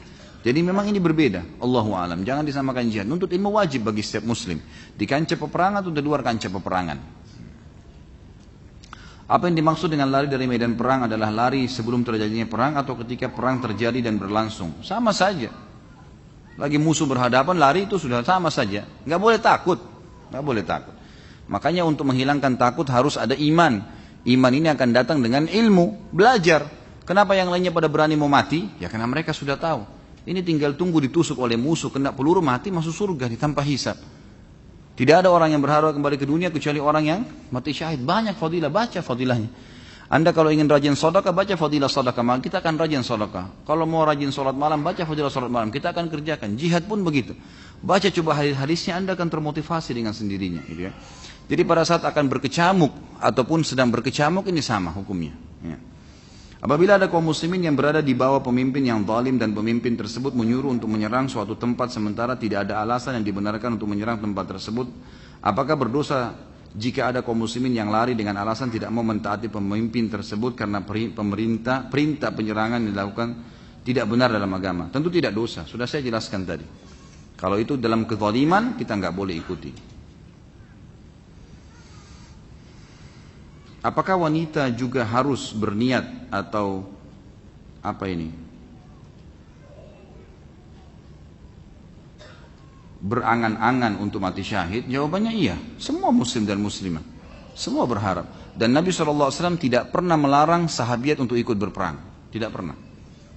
Jadi memang ini berbeda. Allahu alam. Jangan disamakan jihad. Nuntut ilmu wajib bagi setiap muslim. Di kancah peperangan atau di luar kancah peperangan. Apa yang dimaksud dengan lari dari medan perang adalah lari sebelum terjadinya perang atau ketika perang terjadi dan berlangsung. Sama saja. Lagi musuh berhadapan lari itu sudah sama saja. Nggak boleh takut. Nggak boleh takut. Makanya untuk menghilangkan takut harus ada iman. Iman ini akan datang dengan ilmu, belajar. Kenapa yang lainnya pada berani mau mati? Ya karena mereka sudah tahu. Ini tinggal tunggu ditusuk oleh musuh, kena peluru mati masuk surga tanpa hisap. Tidak ada orang yang berharap kembali ke dunia kecuali orang yang mati syahid. Banyak fadilah, baca fadilahnya. Anda kalau ingin rajin sodaka, baca fadilah sodaka malam, kita akan rajin sodaka. Kalau mau rajin sholat malam, baca fadilah sholat malam, kita akan kerjakan. Jihad pun begitu. Baca coba hadis-hadisnya, Anda akan termotivasi dengan sendirinya. Gitu ya. Jadi pada saat akan berkecamuk, ataupun sedang berkecamuk, ini sama hukumnya. Ya. Apabila ada kaum muslimin yang berada di bawah pemimpin yang zalim dan pemimpin tersebut menyuruh untuk menyerang suatu tempat sementara tidak ada alasan yang dibenarkan untuk menyerang tempat tersebut, apakah berdosa jika ada kaum muslimin yang lari dengan alasan tidak mau mentaati pemimpin tersebut karena pemerintah perintah penyerangan yang dilakukan tidak benar dalam agama. Tentu tidak dosa, sudah saya jelaskan tadi. Kalau itu dalam kezaliman kita nggak boleh ikuti. Apakah wanita juga harus berniat atau apa ini? Berangan-angan untuk mati syahid? Jawabannya iya. Semua muslim dan muslimah. Semua berharap. Dan Nabi SAW tidak pernah melarang sahabiat untuk ikut berperang. Tidak pernah.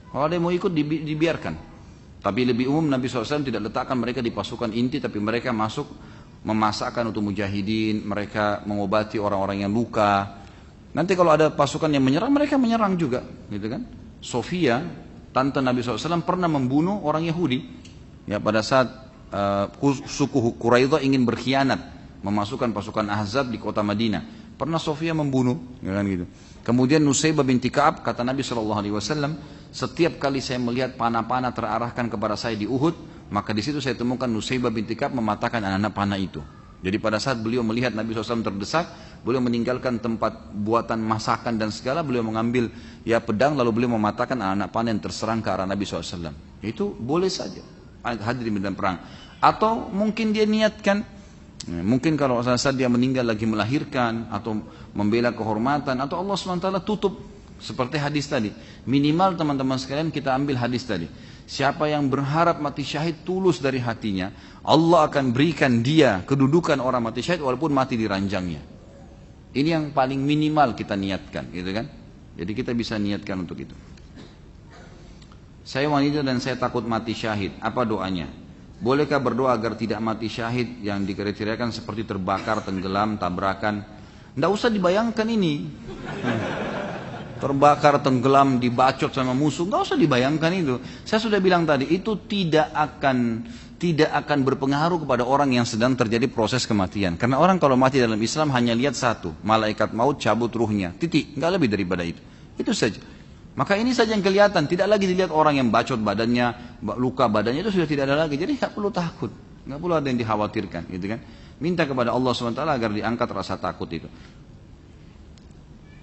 Kalau ada yang mau ikut dibiarkan. Tapi lebih umum Nabi SAW tidak letakkan mereka di pasukan inti tapi mereka masuk memasakkan untuk mujahidin, mereka mengobati orang-orang yang luka. Nanti kalau ada pasukan yang menyerang, mereka menyerang juga, gitu kan? Sofia, tante Nabi SAW pernah membunuh orang Yahudi. Ya, pada saat uh, suku Quraidah ingin berkhianat memasukkan pasukan Ahzab di kota Madinah. Pernah Sofia membunuh, ya kan gitu. Kemudian Nusaybah binti Ka'ab, kata Nabi SAW, setiap kali saya melihat panah-panah terarahkan kepada saya di Uhud, maka di situ saya temukan Nusaybah binti Ka'ab mematahkan anak-anak panah itu. Jadi pada saat beliau melihat Nabi SAW terdesak, beliau meninggalkan tempat buatan masakan dan segala, beliau mengambil ya pedang lalu beliau mematahkan anak-anak panah yang terserang ke arah Nabi SAW. Itu boleh saja hadir di medan perang. Atau mungkin dia niatkan, ya, mungkin kalau saat dia meninggal lagi melahirkan atau membela kehormatan atau Allah SWT tutup seperti hadis tadi. Minimal teman-teman sekalian kita ambil hadis tadi. Siapa yang berharap mati syahid tulus dari hatinya, Allah akan berikan dia kedudukan orang mati syahid walaupun mati di ranjangnya. Ini yang paling minimal kita niatkan, gitu kan? Jadi kita bisa niatkan untuk itu. Saya wanita dan saya takut mati syahid. Apa doanya? Bolehkah berdoa agar tidak mati syahid yang dikriteriakan seperti terbakar, tenggelam, tabrakan? Tidak usah dibayangkan ini terbakar, tenggelam, dibacot sama musuh, nggak usah dibayangkan itu. Saya sudah bilang tadi, itu tidak akan tidak akan berpengaruh kepada orang yang sedang terjadi proses kematian. Karena orang kalau mati dalam Islam hanya lihat satu, malaikat maut cabut ruhnya, titik, nggak lebih daripada itu. Itu saja. Maka ini saja yang kelihatan, tidak lagi dilihat orang yang bacot badannya, luka badannya itu sudah tidak ada lagi. Jadi nggak perlu takut, nggak perlu ada yang dikhawatirkan, gitu kan? Minta kepada Allah swt agar diangkat rasa takut itu.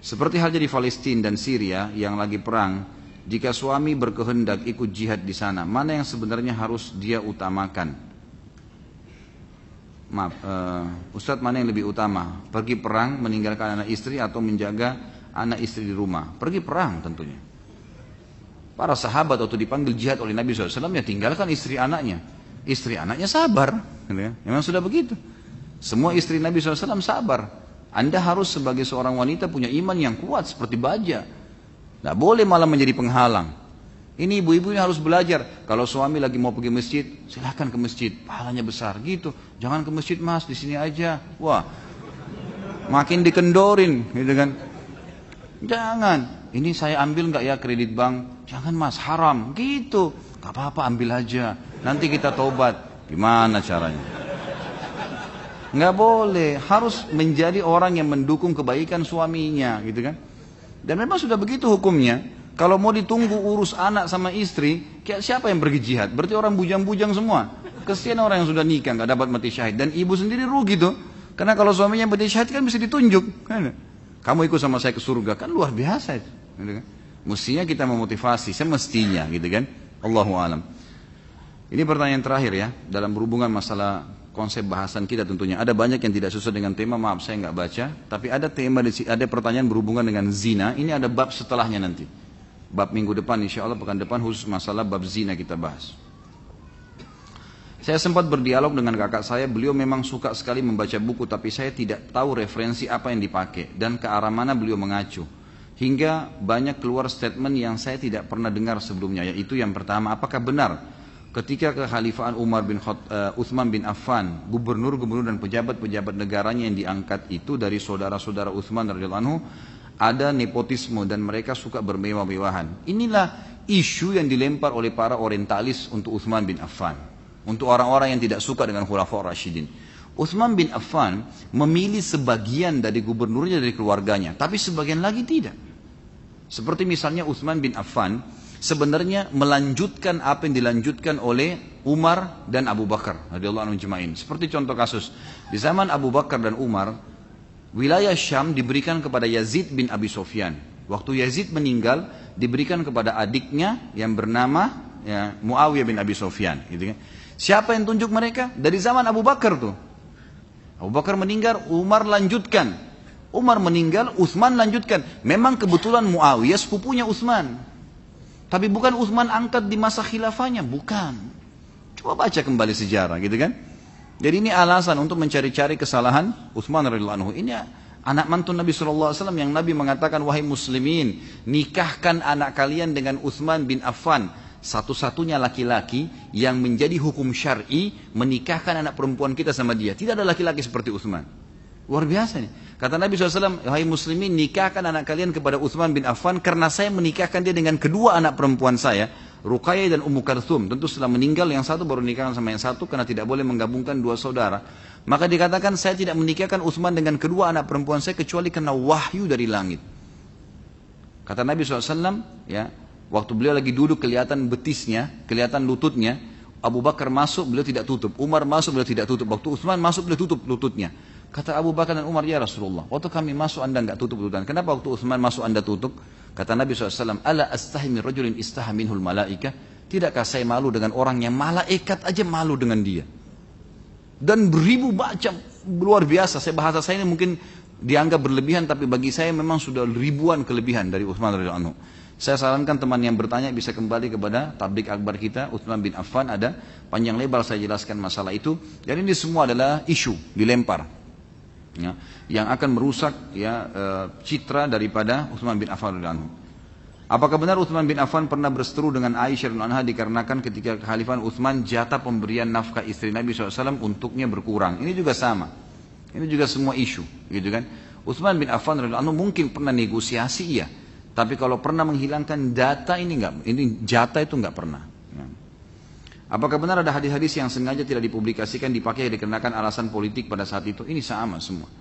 Seperti halnya di Palestina dan Syria yang lagi perang, jika suami berkehendak ikut jihad di sana, mana yang sebenarnya harus dia utamakan? Maaf, uh, Ustadz mana yang lebih utama? Pergi perang, meninggalkan anak istri atau menjaga anak istri di rumah? Pergi perang tentunya. Para sahabat waktu dipanggil jihad oleh Nabi SAW, ya tinggalkan istri anaknya. Istri anaknya sabar. Gitu ya. Memang sudah begitu. Semua istri Nabi SAW sabar. Anda harus sebagai seorang wanita punya iman yang kuat seperti baja. Tidak boleh malah menjadi penghalang. Ini ibu-ibu ini harus belajar. Kalau suami lagi mau pergi masjid, silahkan ke masjid. Pahalanya besar gitu. Jangan ke masjid mas, di sini aja. Wah, makin dikendorin, gitu kan? Jangan. Ini saya ambil nggak ya kredit bank? Jangan mas, haram. Gitu. Gak apa-apa, ambil aja. Nanti kita tobat. Gimana caranya? Nggak boleh, harus menjadi orang yang mendukung kebaikan suaminya, gitu kan? Dan memang sudah begitu hukumnya. Kalau mau ditunggu urus anak sama istri, siapa yang pergi jihad? Berarti orang bujang-bujang semua. Kesian orang yang sudah nikah, nggak dapat mati syahid. Dan ibu sendiri rugi tuh. Karena kalau suaminya mati syahid kan bisa ditunjuk. Kan? Kamu ikut sama saya ke surga, kan luar biasa itu. Gitu kan? Mestinya kita memotivasi, semestinya gitu kan. Allahu alam. Ini pertanyaan terakhir ya, dalam berhubungan masalah konsep bahasan kita tentunya. Ada banyak yang tidak sesuai dengan tema, maaf saya nggak baca. Tapi ada tema, ada pertanyaan berhubungan dengan zina. Ini ada bab setelahnya nanti. Bab minggu depan, insya Allah pekan depan khusus masalah bab zina kita bahas. Saya sempat berdialog dengan kakak saya, beliau memang suka sekali membaca buku, tapi saya tidak tahu referensi apa yang dipakai dan ke arah mana beliau mengacu. Hingga banyak keluar statement yang saya tidak pernah dengar sebelumnya, yaitu yang pertama, apakah benar ketika kekhalifahan Umar bin Khot, uh, Uthman bin Affan, gubernur-gubernur dan pejabat-pejabat negaranya yang diangkat itu dari saudara-saudara Uthman radhiyallahu anhu ada nepotisme dan mereka suka bermewah-mewahan. Inilah isu yang dilempar oleh para orientalis untuk Uthman bin Affan. Untuk orang-orang yang tidak suka dengan khulafaur Rashidin. Uthman bin Affan memilih sebagian dari gubernurnya dari keluarganya, tapi sebagian lagi tidak. Seperti misalnya Uthman bin Affan sebenarnya melanjutkan apa yang dilanjutkan oleh Umar dan Abu Bakar radhiyallahu. Seperti contoh kasus di zaman Abu Bakar dan Umar, wilayah Syam diberikan kepada Yazid bin Abi Sofyan. Waktu Yazid meninggal, diberikan kepada adiknya yang bernama ya, Muawiyah bin Abi Sofyan. Gitu kan. Siapa yang tunjuk mereka? Dari zaman Abu Bakar tuh. Abu Bakar meninggal, Umar lanjutkan. Umar meninggal, Uthman lanjutkan. Memang kebetulan Muawiyah sepupunya Uthman. Tapi bukan Uthman angkat di masa khilafahnya, bukan. Coba baca kembali sejarah gitu kan. Jadi ini alasan untuk mencari-cari kesalahan Uthman radhiyallahu anhu. Ini anak mantu Nabi SAW yang Nabi mengatakan, wahai muslimin, nikahkan anak kalian dengan Uthman bin Affan. Satu-satunya laki-laki yang menjadi hukum syar'i menikahkan anak perempuan kita sama dia. Tidak ada laki-laki seperti Uthman. Luar biasa nih. Kata Nabi SAW, Hai muslimin nikahkan anak kalian kepada Uthman bin Affan karena saya menikahkan dia dengan kedua anak perempuan saya. Ruqayyah dan Ummu Kalthum. Tentu setelah meninggal yang satu baru nikahkan sama yang satu karena tidak boleh menggabungkan dua saudara. Maka dikatakan saya tidak menikahkan Utsman dengan kedua anak perempuan saya kecuali karena wahyu dari langit. Kata Nabi SAW, ya, waktu beliau lagi duduk kelihatan betisnya, kelihatan lututnya, Abu Bakar masuk, beliau tidak tutup. Umar masuk, beliau tidak tutup. Waktu Utsman masuk, beliau tutup lututnya. Kata Abu Bakar dan Umar, ya Rasulullah, waktu kami masuk anda enggak tutup lututan. Kenapa waktu Utsman masuk anda tutup? Kata Nabi SAW, Ala astahi min rajulin istaha minhul malaika. Tidakkah saya malu dengan orang yang malaikat aja malu dengan dia? Dan beribu baca luar biasa. Saya bahasa saya ini mungkin dianggap berlebihan, tapi bagi saya memang sudah ribuan kelebihan dari Utsman radhiyallahu anhu. Saya sarankan teman yang bertanya bisa kembali kepada tablik akbar kita, Utsman bin Affan ada panjang lebar saya jelaskan masalah itu. Dan ini semua adalah isu dilempar. Ya, yang akan merusak ya e, citra daripada Utsman bin Affan radhiyallahu Apakah benar Utsman bin Affan pernah berseteru dengan Aisyah radhiyallahu anha dikarenakan ketika kekhalifahan Utsman jatah pemberian nafkah istri Nabi SAW untuknya berkurang. Ini juga sama. Ini juga semua isu, gitu kan? Utsman bin Affan radhiyallahu mungkin pernah negosiasi ya, tapi kalau pernah menghilangkan data ini enggak, ini jatah itu enggak pernah. Ya. Apakah benar ada hadis-hadis yang sengaja tidak dipublikasikan dipakai dikarenakan alasan politik pada saat itu? Ini sama semua.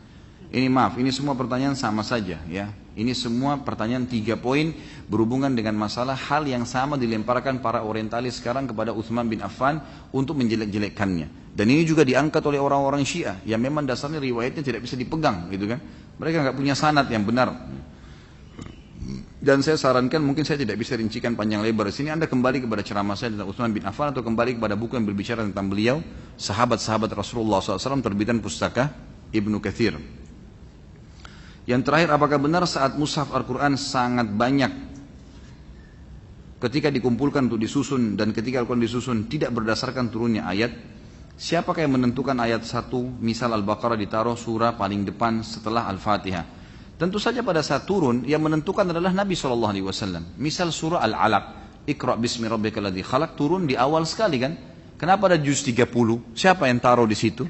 Ini maaf, ini semua pertanyaan sama saja ya. Ini semua pertanyaan tiga poin berhubungan dengan masalah hal yang sama dilemparkan para orientalis sekarang kepada Utsman bin Affan untuk menjelek-jelekkannya. Dan ini juga diangkat oleh orang-orang Syiah yang memang dasarnya riwayatnya tidak bisa dipegang gitu kan. Mereka nggak punya sanat yang benar. Dan saya sarankan mungkin saya tidak bisa rincikan panjang lebar di sini. Anda kembali kepada ceramah saya tentang Utsman bin Affan atau kembali kepada buku yang berbicara tentang beliau, sahabat-sahabat Rasulullah SAW terbitan pustaka Ibnu Kathir. Yang terakhir, apakah benar saat mushaf Al-Quran sangat banyak ketika dikumpulkan untuk disusun dan ketika Al-Quran disusun tidak berdasarkan turunnya ayat? Siapakah yang menentukan ayat satu, misal Al-Baqarah ditaruh surah paling depan setelah Al-Fatihah? Tentu saja pada saat turun yang menentukan adalah Nabi SAW. Misal surah Al-Alaq, Iqra bismi ladzi khalaq turun di awal sekali kan? Kenapa ada juz 30? Siapa yang taruh di situ?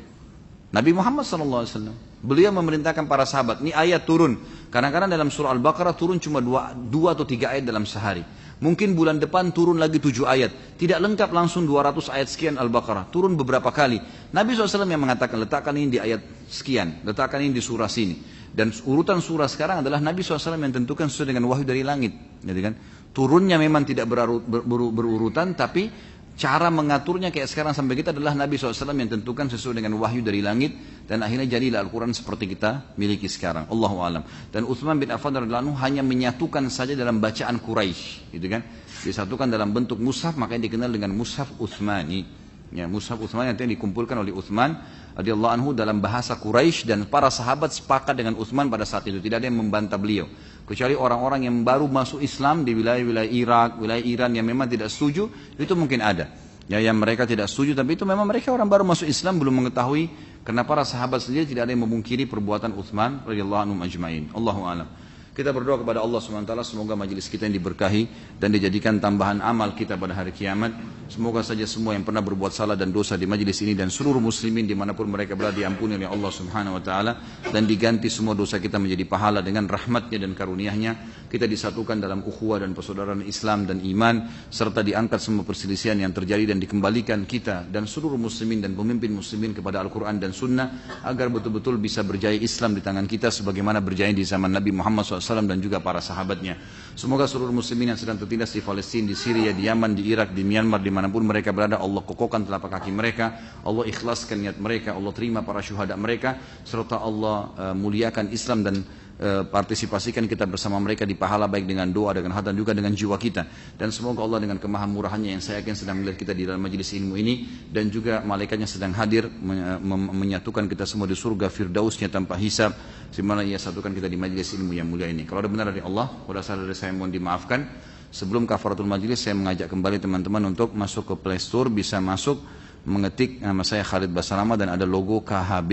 Nabi Muhammad SAW. Beliau memerintahkan para sahabat, ini ayat turun. Kadang-kadang dalam surah Al-Baqarah turun cuma dua, dua atau tiga ayat dalam sehari. Mungkin bulan depan turun lagi tujuh ayat. Tidak lengkap langsung 200 ayat sekian Al-Baqarah. Turun beberapa kali. Nabi SAW yang mengatakan, letakkan ini di ayat sekian. Letakkan ini di surah sini. Dan urutan surah sekarang adalah Nabi SAW yang tentukan sesuai dengan wahyu dari langit. Jadi kan, turunnya memang tidak berurutan, tapi Cara mengaturnya kayak sekarang sampai kita adalah Nabi SAW yang tentukan sesuai dengan wahyu dari langit dan akhirnya jadilah Al-Quran seperti kita miliki sekarang. Allahu alam. Dan Utsman bin Affan radhiyallahu hanya menyatukan saja dalam bacaan Quraisy, gitu kan? Disatukan dalam bentuk mushaf makanya dikenal dengan mushaf Utsmani. Ya, mushaf Utsman yang dikumpulkan oleh Utsman radhiyallahu anhu dalam bahasa Quraisy dan para sahabat sepakat dengan Utsman pada saat itu. Tidak ada yang membantah beliau. Kecuali orang-orang yang baru masuk Islam di wilayah-wilayah Irak, wilayah Iran yang memang tidak setuju itu mungkin ada. Ya yang mereka tidak setuju tapi itu memang mereka orang baru masuk Islam belum mengetahui karena para sahabat sendiri tidak ada yang memungkiri perbuatan Utsman radhiyallahu anhu ajmain. Allahu a'lam kita berdoa kepada Allah SWT semoga majelis kita yang diberkahi dan dijadikan tambahan amal kita pada hari kiamat. Semoga saja semua yang pernah berbuat salah dan dosa di majelis ini dan seluruh muslimin di mana pun mereka berada diampuni oleh Allah Taala dan diganti semua dosa kita menjadi pahala dengan rahmatnya dan karunia-Nya. Kita disatukan dalam ukhuwah dan persaudaraan Islam dan iman serta diangkat semua perselisihan yang terjadi dan dikembalikan kita dan seluruh muslimin dan pemimpin muslimin kepada Al-Quran dan Sunnah agar betul-betul bisa berjaya Islam di tangan kita sebagaimana berjaya di zaman Nabi Muhammad SAW SAW dan juga para sahabatnya. Semoga seluruh muslimin yang sedang tertindas di Palestina, di Syria, di Yaman, di Irak, di Myanmar, di mana pun mereka berada, Allah kokohkan telapak kaki mereka, Allah ikhlaskan niat mereka, Allah terima para syuhada mereka, serta Allah uh, muliakan Islam dan Eh, partisipasikan kita bersama mereka di pahala baik dengan doa, dengan hati dan juga dengan jiwa kita. Dan semoga Allah dengan kemahamurahannya yang saya yakin sedang melihat kita di dalam majelis ilmu ini dan juga malaikatnya sedang hadir menyatukan kita semua di surga firdausnya tanpa hisab di mana ia satukan kita di majelis ilmu yang mulia ini. Kalau ada benar dari Allah, saat dari saya mohon dimaafkan. Sebelum kafaratul majelis saya mengajak kembali teman-teman untuk masuk ke Play Store bisa masuk mengetik nama saya Khalid Basarama dan ada logo KHB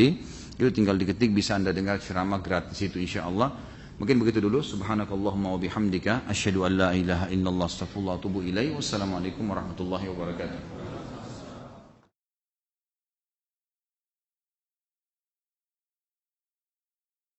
itu tinggal diketik bisa anda dengar ceramah gratis itu insya Allah. Mungkin begitu dulu. Subhanakallahumma wa bihamdika. Asyhadu an la ilaha illallah astaghfirullah wa atubu ilaih. Wassalamualaikum warahmatullahi wabarakatuh.